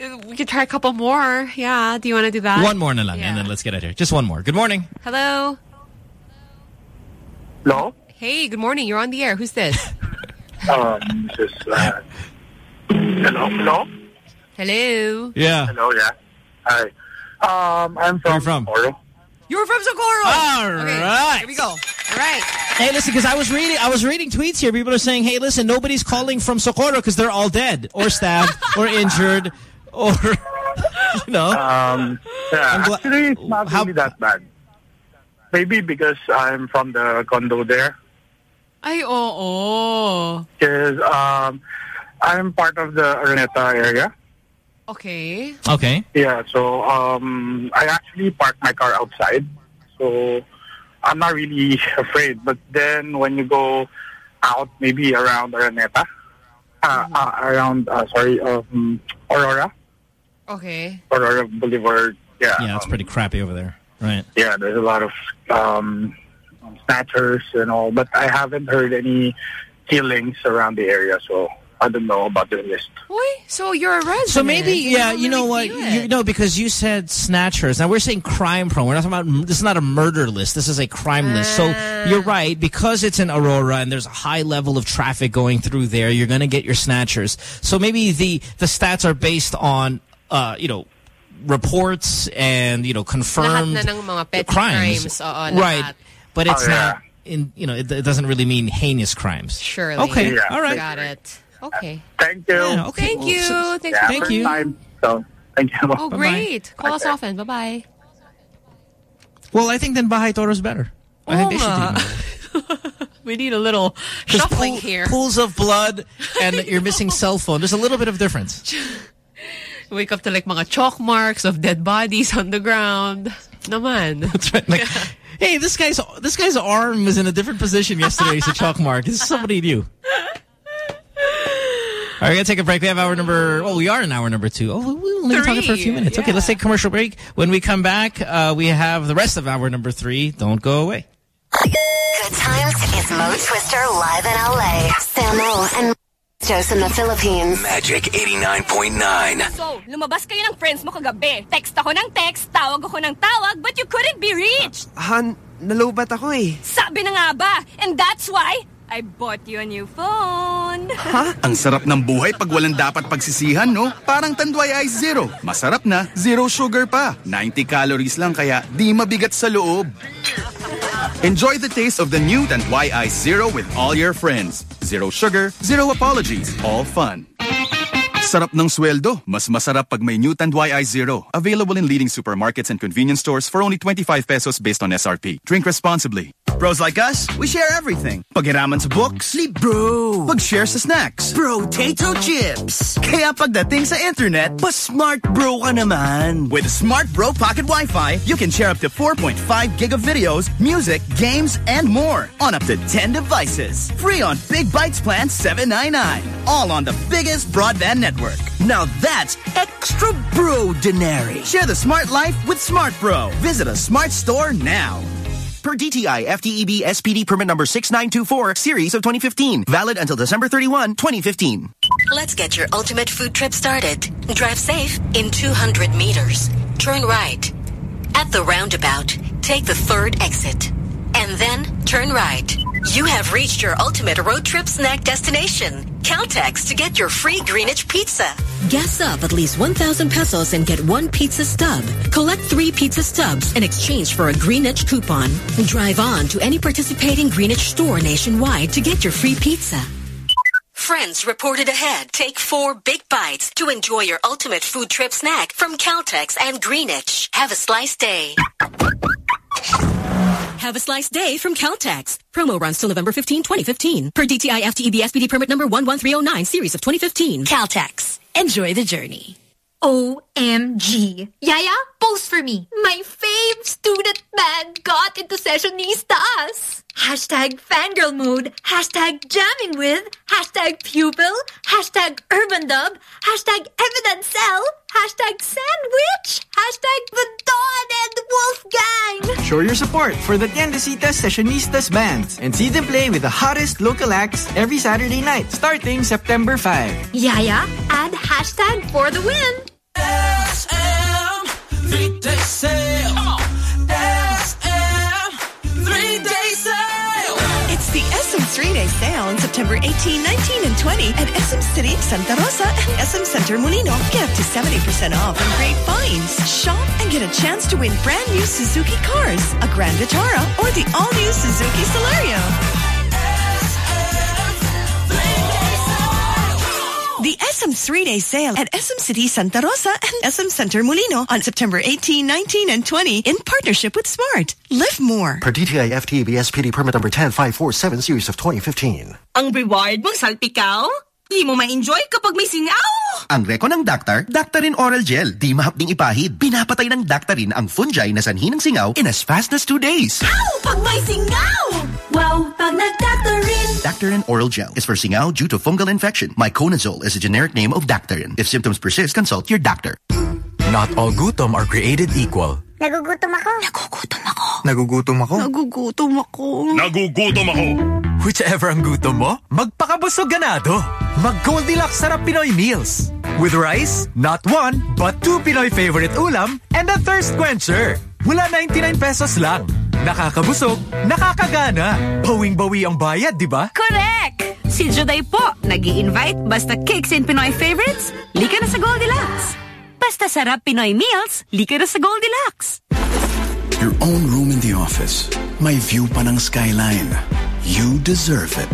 We could try a couple more. Yeah. Do you want to do that? One more na lang, Yeah. and then let's get out here. Just one more. Good morning. Hello. Hello? Hey, good morning. You're on the air. Who's this? *laughs* Um, this is, uh, hello? Hello? Hello. Yeah. Hello, yeah. Hi. Um, I'm from, Where you from? Oro. You're from Socorro. All okay, right. Here we go. All right. Hey, listen, because I was reading, I was reading tweets here. People are saying, "Hey, listen, nobody's calling from Socorro because they're all dead or stabbed or injured or *laughs* you know." Um, yeah, gla- actually, it's not How- really that bad. Maybe because I'm from the condo there. Ay, oo. Because um, I'm part of the Araneta area. Okay. okay. Yeah, so um, I actually park my car outside. So I'm not really *laughs* afraid. But then when you go out, maybe around Araneta, uh, uh, around, uh, sorry, um, Aurora, Okay. Aurora Boulevard. Yeah, Yeah, it's um, pretty crappy over there. Right. yeah, there's a lot of um, snatchers and all, but I haven't heard any killings around the area, so I don't know about the list. Boy, so you're a resident. So maybe, You yeah, don't you know really what? You it. know, because you said snatchers. Now we're saying crime prone. We're not talking about. This is not a murder list. This is a crime list. So Ah. you're right because it's in Aurora and there's a high level of traffic going through there. You're going to get your snatchers. So maybe the the stats are based on, uh, you know, reports and you know confirmed na ng mga petty crimes. crimes, oo, right? But it's Oh, yeah. not. In you know, it, it doesn't really mean heinous crimes. Surely. Okay. Yeah. All right. Got it. Okay. Thank you. Yeah, okay. Thank Well, you. so- Thanks Yeah, Thank first you. Time, so thank you. Oh, great. Call us often. Bye-bye. Well, I think then Bahay Toro's better. I think they should do nga. *laughs* We need a little shuffling pool- here. Pools of blood and you're missing *laughs* cell phone. There's a little bit of difference. *laughs* Wake up to like mga chalk marks of dead bodies on the ground. Naman. *laughs* That's right. Like, *laughs* hey, this guy's this guy's arm is in a different position yesterday. It's a chalk mark. This is somebody new. All right, we're going to take a break. We have hour number, well, we are in hour number two. Oh, we'll only be talking for a few Three, minutes. Okay, let's take a commercial break. When we come back, uh, we have the rest of hour number three. Don't go away. Good times is Mo Twister live in LA. Samo and Joseph in the Philippines. Magic 89.9. So, lumabas kayo ng friends mo kagabi. Text ako ng text, tawag ako ng tawag, but you couldn't be reached. Han, nalobat ako eh. Sabi na nga ba? And that's why I bought you a new phone. Ang sarap ng buhay pag walang dapat pagsisihan, no? Parang Tanduay Ice Zero. Masarap na, zero sugar pa. 90 calories lang kaya di mabigat sa loob. Enjoy the taste of the new Tanduay Ice Zero with all your friends. Zero sugar, zero apologies, all fun. Sarap ng sweldo. Mas masarap pag may new Tanduay Ice Zero. Available in leading supermarkets and convenience stores for only 25 pesos based on SRP. Drink responsibly. Bros like us, we share everything. Paghiraman sa books, sleep bro. Pag-share sa snacks, potato chips. Kaya pagdating sa internet, pa smart bro ka naman. With Smart Bro Pocket Wi-Fi, you can share up to 4.5 gig of videos, music, games, and more on up to 10 devices. Free on Big Bytes Plan 799. All on the biggest broadband network. Now that's extra bro denary. Share the smart life with Smart Bro. Visit a smart store now. Per DTI FTEB SPD permit number 6924, series of 2015. Valid until December 31, 2015. Let's get your ultimate food trip started. Drive safe in 200 meters. Turn right. At the roundabout, take the third exit. And then turn right. You have reached your ultimate road trip snack destination. Caltex to get your free Greenwich pizza. Gas up at least 1,000 pesos and get one pizza stub. Collect three pizza stubs in exchange for a Greenwich coupon. Drive on to any participating Greenwich store nationwide to get your free pizza. Friends reported ahead. Take four big bites to enjoy your ultimate food trip snack from Caltex and Greenwich. Have a slice day. Have a slice day from Caltex. Promo runs till November 15, 2015. Per DTI FTEB SPD permit number 11309, series of 2015. Caltex. Enjoy the journey. OMG. Yaya, post for me. My fave student man got into Sessionistas. Hashtag fangirl mode. Hashtag jamming with. Hashtag pupil. Hashtag Urbandub. Hashtag evidence cell. Hashtag sandwich. Hashtag the Dawn and Wolfgang. Show your support for the Tiendesitas Sessionistas bands and see them play with the hottest local acts every Saturday night starting September 5. Yaya, add hashtag for the win. SM three-day sale. SM the SM three-day sale on September 18, 19, and 20 at SM City, Santa Rosa, and SM Center Molino. Get up to 70% off on great finds. Shop and get a chance to win brand new Suzuki cars, a Grand Vitara, or the all-new Suzuki Celerio. The SM three-day sale at SM City Santa Rosa and SM Center Molino on September 18, 19, and 20 in partnership with Smart. Live more. Per DTI FTEB SPD permit number 10547, series of 2015. Ang reward mong salpikaw? Di mo ma-enjoy kapag may singaw. Ang reko ng Daktar, Daktarin Oral Gel. Di mahapding ipahid. Pinapatay ng Daktarin ang fungi na sanhi ng singaw in as fast as two days. Ow! Pag may singaw! Wow! Pag nagdaktarin! Daktarin Oral Gel is for singaw due to fungal infection. Miconazole is a generic name of Daktarin. If symptoms persist, consult your doctor. Not all gutom are created equal. Nagugutom ako. Nagugutom ako. Nagugutom ako? Nagugutom ako. Nagugutom ako! Whichever ang gutom mo, magpakabusog ganado. Mag Goldilocks Sarap Pinoy Meals. With rice, not one, but two Pinoy favorite ulam and a thirst quencher. Mula 99 pesos lang. Nakakabusog, nakakagana. Bawing-bawi ang bayad, di ba? Correct! Si Juday po, nag invite basta cakes and Pinoy favorites, lika na sa Goldilocks. Basta sarap Pinoy meals, lika na sa Goldilocks. Your own room in the office. May view pa ng skyline. You deserve it.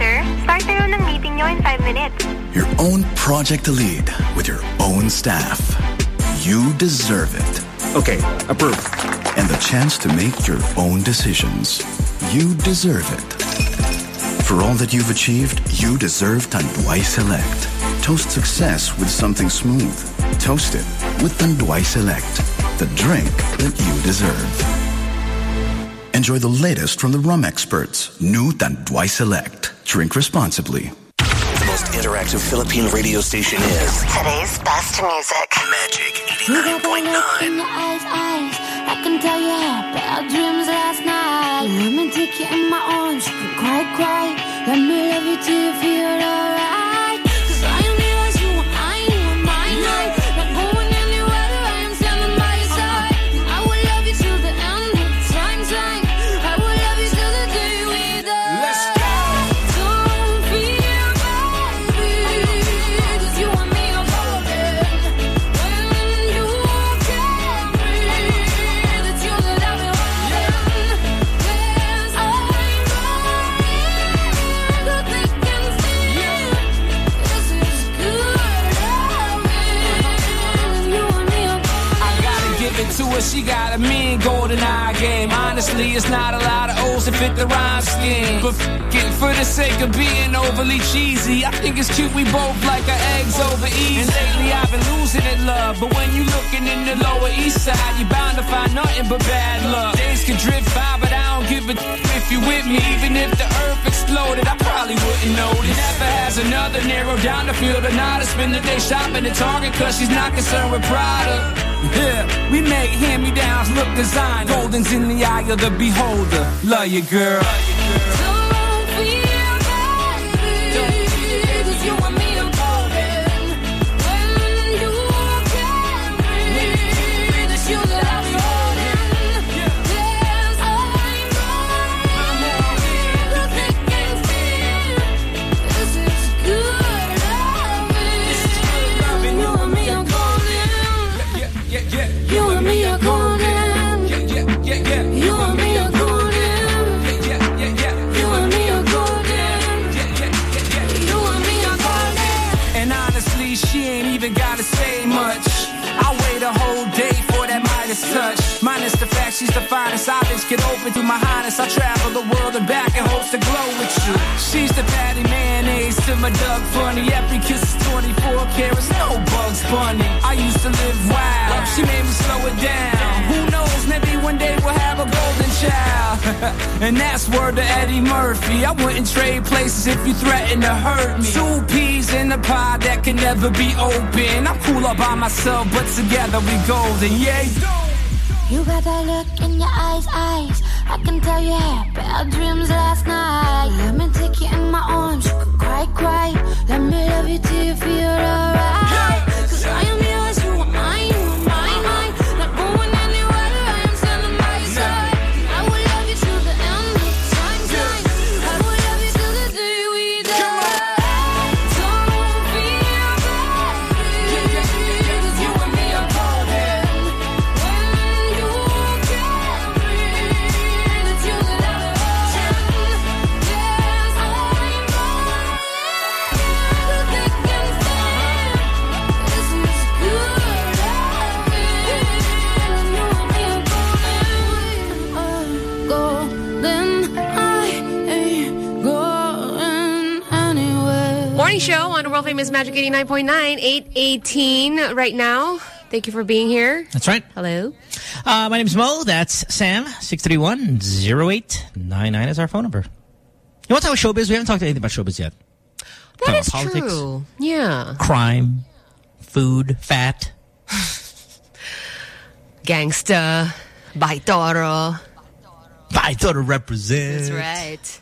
Sir, start tayo ng meeting nyo in 5 minutes. Your own project to lead with your own staff. You deserve it. Okay, approved. And the chance to make your own decisions. You deserve it. For all that you've achieved, you deserve Tanduay Select. Toast success with something smooth. Toast it with Tanduay Select, the drink that you deserve. Enjoy the latest from the rum experts. New Tanduay Select. Drink responsibly. The most interactive Philippine radio station is Today's best music. Magic You got that look in your eyes, eyes. I can tell you had bad dreams last night. Let me take you in my arms, you can cry, cry. Let me love you till you feel It's not a lot of O's to fit the rhyme scheme. But f for the sake of being overly cheesy, I think it's cute we both like our eggs over easy. And lately I've been losing it, love. But when you looking in the lower east side, you're bound to find nothing but bad luck. Days can drift by, but I don't give a if you with me. Even if the earth exploded, I probably wouldn't notice. Never has another narrow down the field or not to spend the day shopping at Target cause she's not concerned with product. Yeah, we make hand-me-downs look designed. Golden's in the eye of the beholder. Love you, girl. You my highness. I travel the world and back in hopes to glow with you. She's the Patti Mayonnaise to my Doug Funnie. Every kiss is 24 carats, no bugs bunny. I used to live wild. She made me slow it down. Who knows, maybe one day we'll have a golden child. *laughs* and that's word to Eddie Murphy. I wouldn't trade places if you threatened to hurt me. Two peas in a pie that can never be open. I'm cool by myself, but together we golden. Yeah. You got that look in your eyes, eyes. I can tell you had bad dreams last night. Let me take you in my arms, you can cry, cry. Let me love you till you feel alright. Cause World Famous Magic 89.9, 818 right now. Thank you for being here. That's right. Hello. Uh, my name's Mo. That's Sam. 631-0899 is our phone number. You want to talk about showbiz? We haven't talked to anything about showbiz yet. That is politics, true. Yeah. crime, food, fat. *laughs* Gangsta, Bahay Toro. Baitoro represents. That's right.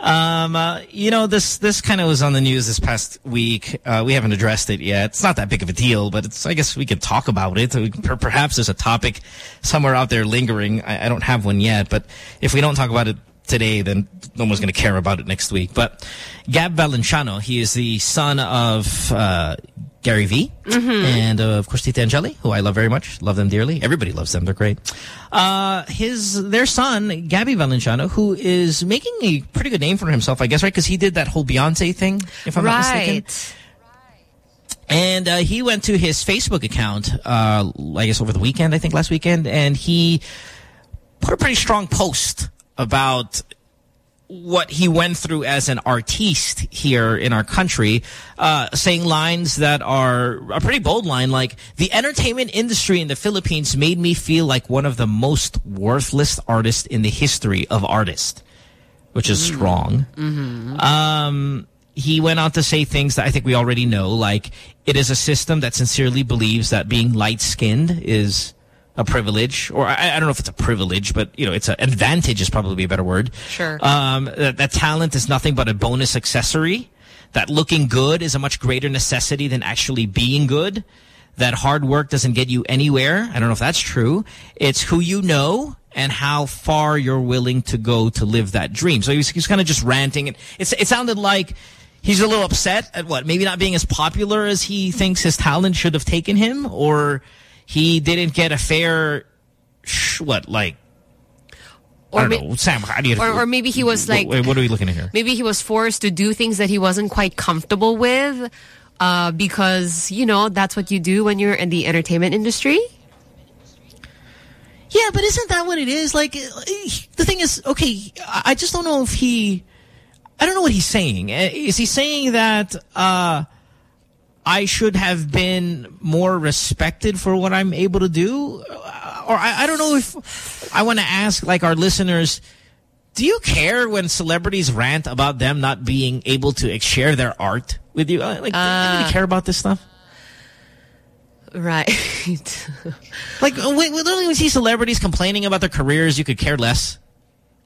Um, uh, you know, this this kind of was on the news this past week. Uh, we haven't addressed it yet. It's not that big of a deal, but it's. I guess we could talk about it. Perhaps there's a topic somewhere out there lingering. I, I don't have one yet, but if we don't talk about it today, then no one's going to care about it next week. But Gab Valenciano, he is the son of uh, Gary V, Mm-hmm. and uh, of course Tita Angeli, who I love very much, love them dearly. Everybody loves them; they're great. Uh, his their son, Gabby Valenciano, who is making a pretty good name for himself, I guess, right? Because he did that whole Beyonce thing, if I'm not mistaken. Right. And uh, he went to his Facebook account, uh, I guess over the weekend, I think last weekend, and he put a pretty strong post about what he went through as an artiste here in our country, uh, saying lines that are a pretty bold line, like, the entertainment industry in the Philippines made me feel like one of the most worthless artists in the history of artists, which is strong. Um, he went on to say things that I think we already know, like it is a system that sincerely believes that being light-skinned is a privilege, or I, I don't know if it's a privilege, but you know, it's an advantage is probably a better word. Sure. Um, that, that talent is nothing but a bonus accessory. That looking good is a much greater necessity than actually being good. That hard work doesn't get you anywhere. I don't know if that's true. It's who you know and how far you're willing to go to live that dream. So he was, he was kind of just ranting. And it's, it sounded like he's a little upset at what? Maybe not being as popular as he thinks his talent should have taken him, or he didn't get a fair, what, like, Or I don't know. Sam, how do you, Or, or maybe he was like, Wait, what are we looking at here? maybe he was forced to do things that he wasn't quite comfortable with uh, because, you know, that's what you do when you're in the entertainment industry. Yeah, but isn't that what it is? Like, uh, the thing is, okay, I I just don't know if he, I don't know what he's saying. Uh, Is he saying that, uh, I should have been more respected for what I'm able to do? Uh, Or I, I don't know if I want to ask, like, our listeners, do you care when celebrities rant about them not being able to share their art with you? Uh, Like, do you really care about this stuff? Right. *laughs* Like, literally when you see celebrities complaining about their careers, you could care less.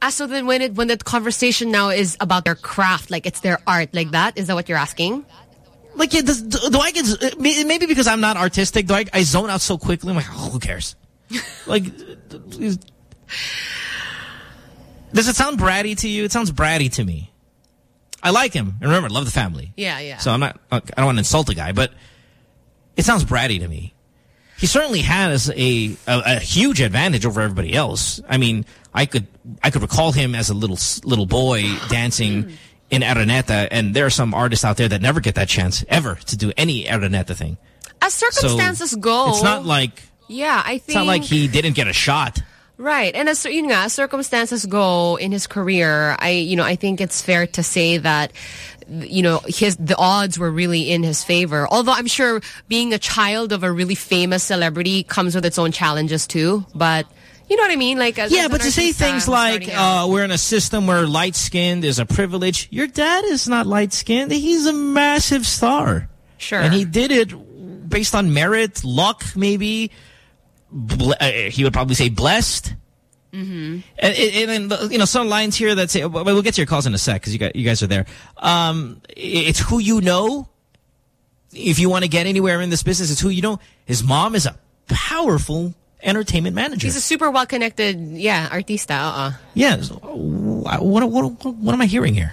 Ah, so then when it when the conversation now is about their craft, like it's their art, like that, is that what you're asking? Like, yeah, does, do, do I get, maybe because I'm not artistic, do I, I zone out so quickly? I'm like, oh, who cares? *laughs* like, is- does it sound bratty to you? It sounds bratty to me. I like him. And remember, love the family. Yeah, yeah. So I'm not, I don't want to insult the guy, but it sounds bratty to me. He certainly has a, a, a huge advantage over everybody else. I mean, I could I could recall him as a little little boy dancing *clears throat* in Araneta, and there are some artists out there that never get that chance ever to do any Araneta thing. As circumstances So, go, It's not like yeah, I think it's not like he didn't get a shot. Right. And as yun nga, as circumstances go in his career, I you know, I think it's fair to say that you know, his the odds were really in his favor. Although I'm sure being a child of a really famous celebrity comes with its own challenges too, but you know what I mean? Like as, Yeah, but to say things like uh, we're in a system where light skinned is a privilege. Your dad is not light skinned. He's a massive star. Sure. And he did it based on merit, luck, maybe. Ble uh, he would probably say blessed. Mm-hmm. And, and, and, you know, some lines here that say, well, we'll get to your calls in a sec because you guys, you guys are there. Um, it's who you know. If you want to get anywhere in this business, it's who you know. His mom is a powerful entertainment manager. He's a super well connected, yeah, artista. Uh-uh. Yeah. so, What, what, what, am I hearing here?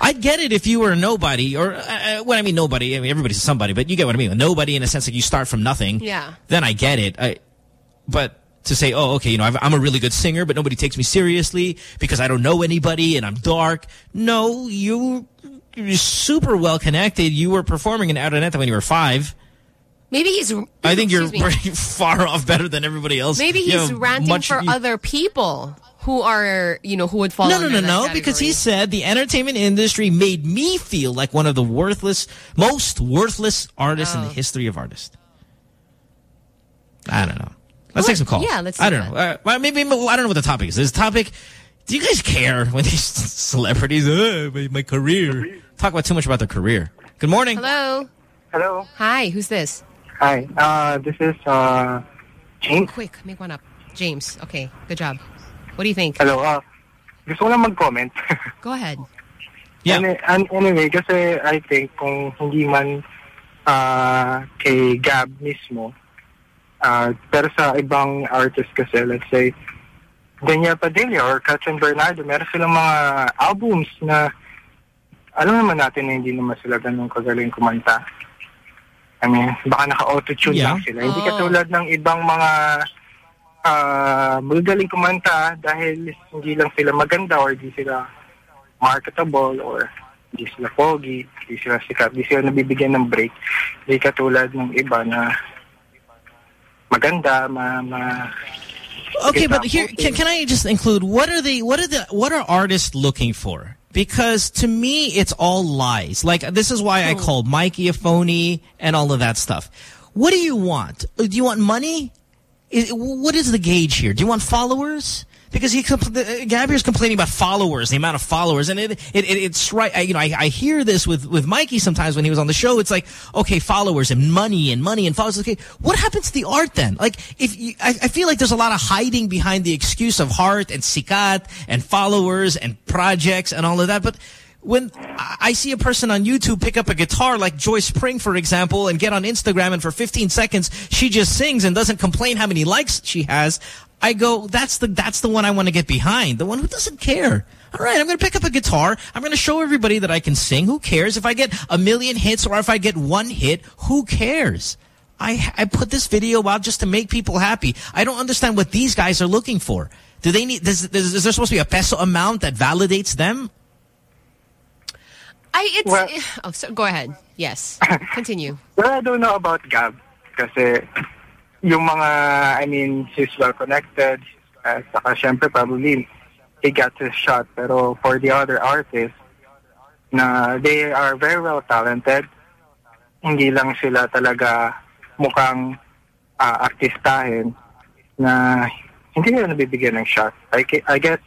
I'd get it if you were a nobody, or uh, when I mean nobody, I mean everybody's somebody, but you get what I mean. Nobody in a sense like you start from nothing. Yeah. Then I get it. I, but to say, oh, okay, you know, I've, I'm a really good singer, but nobody takes me seriously because I don't know anybody and I'm dark. No, you, you're super well connected. You were performing in Araneta when you were five. Maybe he's I think you're me. pretty *laughs* far off better than everybody else. Maybe You he's ranting much- for other people who are, you know, who would fall No, no, under no, that no, because he said the entertainment industry made me feel like one of the worthless, most worthless artists in the Oh. history of artists. I don't know. Let's take some calls. Yeah, let's I do don't know. Uh, well, maybe, I don't know what the topic is. This topic, do you guys care when these *laughs* celebrities, uh, my, my career, talk about too much about their career? Good morning. Hello. Hello. Hi, who's this? Hi, uh, this is uh, James. Quick, make one up. James. Okay, good job. What do you think? Hello. Uh, gusto ko lang mag-comment. *laughs* Go ahead. Yeah. Any, an- anyway, kasi I think kung hindi man uh, kay Gab mismo, uh, pero sa ibang artist kasi, let's say, Daniel Padilla or Kathryn Bernardo, meron silang mga albums na alam naman natin na hindi naman sila ganun kagaling kumanta. I mean, baka naka-auto-tune Yeah. lang sila. Hindi Oh. katulad ng ibang mga uh, magagaling kumanta dahil hindi lang sila maganda or hindi sila marketable or hindi sila pogi, hindi sila sikat, hindi sila nabibigyan ng break. Hindi katulad ng iba na maganda, ma... ma Okay, but here can, can I just include what are they what are the what are artists looking for? Because to me it's all lies. Like this is why I call Mikey a phony and all of that stuff. What do you want? Uh, Do you want money? What is the gauge here? Do you want followers? Because he compl- uh, complaining about followers, the amount of followers, and it, it, it it's right. I, you know, I, I hear this with with Mikey sometimes when he was on the show. It's like, okay, followers and money and money and followers. Okay, what happens to the art then? Like, if you, I, I feel like there's a lot of hiding behind the excuse of heart and sikat and followers and projects and all of that, but when I I see a person on YouTube pick up a guitar like Joy Spring, for example, and get on Instagram and for 15 seconds she just sings and doesn't complain how many likes she has, I go, that's the that's the one I want to get behind. The one who doesn't care. All right, I'm going to pick up a guitar. I'm going to show everybody that I can sing. Who cares if I get a million hits or if I get one hit? Who cares? I I put this video out just to make people happy. I don't understand what these guys are looking for. Do they need? Does, does, is there supposed to be a peso amount that validates them? I it's Well- oh so, go ahead. Yes. *coughs* Continue. Well, I don't know about Gab. kasi yung mga, I mean, he's well connected. Uh, saka syempre probably he got his shot. Pero for the other artists, na they are very well talented, hindi lang sila talaga mukhang uh, artistahin na hindi nila nabibigyan ng shot. I, I guess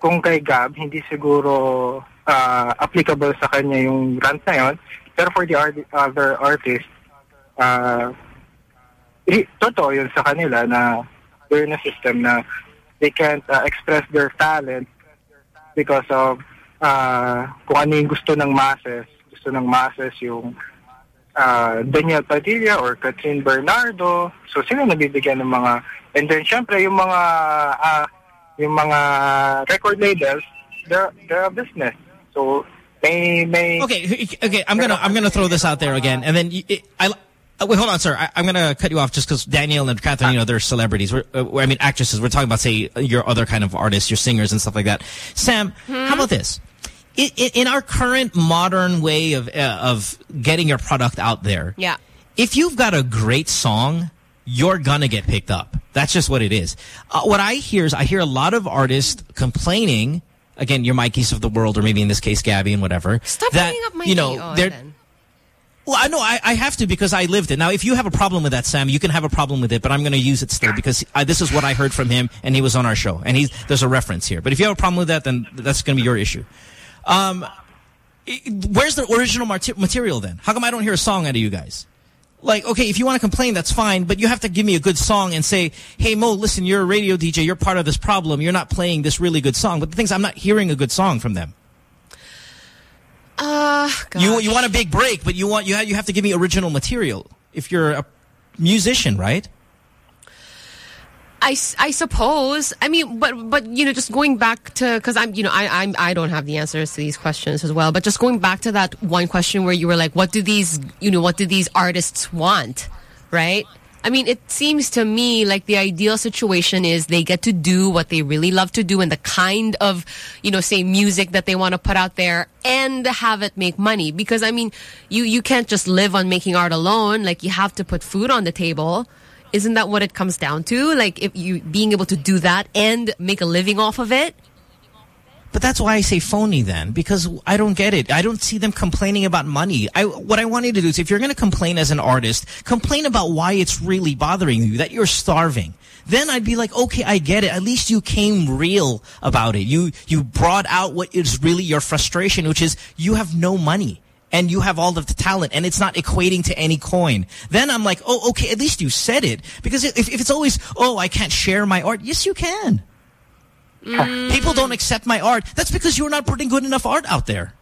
kung kay Gab, hindi siguro uh, applicable sa kanya yung rant na yun. Pero for the art- other artists, uh, totoo yun sa kanila na they're in a system na they can't uh, express their talent because of uh, kung ano yung gusto ng masses. Gusto ng masses yung uh, Daniel Padilla or Kathryn Bernardo. So sila nabibigyan ng mga and then syempre yung mga uh, yung mga record labels they're they're a business. So may may Okay, okay. I'm gonna I'm gonna throw this out there again, and then it, I. Uh, wait, hold on, sir. I, I'm going to cut you off just because Daniel and Kathryn, you know, they're celebrities. We're, uh, I mean, actresses. We're talking about, say, your other kind of artists, your singers and stuff like that. Sam, how about this? In, our current modern way of uh, of getting your product out there, Yeah. if you've got a great song, you're gonna get picked up. That's just what it is. Uh, what I hear is I hear a lot of artists complaining. Again, your Mikeys of the world, or maybe in this case, Gabby and whatever. Stop that, bringing up Mikey. You know, Oh, they're. then. Well, I know I, I have to because I lived it. Now, if you have a problem with that, Sam, you can have a problem with it, but I'm going to use it still because I, this is what I heard from him, and he was on our show, and he's there's a reference here. But if you have a problem with that, then that's going to be your issue. Um, where's the original material then? How come I don't hear a song out of you guys? Like, okay, if you want to complain, that's fine, but you have to give me a good song and say, hey, Mo, listen, you're a radio DJ, you're part of this problem, you're not playing this really good song. But the thing is, I'm not hearing a good song from them. Uh, You you want a big break, but you want you have, you have to give me original material if you're a musician, right? I, I suppose. I mean, but but you know, just going back to because I'm you know I I'm I don't have the answers to these questions as well. But just going back to that one question where you were like, what do these you know what do these artists want, right? I mean, it seems to me like the ideal situation is they get to do what they really love to do and the kind of, you know, say music that they want to put out there and have it make money. Because I mean, you, you can't just live on making art alone. Like you have to put food on the table. Isn't that what it comes down to? Like if you being able to do that and make a living off of it? But that's why I say phony then, because I don't get it. I don't see them complaining about money. I, what I want you to do is if you're going to complain as an artist, complain about why it's really bothering you, that you're starving. Then I'd be like, okay, I get it. At least you came real about it. You, you brought out what is really your frustration, which is you have no money. And you have all of the talent, and it's not equating to any coin. Then I'm like, oh, okay, at least you said it. Because if, if it's always, oh, I can't share my art, yes, you can. Mm. People don't accept my art. That's because you're not putting good enough art out there.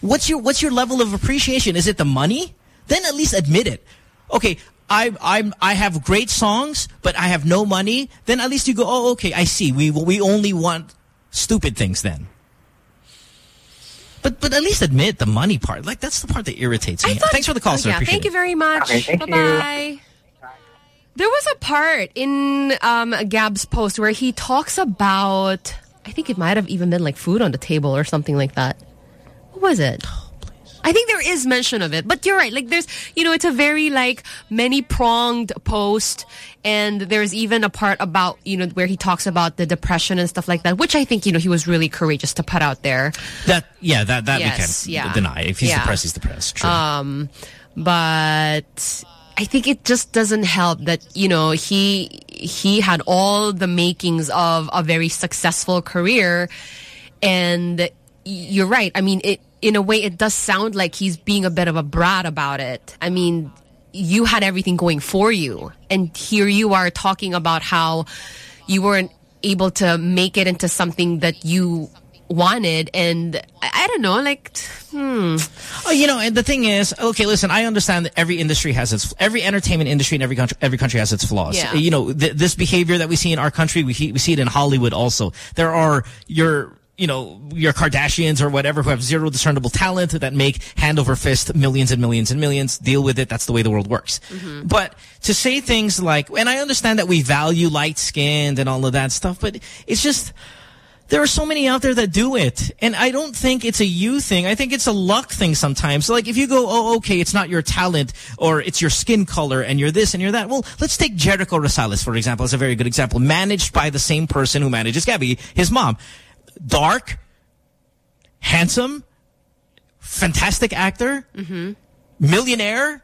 What's your what's your level of appreciation? Is it the money? Then at least admit it. Okay, I I'm I have great songs, but I have no money. Then at least you go, oh, okay, I see. We we only want stupid things then. But but at least admit the money part. Like that's the part that irritates me. Thanks for the call, Oh, sir. yeah, Appreciate thank you very much. Okay, thank bye you. There was a part in um, Gab's post where he talks about, I think it might have even been like food on the table or something like that. What was it? I think there is mention of it, but you're right. Like there's, you know, it's a very like many pronged post, and there's even a part about you know where he talks about the depression and stuff like that, which I think you know he was really courageous to put out there. That yeah, that that Yes, we can't deny. If he's Yeah. depressed, he's depressed. True. Um, but I think it just doesn't help that you know he he had all the makings of a very successful career, and you're right. I mean, it in a way it does sound like he's being a bit of a brat about it. I mean, you had everything going for you, and here you are talking about how you weren't able to make it into something that you wanted and I, I don't know like hmm Oh, you know, and the thing is, okay, listen, I understand that every industry has its, every entertainment industry in every country, every country has its flaws. Yeah. You know, th this behavior that we see in our country, we, we see it in Hollywood also. There are your, you know, your Kardashians or whatever who have zero discernible talent that make hand over fist millions and millions and millions. Deal with it. That's the way the world works. But to say things like, and I understand that we value light skinned and all of that stuff, but it's just, There are so many out there that do it. And I don't think it's a you thing. I think it's a luck thing sometimes. So like if you go, oh, okay, it's not your talent or it's your skin color and you're this and you're that. Well, let's take Jericho Rosales, for example, as a very good example. Managed by the same person who manages Gabby, his mom. Dark, handsome, fantastic actor, Mm-hmm. millionaire.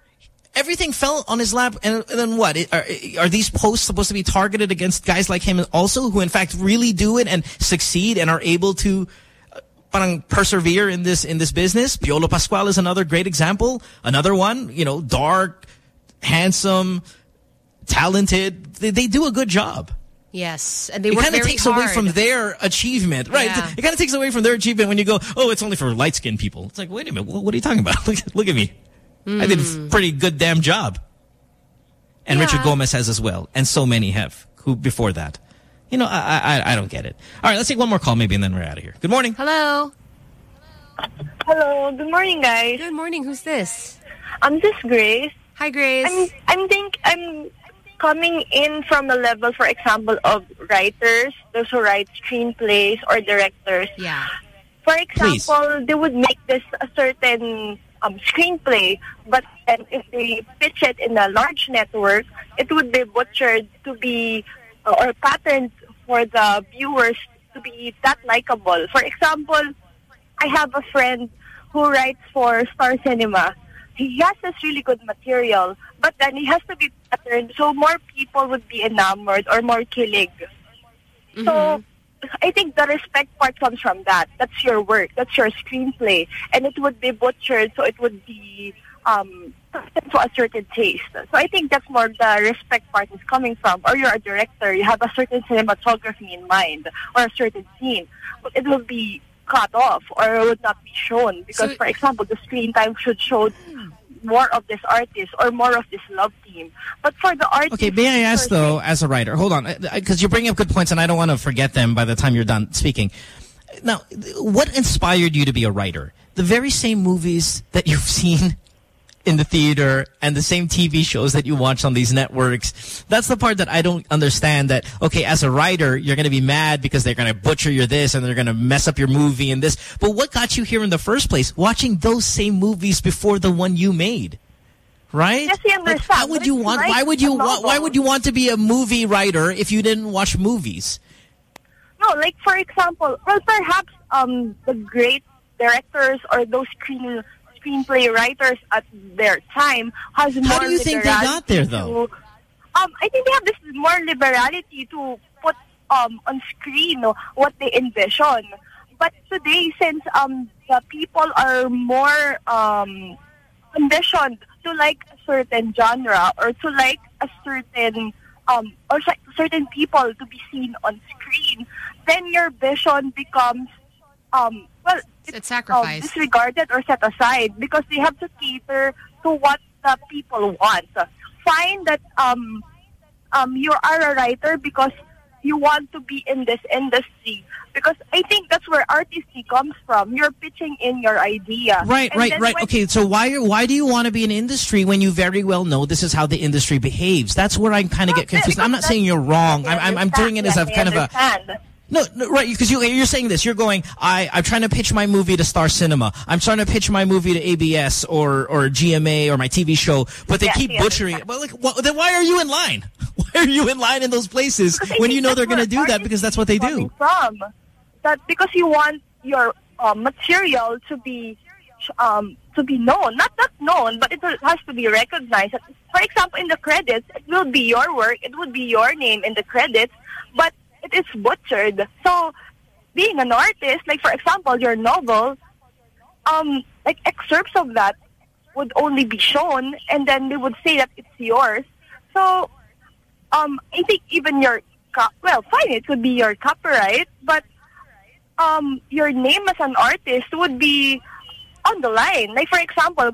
Everything fell on his lap. And, and then what? Are, are these posts supposed to be targeted against guys like him also who in fact really do it and succeed and are able to uh, parang persevere in this in this business? Piolo Pascual is another great example. Another one, you know, dark, handsome, talented. They, they do a good job. Yes, and they it kind of takes hard. away from their achievement, right? Yeah. It kind of takes away from their achievement when you go, oh, it's only for light-skinned people. It's like, wait a minute, what, what are you talking about? *laughs* look, look at me. I did a Mm. pretty good damn job. And Richard Gomez has as well, and so many have who before that. You know, I, I I don't get it. All right, let's take one more call maybe, and then we're out of here. Good morning. Hello. Hello, good morning, guys. Good morning. Who's this? I'm this Grace. Hi, Grace. I'm I'm think I'm coming in from a level, for example, of writers, those who write screenplays or directors. Yeah. For example, they would make this a certain um, screenplay, but then if they pitch it in a large network, it would be butchered to be uh, or patterned for the viewers to be that likable. For example, I have a friend who writes for Star Cinema. He has this really good material, but then he has to be patterned so more people would be enamored or more kilig. So I think the respect part comes from that. That's your work. That's your screenplay. And it would be butchered so it would be um, to a certain taste. So I think that's more the respect part is coming from. Or you're a director, you have a certain cinematography in mind or a certain scene. But it will be cut off or it would not be shown. Because, So- for example, the screen time should show more of this artist or more of this love team. But for the artist... Okay, may I ask though, as a writer, hold on, uh, uh, because you're bringing up good points, and I don't want to forget them by the time you're done speaking. Now, what inspired you to be a writer? The very same movies that you've *laughs* seen in the theater and the same TV shows that you watch on these networks. That's the part that I don't understand that, okay, as a writer, you're going to be mad because they're going to butcher your this and they're going to mess up your movie and this. But what got you here in the first place? Watching those same movies before the one you made. Right? Yes, Like, how would you want? Why would you want? Why would you want to be a movie writer if you didn't watch movies? No, like for example, well, perhaps um, the great directors or those screen screenplay writers at their time has more. How do you think they got there, though? to- um, I think they have this more liberality to put um on screen what they envision. But today, since um the people are more um conditioned to like a certain genre or to like a certain um or certain people to be seen on screen, then your vision becomes um it's um, sacrificed. disregarded or set aside because they have to cater to what the people want. Find that um um you are a writer because you want to be in this industry because I think that's where artistry comes from. You're pitching in your idea. Right, And right, right. Okay, so why why do you want to be in industry when you very well know this is how the industry behaves? That's where I kind of get confused. I'm not saying you're wrong. I'm I'm, I'm doing it as a kind of a. no, no right because you you're saying this. You're going. I I'm trying to pitch my movie to Star Cinema. I'm trying to pitch my movie to ABS or or GMA or my TV show, but they Yes, keep yes, butchering it. Well, like wh then why are you in line? *laughs* Why are you in line in those places when you know they're going to do that because that's what they do? From that because you want your uh, material to be um, to be known, not not known, but it has to be recognized. For example, in the credits, it will be your work, it would be your name in the credits, but it is butchered. So, being an artist, like for example, your novel, um, like excerpts of that would only be shown, and then they would say that it's yours. So, um, I think even your well, fine, it could be your copyright, but um, your name as an artist would be on the line. Like for example,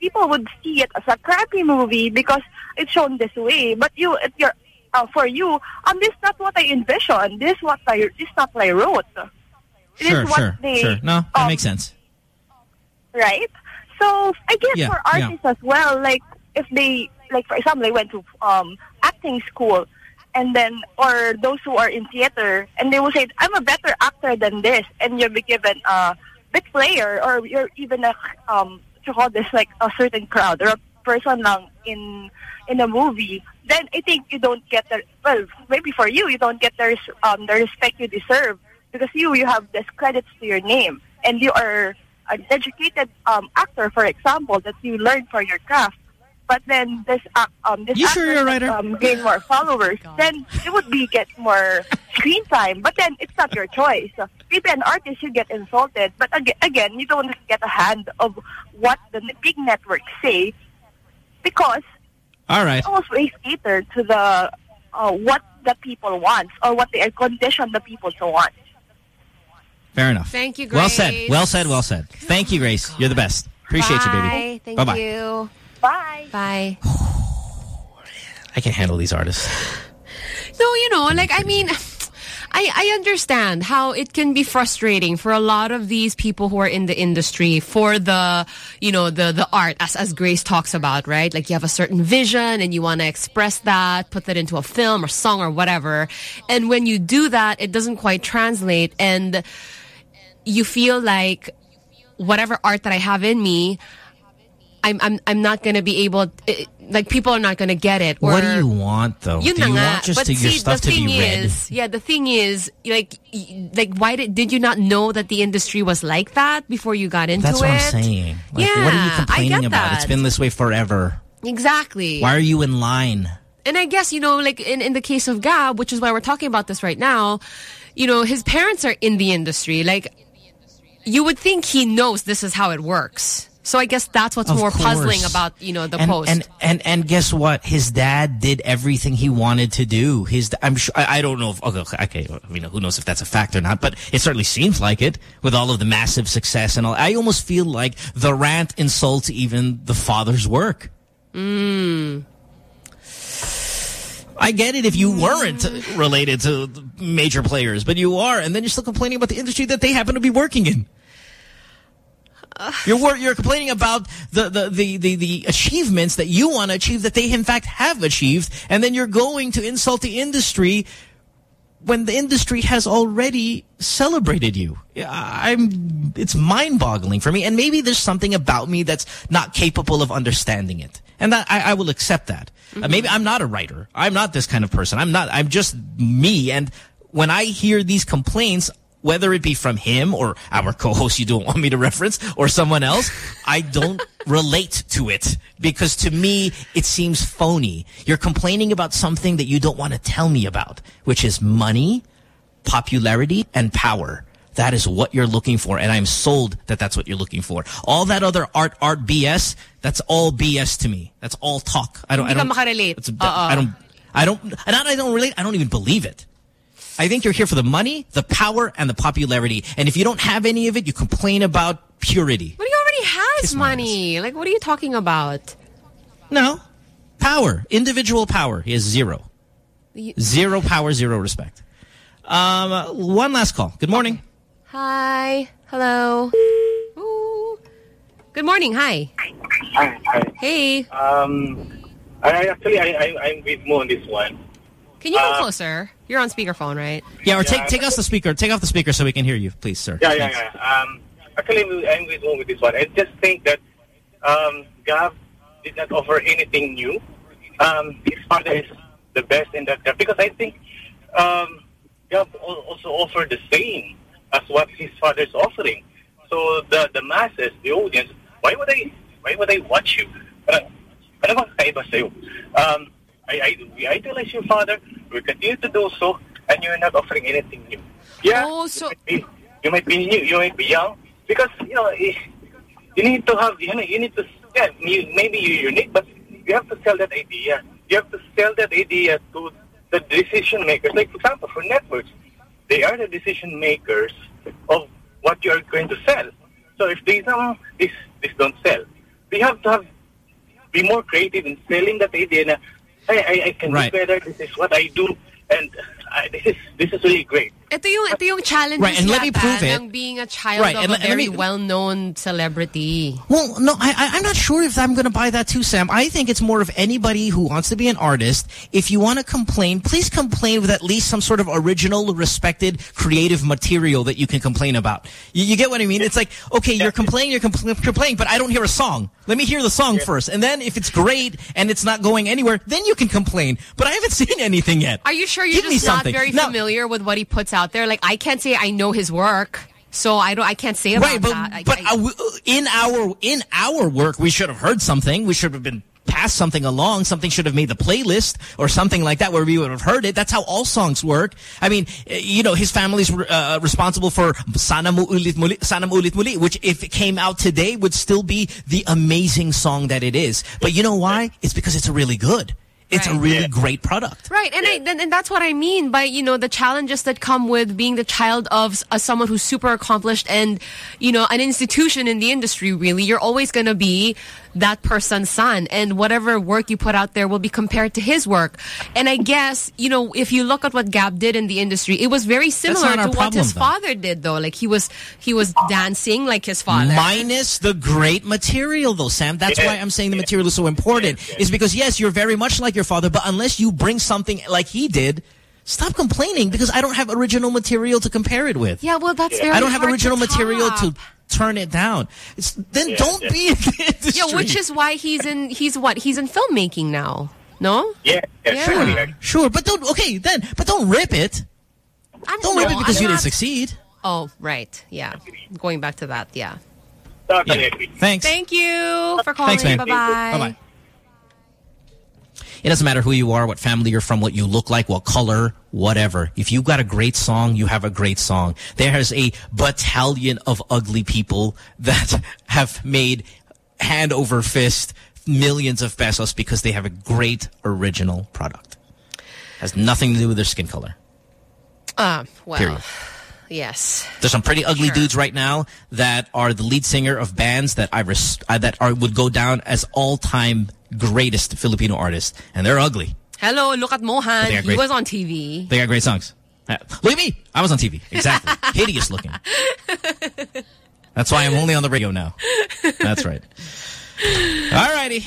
people would see it as a crappy movie because it's shown this way, but you, your, uh, for you, um, this is not what I envisioned. This is what I, this is not what I wrote. It is Sure, what sure, they, sure. No, that um, makes sense. right? So I guess Yeah, for yeah. artists as well, like if they, like for example, they went to um, acting school, and then or those who are in theater, and they will say, "I'm a better actor than this," and you'll be given a big player, or you're even a um, you call this like a certain crowd or a person lang in in a movie. Then I think you don't get the well, maybe for you, you don't get the res- um, the respect you deserve because you you have this credits to your name, and you are an educated um, actor, for example, that you learn for your craft. But then this uh, um this You sure actor you're a that, um, gain more followers, then it would be get more screen time. But then it's not your choice. Maybe an artist you get insulted, but again, again you don't get a hand of what the big networks say because All right. they always cater to the uh, what the people want or what they are conditioned the people to want. Fair enough. Thank you, Well said. Well said. Well said. Thank you, Grace. You're the best. Appreciate you, baby. Thank Bye-bye. you. Bye. Bye. *sighs* I can handle these artists. *sighs* No, you know, like I mean, I I understand how it can be frustrating for a lot of these people who are in the industry for the you know the the art as as Grace talks about, right? Like you have a certain vision and you want to express that, put that into a film or song or whatever, and when you do that, it doesn't quite translate, and you feel like whatever art that I have in me. I'm I'm I'm not gonna be able eh, like people are not gonna get it. What do you want, though? yun do you nga. want just but to, your see, stuff the to thing be read? is, yeah, the thing is, like, like, why did did you not know that the industry was like that before you got into it? That's it? what I'm saying. Like, yeah, what are you complaining about? that. It's been this way forever. exactly. Why are you in line? And I guess you know, like in in the case of Gab, which is why we're talking about this right now. You know, his parents are in the industry. Like, you would think he knows this is how it works. So I guess that's what's Of more puzzling about you know the and, post. And, and and guess what? His dad did everything he wanted to do. His I'm sure I, I don't know if okay, okay I mean who knows if that's a fact or not, but it certainly seems like it with all of the massive success and all. I almost feel like the rant insults even the father's work. Mm. I get it if you weren't related to major players, but you are, and then you're still complaining about the industry that they happen to be working in. *laughs* You're you're complaining about the, the, the, the, the achievements that you want to achieve that they in fact have achieved, and then you're going to insult the industry when the industry has already celebrated you. I'm. It's mind-boggling for me, and maybe there's something about me that's not capable of understanding it, and that I, I will accept that. Uh, maybe I'm not a writer. I'm not this kind of person. I'm not. I'm just me. And when I hear these complaints, whether it be from him or our co-host you don't want me to reference or someone else, I don't *laughs* relate to it because to me it seems phony. You're complaining about something that you don't want to tell me about, which is money, popularity, and power. That is what you're looking for, and I'm sold that that's what you're looking for. All that other art, art BS, that's all BS to me. That's all talk. I don't. Hindi I don't. makarelate. Oo. I uh-uh. don't. I don't. Not I don't relate. I don't even believe it. I think you're here for the money, the power, and the popularity. And if you don't have any of it, you complain about purity. But he already has money. Like, what are you talking about? No. Power. Individual power. He has zero. You- Zero power, zero respect. Um, one last call. Good morning. Hi. Hello. Ooh. Good morning. Hi. Hi, hi. Hey. Um, I, I actually I, I I'm with Mo on this one. Can you go Uh, closer? You're on speakerphone, right? Yeah, or Yeah, take take off the speaker. Take off the speaker so we can hear you, please, sir. Yeah, yeah, Thanks. yeah. Um, actually, I'm with Mo with this one. I just think that um, Gab did not offer anything new. Um, his father is the best in that because I think um, Gab also offered the same as what his father is offering. So the the masses, the audience, why would I why would I watch you? Uh, ano bang kaiba sa'yo? Um, I, I, we idolize your father. We continue to do so, and you're not offering anything new. Yeah, Oh, so you, you might be new, you might be young, because you know eh, you need to have you know you need to yeah you, maybe you're unique, but you have to sell that idea. You have to sell that idea to the decision makers. Like for example, for networks, they are the decision makers of what you are going to sell. So if these some this this don't sell, we have to have be more creative in selling that idea. Na, hey, I, I can Right. do better. This is what I do, and uh, I, this is this is really great. Ito yung, ito yung challenge Right, and let me prove it. ng being a child Right, of and a let- and very me- well-known celebrity. Well, no, I, I, I'm not sure if I'm going to buy that too, Sam. I think it's more of anybody who wants to be an artist. If you want to complain, please complain with at least some sort of original, respected, creative material that you can complain about. You, you get what I mean? It's like, okay, you're complaining, you're compl complaining, but I don't hear a song. Let me hear the song first. And then if it's great and it's not going anywhere, then you can complain. But I haven't *laughs* seen anything yet. Are you sure you're Give me just not very Now- familiar with what he puts out there? Like, I can't say I know his work, so I don't. I can't say about right, but that. I- but I- in our in our work, we should have heard something. We should have been passed something along. Something should have made the playlist or something like that, where we would have heard it. That's how all songs work. I mean, uh, you know, his family's uh, responsible for "Sana Maulit Muli," "Sana Maulit Muli," which, if it came out today, would still be the amazing song that it is. But you know why? It's because it's really good. It's a Right. really great product. Right, and I, and, and that's what I mean by you know the challenges that come with being the child of s- uh, someone who's super accomplished and you know an institution in the industry. Really, you're always going to be that person's son, and whatever work you put out there will be compared to his work. And I guess you know if you look at what Gab did in the industry, it was very similar to what his though. father did, though. Like he was he was dancing like his father. Minus the great material, though, Sam. That's why I'm saying the material is so important. Is because, yes, you're very much like your father, but unless you bring something like he did, stop complaining because I don't have original material to compare it with. yeah, well, that's very I don't have hard original to material to turn it down. It's, then Yeah, don't yeah. be in the industry. Yeah, which is why he's in he's what he's in filmmaking now. No, Yeah, yeah, Yeah. sure. Sure, but don't, okay, then, but don't rip it. I'm Don't rip no, it because I'm you not- didn't succeed. Oh, right. Yeah. Going back to that. Yeah. Totally Yeah. Thanks. Thank you for calling. Thanks, man. Bye-bye. Bye-bye. It doesn't matter who you are, what family you're from, what you look like, what color, whatever. If you've got a great song, you have a great song. There's a battalion of ugly people that *laughs* have made hand over fist millions of pesos because they have a great original product. Has nothing to do with their skin color. Uh, well, Period. yes. There's some pretty ugly Sure. dudes right now that are the lead singer of bands that I res uh, that are would go down as all-time greatest Filipino artists, and they're ugly. Hello, look at Mohan. Are He great. was on TV. They got great songs. Uh, Look at me. I was on TV. Exactly. *laughs* Hideous looking. That's why I'm only on the radio now. That's right. All righty.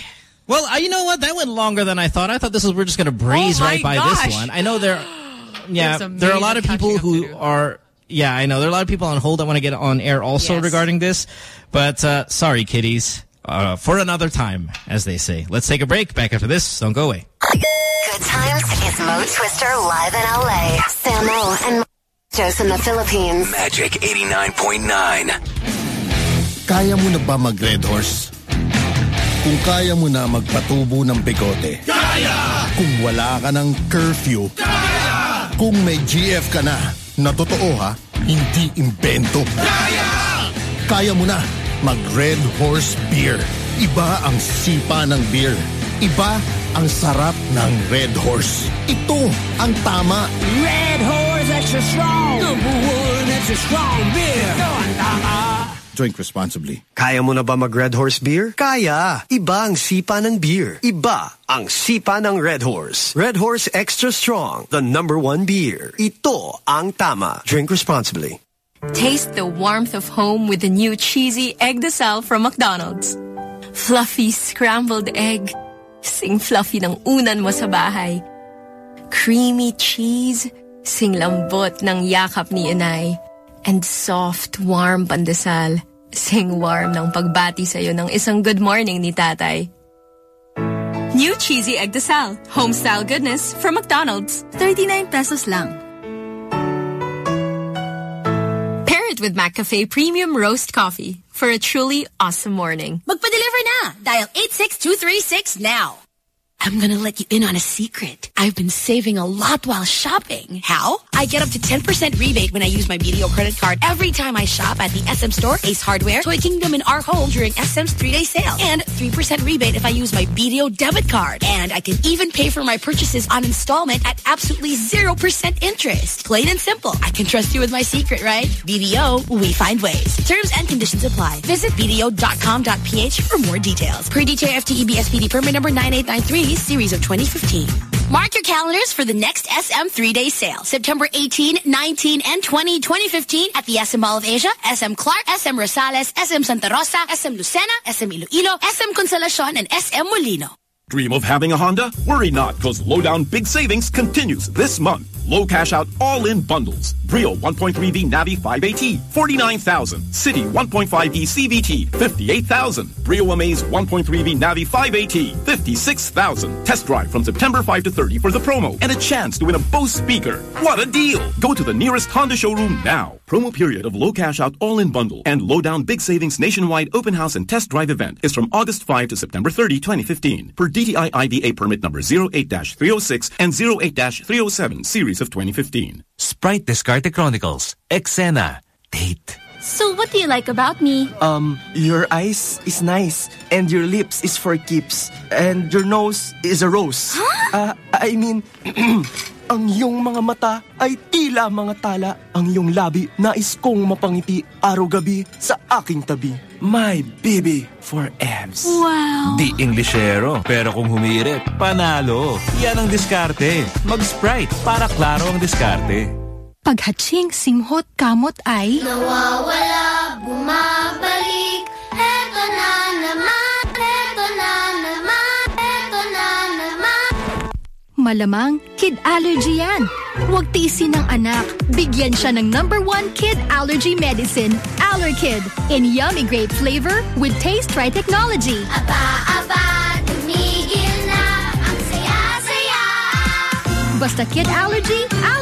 Well, uh, you know what? That went longer than I thought. I thought this was we're just going to breeze Oh right by gosh. this one. I know there. *gasps* Yeah, there are a lot of people catching up to who are. Yeah, I know there are a lot of people on hold that want to get on air also Yes. regarding this. But uh, sorry, kiddies. Uh, for another time, as they say. Let's take a break. Back after this. Don't go away. Good times is Mo Twister live in LA. Samo and Joe's in the Philippines. Magic 89.9. Kaya mo na ba mag-red horse? Kung kaya mo na magpatubo ng bigote. Kaya! Kung wala ka ng curfew. Kaya! Kung may GF ka na, na totoo ha, hindi imbento. Kaya! Kaya mo na mag-red horse beer. Iba ang sipa ng beer. Iba ang sarap ng red horse. Ito ang tama. Red Horse Extra Strong. Number one extra strong beer. Drink responsibly. Kaya mo na ba mag Red Horse beer? Kaya! Iba ang sipa ng beer. Iba ang sipa ng Red Horse. Red Horse Extra Strong, the number one beer. Ito ang tama. Drink responsibly. Taste the warmth of home with the new cheesy egg de sal from McDonald's. Fluffy scrambled egg. Sing fluffy ng unan mo sa bahay. Creamy cheese. Sing lambot ng yakap ni inay. And soft, warm pandesal. Sing warm ng pagbati sa'yo ng isang good morning ni tatay. New cheesy egg de sal. Home-style goodness from McDonald's. 39 pesos lang. It with McCafe Premium Roast Coffee for a truly awesome morning. Magpa-deliver na! Dial 86236 now. I'm gonna let you in on a secret. I've been saving a lot while shopping. How? I get up to 10% rebate when I use my BDO credit card every time I shop at the SM Store, Ace Hardware, Toy Kingdom, and Our Home during SM's three-day sale. And 3% rebate if I use my BDO debit card. And I can even pay for my purchases on installment at absolutely 0% interest. Plain and simple. I can trust you with my secret, right? BDO, we find ways. Terms and conditions apply. Visit bdo.com.ph for more details. DTI FTEB permit number 9893, series of 2015. Mark your calendars for the next SM three-day sale. September 18, 19, and 20, 2015 at the SM Mall of Asia, SM Clark, SM Rosales, SM Santa Rosa, SM Lucena, SM Iloilo, SM Consolacion, and SM Molino. Dream of having a Honda? Worry not, because Lowdown Big Savings continues this month. Low cash out all-in bundles. Brio 1.3V Navi 5AT, 49,000. City 1.5E CVT, 58,000. Brio Amaze 1.3V Navi 5AT, 56,000. Test drive from September 5 to 30 for the promo and a chance to win a Bose speaker. What a deal! Go to the nearest Honda showroom now. Promo period of low cash out all-in bundle and Lowdown Big Savings nationwide open house and test drive event is from August 5 to September 30, 2015. Per DTI IDA permit number 08-306 and 08-307 series of 2015. Sprite Diskarte Chronicles. Exena. Date. So what do you like about me? Um, your eyes is nice, and your lips is for keeps, and your nose is a rose. Uh, I mean, *clears throat* ang iyong mga mata ay tila mga tala. Ang iyong labi nais kong mapangiti araw-gabi sa aking tabi. My baby for abs. Wow. Di Englishero. Pero kung humirit, panalo. Yan ang diskarte. Mag-Sprite para klaro ang diskarte. Paghatching, simhot, kamot ay... Nawawala, bumabalik Eto na naman, eto na naman, eto na naman Malamang, kid allergy yan. Huwag tiisin ng anak. Bigyan siya ng number one kid allergy medicine, Allerkid, in yummy grape flavor with Taste Try technology. Aba, aba, tumigil na Ang saya-saya Basta kid allergy, Allerkid.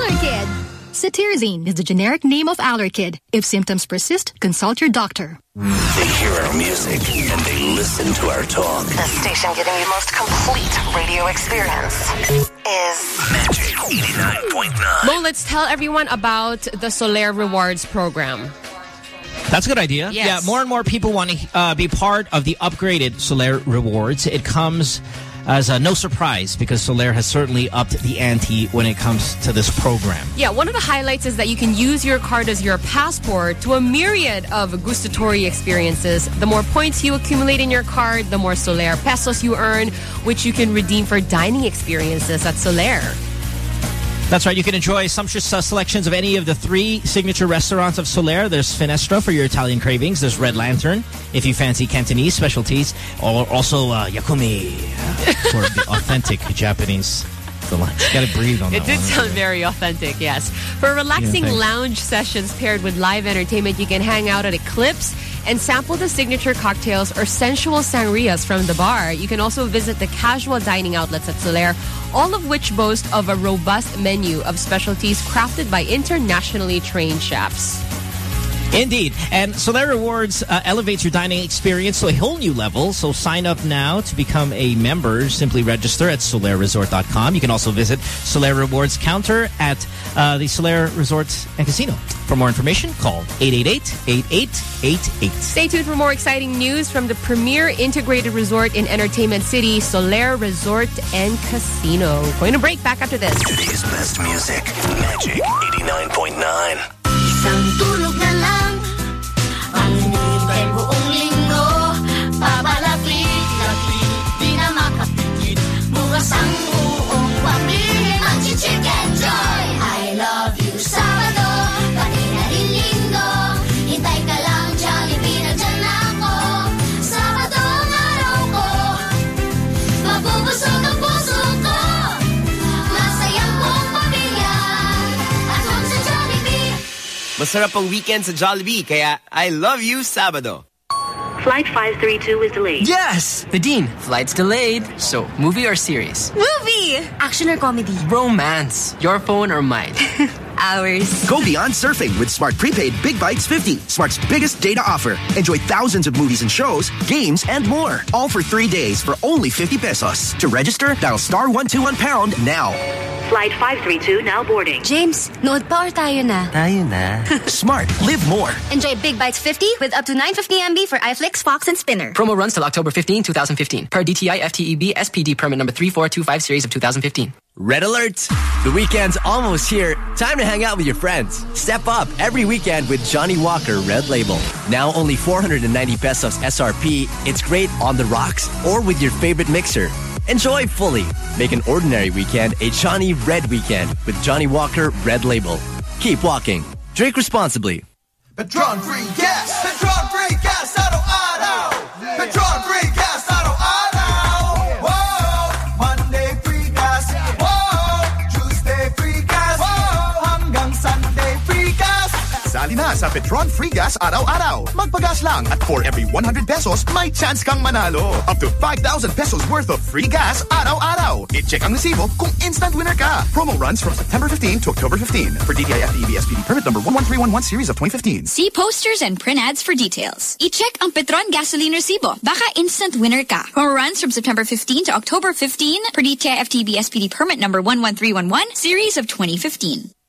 Cetirizine is the generic name of Allerkid. If symptoms persist, consult your doctor. They hear our music and they listen to our talk. The station giving you the most complete radio experience is Magic 89.9. Mo, let's tell everyone about the Solaire Rewards program. That's a good idea. Yes. Yeah, more and more people want to uh, be part of the upgraded Solaire rewards. It comes as a no surprise because Solaire has certainly upped the ante when it comes to this program. Yeah, one of the highlights is that you can use your card as your passport to a myriad of gustatory experiences. The more points you accumulate in your card, the more Solaire pesos you earn, which you can redeem for dining experiences at Solaire. That's right. You can enjoy sumptuous uh, selections of any of the three signature restaurants of Solaire. There's Finestra for your Italian cravings. There's Red Lantern if you fancy Cantonese specialties. Or also uh, Yakumi for the *laughs* authentic Japanese delights. Got to breathe on It that It did one. sound very authentic, yes. For relaxing Yeah, lounge sessions paired with live entertainment, you can hang out at Eclipse and sample the signature cocktails or sensual sangrias from the bar. You can also visit the casual dining outlets at Solaire, all of which boast of a robust menu of specialties crafted by internationally trained chefs. Indeed. And Solaire Rewards uh, elevates your dining experience to a whole new level. So sign up now to become a member. Simply register at solaireresort.com. You can also visit Solaire Rewards counter at uh, the Solaire Resort and Casino. For more information, call 888-8888. Stay tuned for more exciting news from the premier integrated resort in Entertainment City, Solaire Resort and Casino. Going to break back after this. Today's best music. Magic 89.9. Masarap ang weekend sa Jollibee, kaya I love you, Sabado. Flight 532 is delayed. Yes! The Dean, flight's delayed. So, movie or series? Movie! Action or comedy? Romance. Your phone or mine? *laughs* Ours. Go beyond surfing with Smart Prepaid Big Bytes 50, Smart's biggest data offer. Enjoy thousands of movies and shows, games, and more. All for three days for only 50 pesos. To register, dial star 121 pound now. Flight 532 now boarding. James, nood pa or tayo na? Tayo na. *laughs* Smart, live more. Enjoy Big Bytes 50 with up to 950 MB for iFlix, Fox, and Spinnr. Promo runs till October 15, 2015. Per DTI FTEB SPD permit number 3425 series of 2015. Red alert! The weekend's almost here. Time to hang out with your friends. Step up every weekend with Johnnie Walker Red Label. Now only 490 pesos SRP. It's great on the rocks or with your favorite mixer. Enjoy fully. Make an ordinary weekend a Johnnie Red weekend with Johnnie Walker Red Label. Keep walking. Drink responsibly. Petron free gas! Petron free na sa Petron Free Gas araw-araw. Magpagas lang at for every 100 pesos, may chance kang manalo. Up to 5,000 pesos worth of free gas araw-araw. I-check ang resibo kung instant winner ka. Promo runs from September 15 to October 15 for DTI FTEB SPD permit number 11311 series of 2015. See posters and print ads for details. I-check ang Petron gasoline resibo. Baka instant winner ka. Promo runs from September 15 to October 15 per DTI FTEB SPD permit number 11311 series of 2015.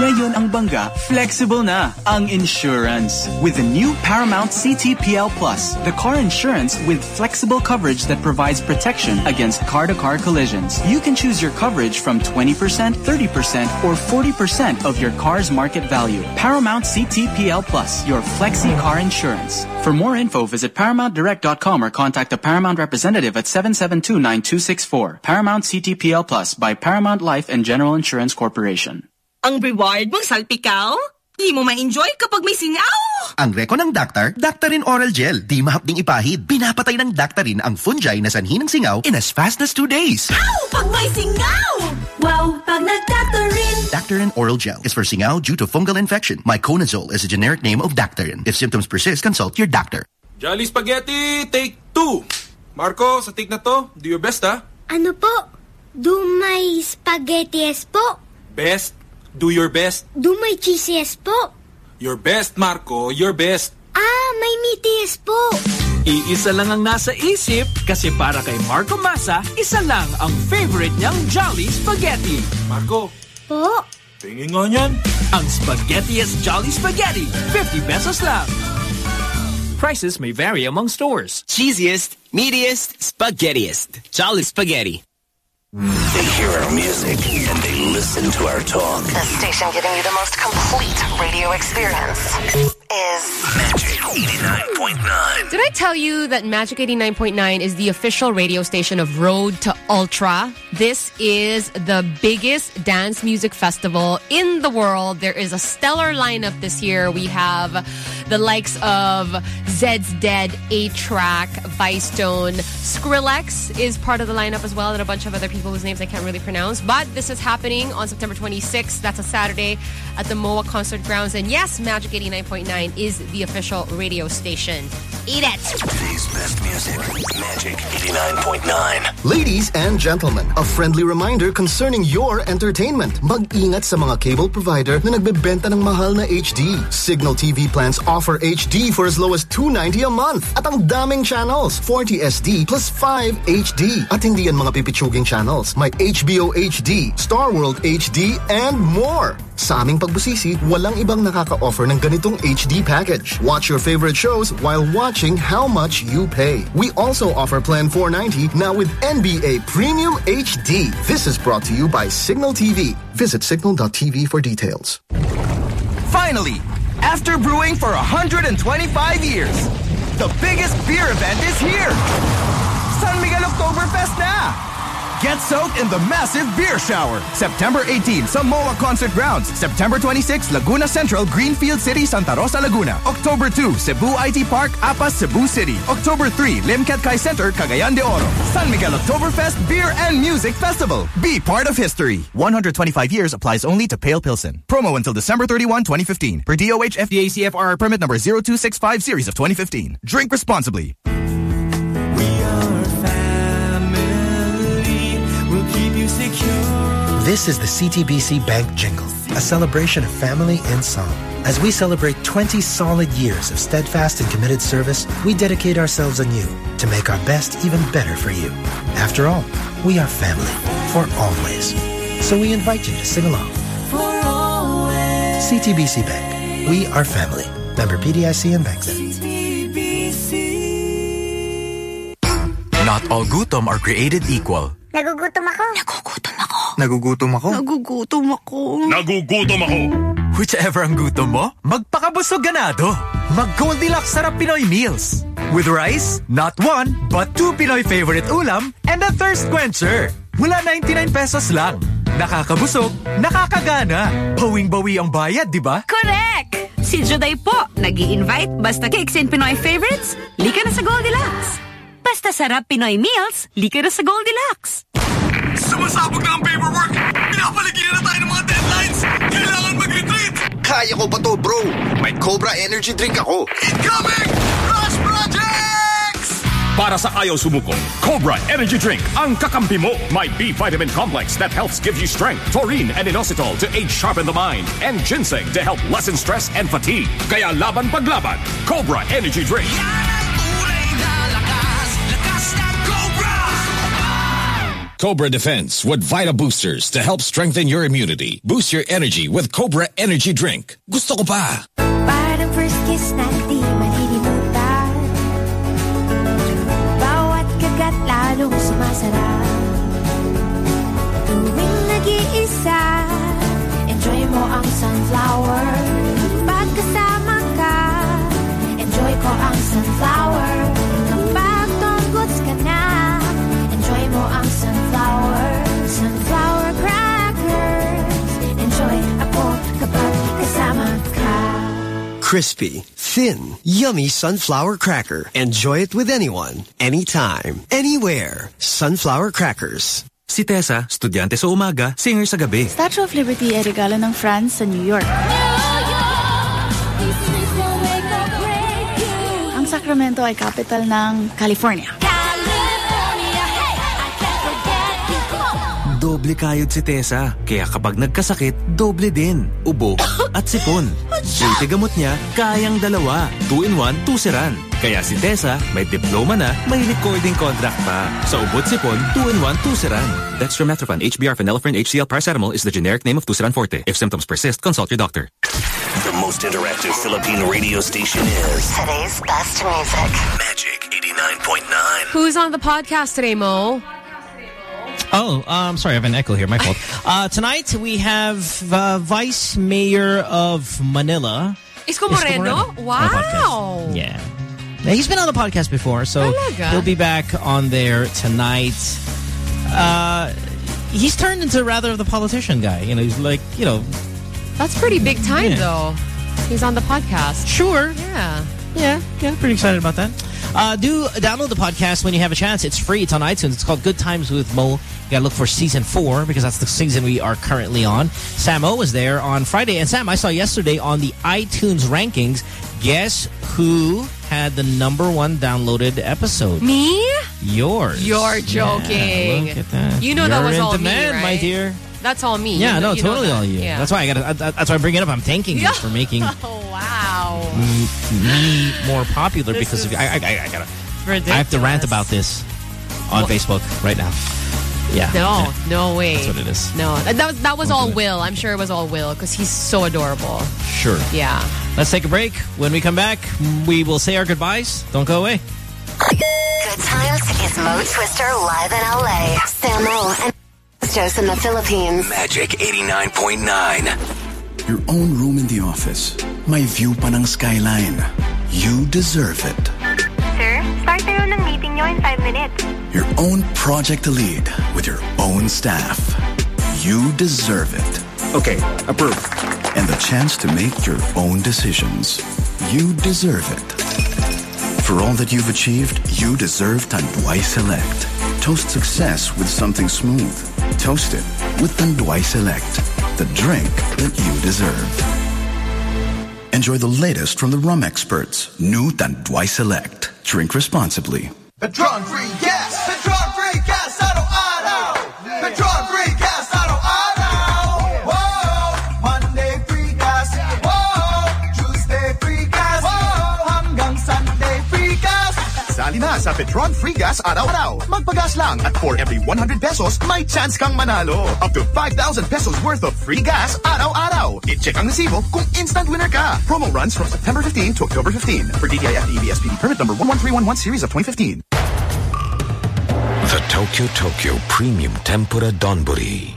Ngayon ang bangga, flexible na ang insurance. With the new Paramount CTPL Plus, the car insurance with flexible coverage that provides protection against car-to-car collisions. You can choose your coverage from 20%, 30%, or 40% of your car's market value. Paramount CTPL Plus, your flexi car insurance. For more info, visit ParamountDirect.com or contact a Paramount representative at 772-9264. Paramount CTPL Plus by Paramount Life and General Insurance Corporation. Ang reward mong salpikaw? Di mo ma-enjoy kapag may singaw! Ang reko ng Daktar, Daktarin Oral Gel. Di mahapding ipahid. Pinapatay ng Daktarin ang fungi na sanhi ng singaw in as fast as two days. Ow! Pag may singaw! Wow! Pag nag-Daktarin! Daktarin Oral Gel is for singaw due to fungal infection. Miconazole is a generic name of Daktarin. If symptoms persist, consult your doctor. Jolly Spaghetti, take two. Marco, sa take na to, do your best ha. Ano po? Dumay spaghetti po? Best, do your best. Do my cheesiest po? Your best, Marco, your best. Ah, may meatiest po. Iisa lang ang nasa isip kasi para kay Marco Masa, isa lang ang favorite niyang Jolly Spaghetti. Marco. Po? Tingin nga niyan. Ang Spaghettiest Jolly Spaghetti, 50 pesos lang. Prices may vary among stores. Cheesiest, meatiest, spaghettiest. Jolly Spaghetti. They hear our music and they listen to our talk. The station giving you the most complete radio experience is Magic 89.9. Did I tell you that Magic 89.9 is the official radio station of Road to Ultra? This is the biggest dance music festival in the world. There is a stellar lineup this year. We have the likes of Zeds Dead, A-Trak, Vicestone, Skrillex is part of the lineup as well, and a bunch of other people whose names I can't really pronounce. But this is happening on September 26th. That's a Saturday at the MOA Concert Grounds. And yes, Magic 89.9 is the official radio station. Eat it! Today's best music. Magic 89.9. Ladies and gentlemen, a friendly reminder concerning your entertainment. Mag-ingat sa mga cable provider na nagbebenta ng mahal na HD. Signal TV plans offer HD for as low as $2.90 a month. At ang daming channels, 40 SD plus 5 HD. At hindi yan mga pipitsuging channels. May HBO HD, Star World HD, and more. Sa aming pagbusisi, walang ibang nakaka-offer ng ganitong HD package. Watch your favorite shows while watching how much you pay. We also offer Plan 490 now with NBA Premium HD. This is brought to you by Signal TV. Visit signal.tv for details. Finally, after brewing for 125 years, the biggest beer event is here. San Miguel Oktoberfest na! Get soaked in the massive beer shower. September 18, Samoa Concert Grounds. September 26, Laguna Central, Greenfield City, Santa Rosa, Laguna. October 2, Cebu IT Park, Apas, Cebu City. October 3, Limketkai Center, Cagayan de Oro. San Miguel Oktoberfest Beer and Music Festival. Be part of history. 125 years applies only to Pale Pilsen. Promo until December 31, 2015. Per DOH FDA CFR permit number 0265 series of 2015. Drink responsibly. This is the CTBC Bank Jingle, a celebration of family in song. As we celebrate 20 solid years of steadfast and committed service, we dedicate ourselves anew to make our best even better for you. After all, we are family for always. So we invite you to sing along. For always. CTBC Bank. We are family. Member PDIC and Bank Not all gutom are created equal. Nagugutom ako. Nagugutom ako. Nagugutom ako. Nagugutom ako. Nagugutom ako. Whichever ang gutom mo, magpakabusog ganado. Mag-Goldilocks Sarap Pinoy Meals. With rice, not one, but two Pinoy favorite ulam and a thirst quencher. Mula 99 pesos lang. Nakakabusog, nakakagana. Bawing-bawi ang bayad, di ba? Correct! Si Juday po, nag invite basta cakes and Pinoy favorites, lika na sa Goldilocks. Basta sarap Pinoy meals, lika na sa Goldilocks. Sumasabog na ang paperwork! Pinapaligiran na tayo ng mga deadlines! Kailangan mag-retreat! Kaya ko pa to, bro. May Cobra Energy Drink ako. Incoming! Rush Projects! Para sa ayaw sumuko, Cobra Energy Drink ang kakampi mo. May B vitamin complex that helps give you strength, taurine and inositol to aid sharpen the mind, and ginseng to help lessen stress and fatigue. Kaya laban paglaban, Cobra Energy Drink. Cobra Defense with Vita Boosters to help strengthen your immunity. Boost your energy with Cobra Energy Drink. Gusto ko pa! First kiss na di Bawat kagat sumasarap Tuwing nag-iisa Enjoy mo ang sunflower Pag kasama ka Enjoy ko ang sunflower Crispy, thin, yummy sunflower cracker. Enjoy it with anyone, anytime, anywhere. Sunflower crackers. Si Tessa, estudyante sa umaga, singer sa gabi. Statue of Liberty ay regalo ng France sa New York. Ang Sacramento ay capital ng California. Doble kayod si Tessa. Kaya kapag nagkasakit, doble din. Ubo *coughs* at sipon. Buti gamot niya, kayang dalawa. Two in one, Tuseran. Kaya si Tessa, may diploma na, may recording contract pa. Sa ubot sipon, two in one, Tuseran. Dextromethorphan, HBr, phenylephrine, HCl, paracetamol is the generic name of Tuseran Forte. If symptoms persist, consult your doctor. The most interactive Philippine radio station is Today's best music. Magic 89.9. Who's on the podcast today, Mo? Oh, um, sorry, I have an echo here. My fault. *laughs* Uh, tonight we have uh, Vice Mayor of Manila. Isko Moreno? the Wow. Yeah. He's been on the podcast before, so Talaga? he'll be back on there tonight. Uh, he's turned into rather of the politician guy. You know, he's like, you know, That's pretty big time, Yeah. though. He's on the podcast. Sure. Yeah. Yeah, yeah, pretty excited about that. Uh, do download the podcast when you have a chance. It's free. It's on iTunes. It's called Good Times with Mo. You gotta look for season four because that's the season we are currently on. Sam O was there on Friday. And Sam, I saw yesterday on the iTunes rankings, guess who had the number one downloaded episode? Me? Yours. You're Yeah, joking. look at that. You know that You're was in all demand, me, my dear. That's all me. Yeah, You know- no, totally all you. Yeah. That's why I got. That's why I bring it up. I'm thanking you for *laughs* oh, making Oh, wow. me, me more popular This because of I, I, I, gotta. Ridiculous. I have to rant about this on Facebook right now. Yeah. No, yeah. no way. That's what it is. No, that, that was, that was all. Will. I'm sure it was all Will because he's so adorable. Sure. Yeah. Let's take a break. When we come back, we will say our goodbyes. Don't go away. Good Times is Mo Twister live in LA. Samo and Jose in the Philippines. Magic 89.9. Your own room in the office. May view pa ng skyline. You deserve it. Sir, start na ng meeting nyo in 5 minutes. Your own project to lead with your own staff. You deserve it. Okay, approved. And the chance to make your own decisions. You deserve it. For all that you've achieved, you deserve Tanduay Select. Toast success with something smooth. Toast it with Tanduay Select. The drink that you deserve. Enjoy the latest from the rum experts. New Tanduay Select. Drink responsibly. Petron free gas. Sa Petron Free Gas araw-araw, magpagas lang at for every 100 pesos, may chance kang manalo. Up to 5,000 pesos worth of free gas araw-araw. I-check ang resibo kung instant winner ka. Promo runs from September 15 to October 15 for DTI SPD permit number 11311 series of 2015. The Tokyo Tokyo Premium Tempura Donburi.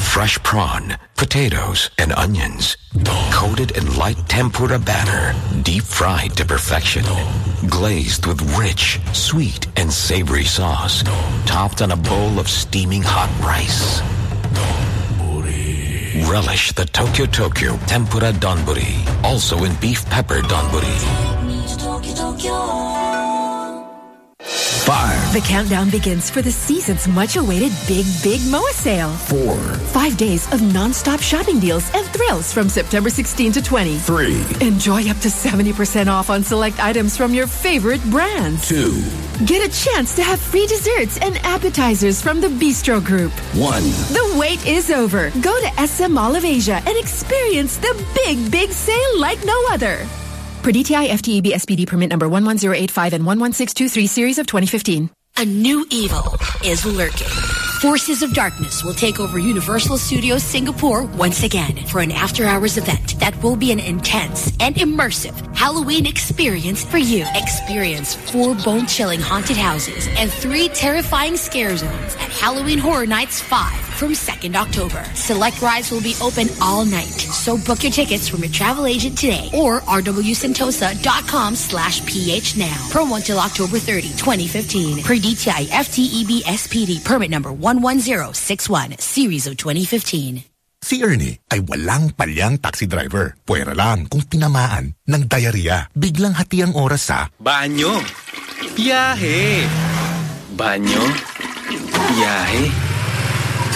Fresh prawn, potatoes, and onions. Coated in light tempura batter. Deep fried to perfection. Glazed with rich, sweet, and savory sauce. Topped on a bowl of steaming hot rice. Relish the Tokyo Tokyo Tempura Donburi. Also in beef pepper Donburi. The countdown begins for the season's much awaited Big Big MOA sale. Four. Five days of non-stop shopping deals and thrills from September 16 to 20. Three. Enjoy up to 70% off on select items from your favorite brands. Two. Get a chance to have free desserts and appetizers from the Bistro Group. One. The wait is over. Go to SM Mall of Asia and experience the big, big sale like no other. Per DTI FTEB SPD permit number 11085 and 11623 series of 2015. A new evil is lurking. Forces of Darkness will take over Universal Studios Singapore once again for an after-hours event that will be an intense and immersive Halloween experience for you. Experience four bone-chilling haunted houses and three terrifying scare zones at Halloween Horror Nights 5 from 2nd October. Select rides will be open all night, so book your tickets from your travel agent today or rwsentosa.com slash ph now. Promo until October 30, 2015. Per DTI FTEB SPD permit number 11061, series of 2015. Si Ernie ay walang palyang taxi driver. Pwera lang kung tinamaan ng diarrhea. Biglang hati ang oras sa Banyo. Biyahe. Banyo. Biyahe.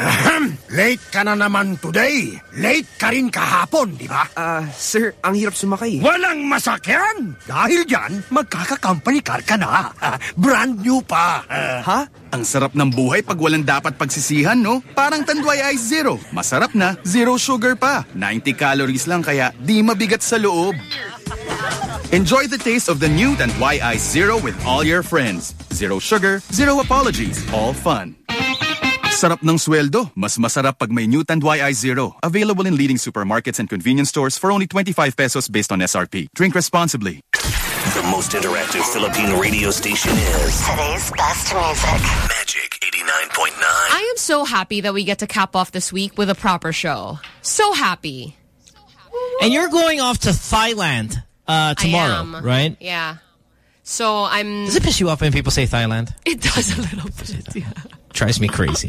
Ahem! Late ka na naman today. Late ka rin kahapon, di ba? Ah, sir, ang hirap sumakay. Walang masakyan! Dahil dyan, magkaka-company car ka na. Ah, brand new pa. Ah, Ha? Ang sarap ng buhay pag walang dapat pagsisihan, no? Parang Tanduay Ice Zero. Masarap na, zero sugar pa. 90 calories lang kaya di mabigat sa loob. Enjoy the taste of the new Tanduay Ice Zero with all your friends. Zero sugar, zero apologies, all fun. Sarap ng sweldo. Mas masarap pag may new Tanduay Ice Zero. Available in leading supermarkets and convenience stores for only 25 pesos based on SRP. Drink responsibly. The most interactive Philippine radio station is Today's best music. Magic 89.9. I am so happy that we get to cap off this week with a proper show. So happy. And you're going off to Thailand uh, tomorrow, right? Yeah. So I'm. Does it piss you off when people say Thailand? It does a little bit. Yeah. Drives me crazy.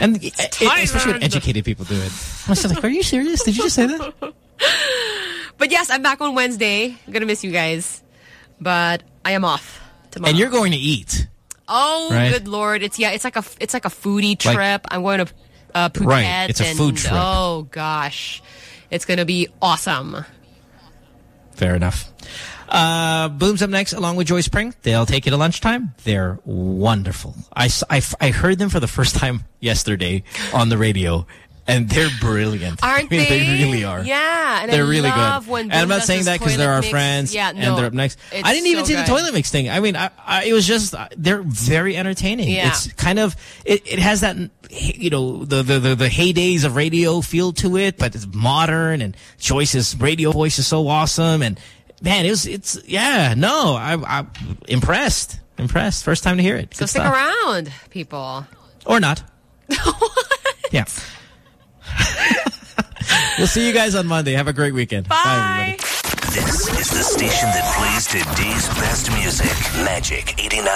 and especially when educated people do it. I'm still like, are you serious? Did you just say that? *laughs* But yes, I'm back on Wednesday. I'm gonna miss you guys, but I am off tomorrow. And you're going to eat. Oh, Right? good lord! It's yeah, it's like a it's like a foodie Like- trip. I'm going to uh, Phuket. Right, it's a and, food trip. Oh gosh, it's gonna be awesome. Fair enough. Uh, Boom's up next along with Joyce Pring. They'll take you to lunchtime. They're wonderful. I, I, I heard them for the first time *laughs* yesterday on the radio. And they're brilliant. Aren't *laughs* I mean, they? They really are. Yeah, and they're I really love good. when and I'm not saying that because they're our mix. friends Yeah, no, and they're up next. I didn't even so see the toilet mix thing. I mean, I, I, it was just uh, they're very entertaining. Yeah. It's kind of it, it has that you know the, the the the heydays of radio feel to it, but it's modern and Joyce's radio voice is so awesome and man, it was it's yeah no I I'm impressed impressed first time to hear it. So Good stick stuff. around, people. or not. *laughs* yeah. *laughs* we'll see you guys on Monday. Have a great weekend. Bye everybody. This is the station that plays today's best music. Magic 89.